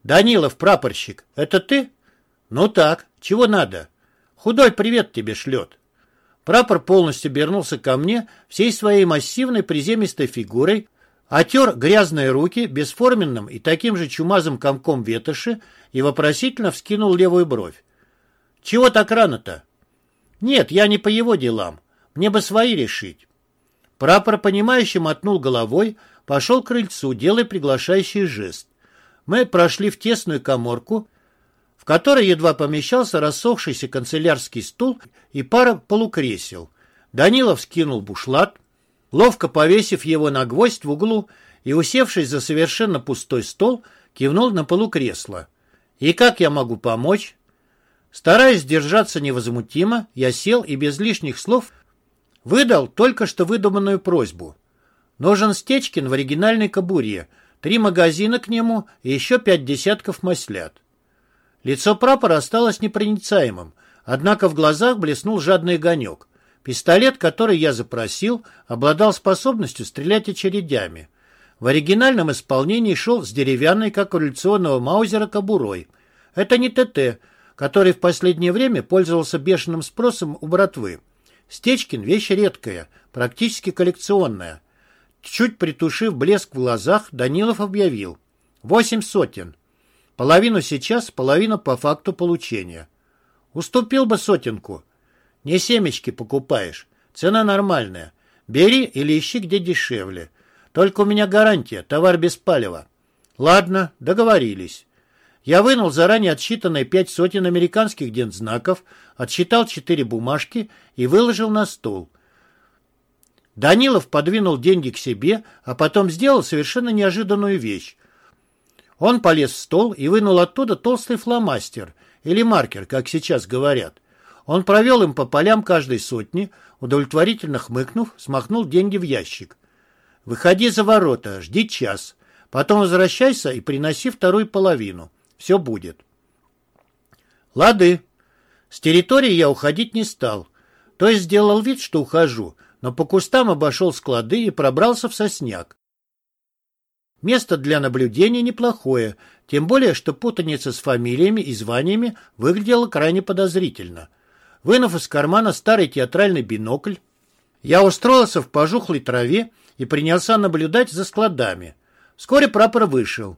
«Данилов, прапорщик. Это ты?» «Ну так. Чего надо?» «Худой привет тебе шлет». Прапор полностью обернулся ко мне всей своей массивной приземистой фигурой, отер грязные руки бесформенным и таким же чумазым комком ветоши и вопросительно вскинул левую бровь. Чего так рано-то? Нет, я не по его делам. Мне бы свои решить. Прапор, понимающе мотнул головой, пошел к крыльцу, делая приглашающий жест. Мы прошли в тесную коморку, в которой едва помещался рассохшийся канцелярский стул и пара полукресел. Данилов скинул бушлат, ловко повесив его на гвоздь в углу и, усевшись за совершенно пустой стол, кивнул на полукресло. «И как я могу помочь?» Стараясь держаться невозмутимо, я сел и без лишних слов выдал только что выдуманную просьбу. Нужен Стечкин в оригинальной кобуре, три магазина к нему и еще пять десятков маслят. Лицо прапора осталось непроницаемым, однако в глазах блеснул жадный огонек. Пистолет, который я запросил, обладал способностью стрелять очередями. В оригинальном исполнении шел с деревянной, как у революционного маузера, кобурой. Это не ТТ, который в последнее время пользовался бешеным спросом у братвы. Стечкин – вещь редкая, практически коллекционная. Чуть притушив блеск в глазах, Данилов объявил. Восемь сотен. Половину сейчас, половину по факту получения. Уступил бы сотенку. Не семечки покупаешь. Цена нормальная. Бери или ищи где дешевле. Только у меня гарантия, товар без палева. Ладно, договорились. Я вынул заранее отсчитанные пять сотен американских дензнаков, отсчитал четыре бумажки и выложил на стол. Данилов подвинул деньги к себе, а потом сделал совершенно неожиданную вещь. Он полез в стол и вынул оттуда толстый фломастер, или маркер, как сейчас говорят. Он провел им по полям каждой сотни, удовлетворительно хмыкнув, смахнул деньги в ящик. «Выходи за ворота, жди час. Потом возвращайся и приноси вторую половину. Все будет». «Лады». С территории я уходить не стал. То есть сделал вид, что ухожу, но по кустам обошел склады и пробрался в сосняк. Место для наблюдения неплохое, тем более, что путаница с фамилиями и званиями выглядела крайне подозрительно. Вынув из кармана старый театральный бинокль, я устроился в пожухлой траве и принялся наблюдать за складами. Вскоре прапор вышел.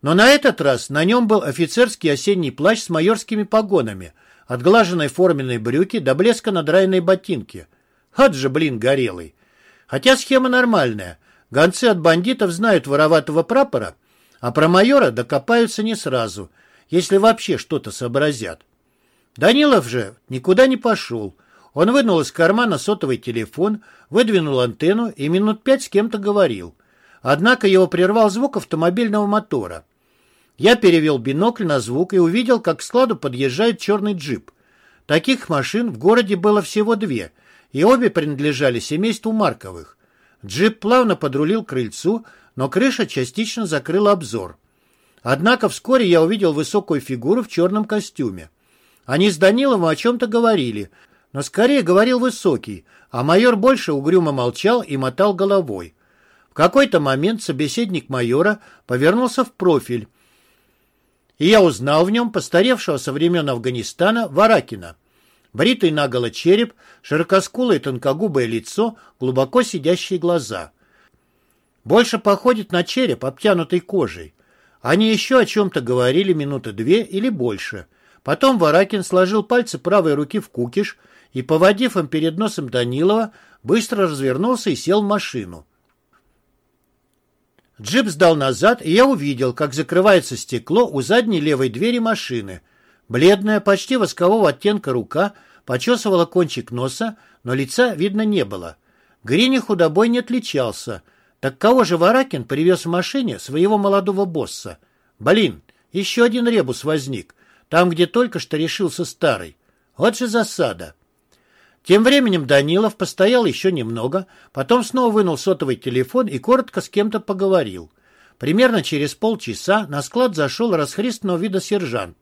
Но на этот раз на нем был офицерский осенний плащ с майорскими погонами, отглаженные форменные брюки до блеска надраенные ботинки. Ад же, блин, горелый. Хотя схема нормальная. Гонцы от бандитов знают вороватого прапора, а про майора докопаются не сразу, если вообще что-то сообразят. Данилов же никуда не пошел. Он вынул из кармана сотовый телефон, выдвинул антенну и минут пять с кем-то говорил. Однако его прервал звук автомобильного мотора. Я перевел бинокль на звук и увидел, как к складу подъезжает черный джип. Таких машин в городе было всего две, и обе принадлежали семейству Марковых. Джип плавно подрулил к крыльцу, но крыша частично закрыла обзор. Однако вскоре я увидел высокую фигуру в черном костюме. Они с Даниловым о чем-то говорили, но скорее говорил высокий, а майор больше угрюмо молчал и мотал головой. В какой-то момент собеседник майора повернулся в профиль, и я узнал в нем постаревшего со времен Афганистана Варакина. Бритый наголо череп, широкоскулое тонкогубое лицо, глубоко сидящие глаза. Больше походит на череп, обтянутый кожей. Они еще о чем-то говорили минуты две или больше. Потом Варакин сложил пальцы правой руки в кукиш и, поводив им перед носом Данилова, быстро развернулся и сел в машину. Джип сдал назад, и я увидел, как закрывается стекло у задней левой двери машины. Бледная, почти воскового оттенка рука почесывала кончик носа, но лица видно не было. Грини худобой не отличался. Так кого же Варакин привез в машине своего молодого босса? Блин, еще один ребус возник, там, где только что решился старый. Вот же засада. Тем временем Данилов постоял еще немного, потом снова вынул сотовый телефон и коротко с кем-то поговорил. Примерно через полчаса на склад зашел расхристанного вида сержант.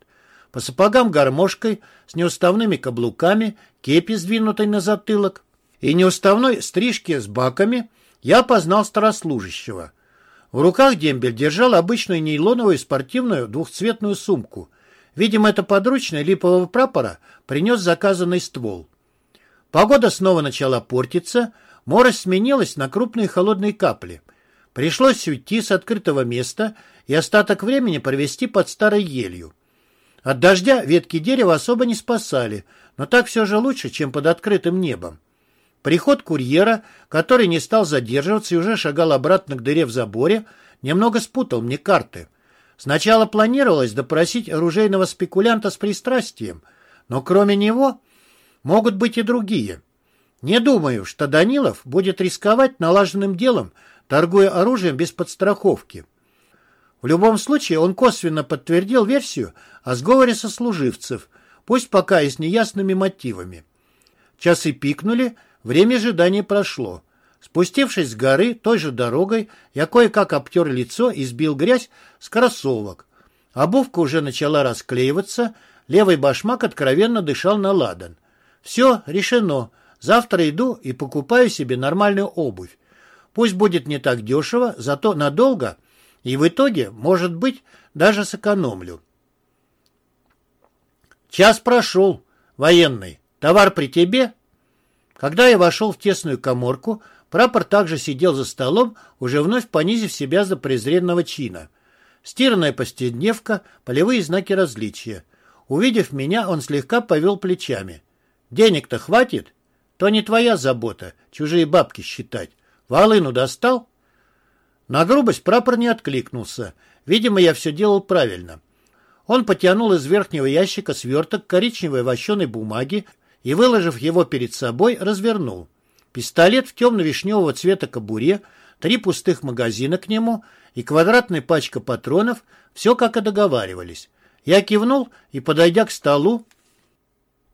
По сапогам гармошкой, с неуставными каблуками, кепи, сдвинутой на затылок, и неуставной стрижки с баками, я познал старослужащего. В руках дембель держал обычную нейлоновую спортивную двухцветную сумку. Видимо, это подручный липового прапора принес заказанный ствол. Погода снова начала портиться, морось сменилась на крупные холодные капли. Пришлось уйти с открытого места и остаток времени провести под старой елью. От дождя ветки дерева особо не спасали, но так все же лучше, чем под открытым небом. Приход курьера, который не стал задерживаться и уже шагал обратно к дыре в заборе, немного спутал мне карты. Сначала планировалось допросить оружейного спекулянта с пристрастием, но кроме него могут быть и другие. Не думаю, что Данилов будет рисковать налаженным делом, торгуя оружием без подстраховки. В любом случае, он косвенно подтвердил версию о сговоре сослуживцев, пусть пока и с неясными мотивами. Часы пикнули, время ожидания прошло. Спустившись с горы той же дорогой, я кое-как обтер лицо и сбил грязь с кроссовок. Обувка уже начала расклеиваться, левый башмак откровенно дышал на ладан. Все, решено. Завтра иду и покупаю себе нормальную обувь. Пусть будет не так дешево, зато надолго, и в итоге, может быть, даже сэкономлю. Час прошел, военный. Товар при тебе? Когда я вошел в тесную коморку, прапор также сидел за столом, уже вновь понизив себя за презренного чина. Стиранная постедневка, полевые знаки различия. Увидев меня, он слегка повел плечами. «Денег-то хватит? То не твоя забота, чужие бабки считать. Волыну достал?» На грубость прапор не откликнулся. Видимо, я все делал правильно. Он потянул из верхнего ящика сверток коричневой вощеной бумаги и, выложив его перед собой, развернул. Пистолет в темно-вишневого цвета кобуре, три пустых магазина к нему и квадратная пачка патронов, все как и договаривались. Я кивнул и, подойдя к столу,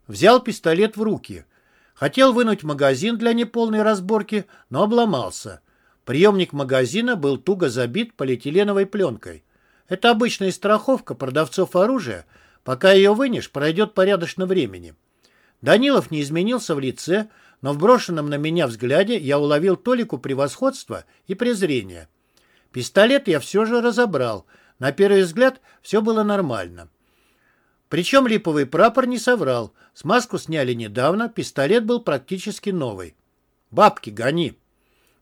взял пистолет в руки. Хотел вынуть магазин для неполной разборки, но обломался. Приемник магазина был туго забит полиэтиленовой пленкой. Это обычная страховка продавцов оружия. Пока ее вынешь, пройдет порядочно времени. Данилов не изменился в лице, но в брошенном на меня взгляде я уловил толику превосходства и презрения. Пистолет я все же разобрал. На первый взгляд все было нормально. Причем липовый прапор не соврал. Смазку сняли недавно, пистолет был практически новый. «Бабки гони!»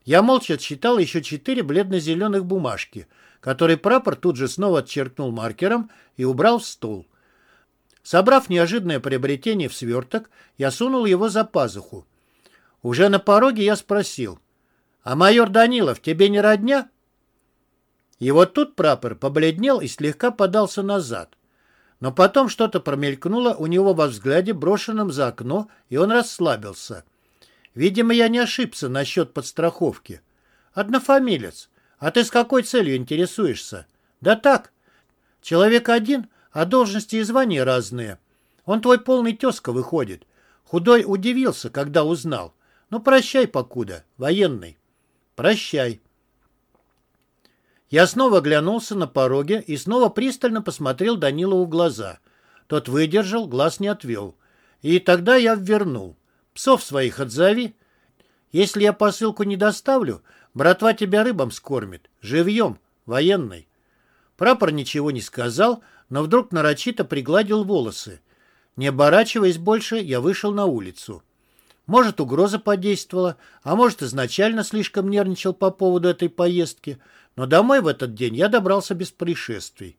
Я молча отсчитал еще четыре бледно-зеленых бумажки – который прапор тут же снова отчеркнул маркером и убрал в стол. Собрав неожиданное приобретение в сверток, я сунул его за пазуху. Уже на пороге я спросил, «А майор Данилов тебе не родня?» И вот тут прапор побледнел и слегка подался назад. Но потом что-то промелькнуло у него во взгляде, брошенном за окно, и он расслабился. Видимо, я не ошибся насчет подстраховки. Однофамилец. А ты с какой целью интересуешься? Да так. Человек один, а должности и звания разные. Он твой полный тезка выходит. Худой удивился, когда узнал. Ну, прощай, покуда, военный. Прощай. Я снова оглянулся на пороге и снова пристально посмотрел Данилову в глаза. Тот выдержал, глаз не отвел. И тогда я ввернул. Псов своих отзови. Если я посылку не доставлю, Братва тебя рыбам скормит. Живьем, военный. Прапор ничего не сказал, но вдруг нарочито пригладил волосы. Не оборачиваясь больше, я вышел на улицу. Может, угроза подействовала, а может, изначально слишком нервничал по поводу этой поездки, но домой в этот день я добрался без происшествий.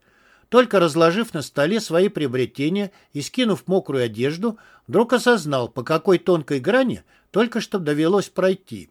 Только разложив на столе свои приобретения и скинув мокрую одежду, вдруг осознал, по какой тонкой грани только что довелось пройти.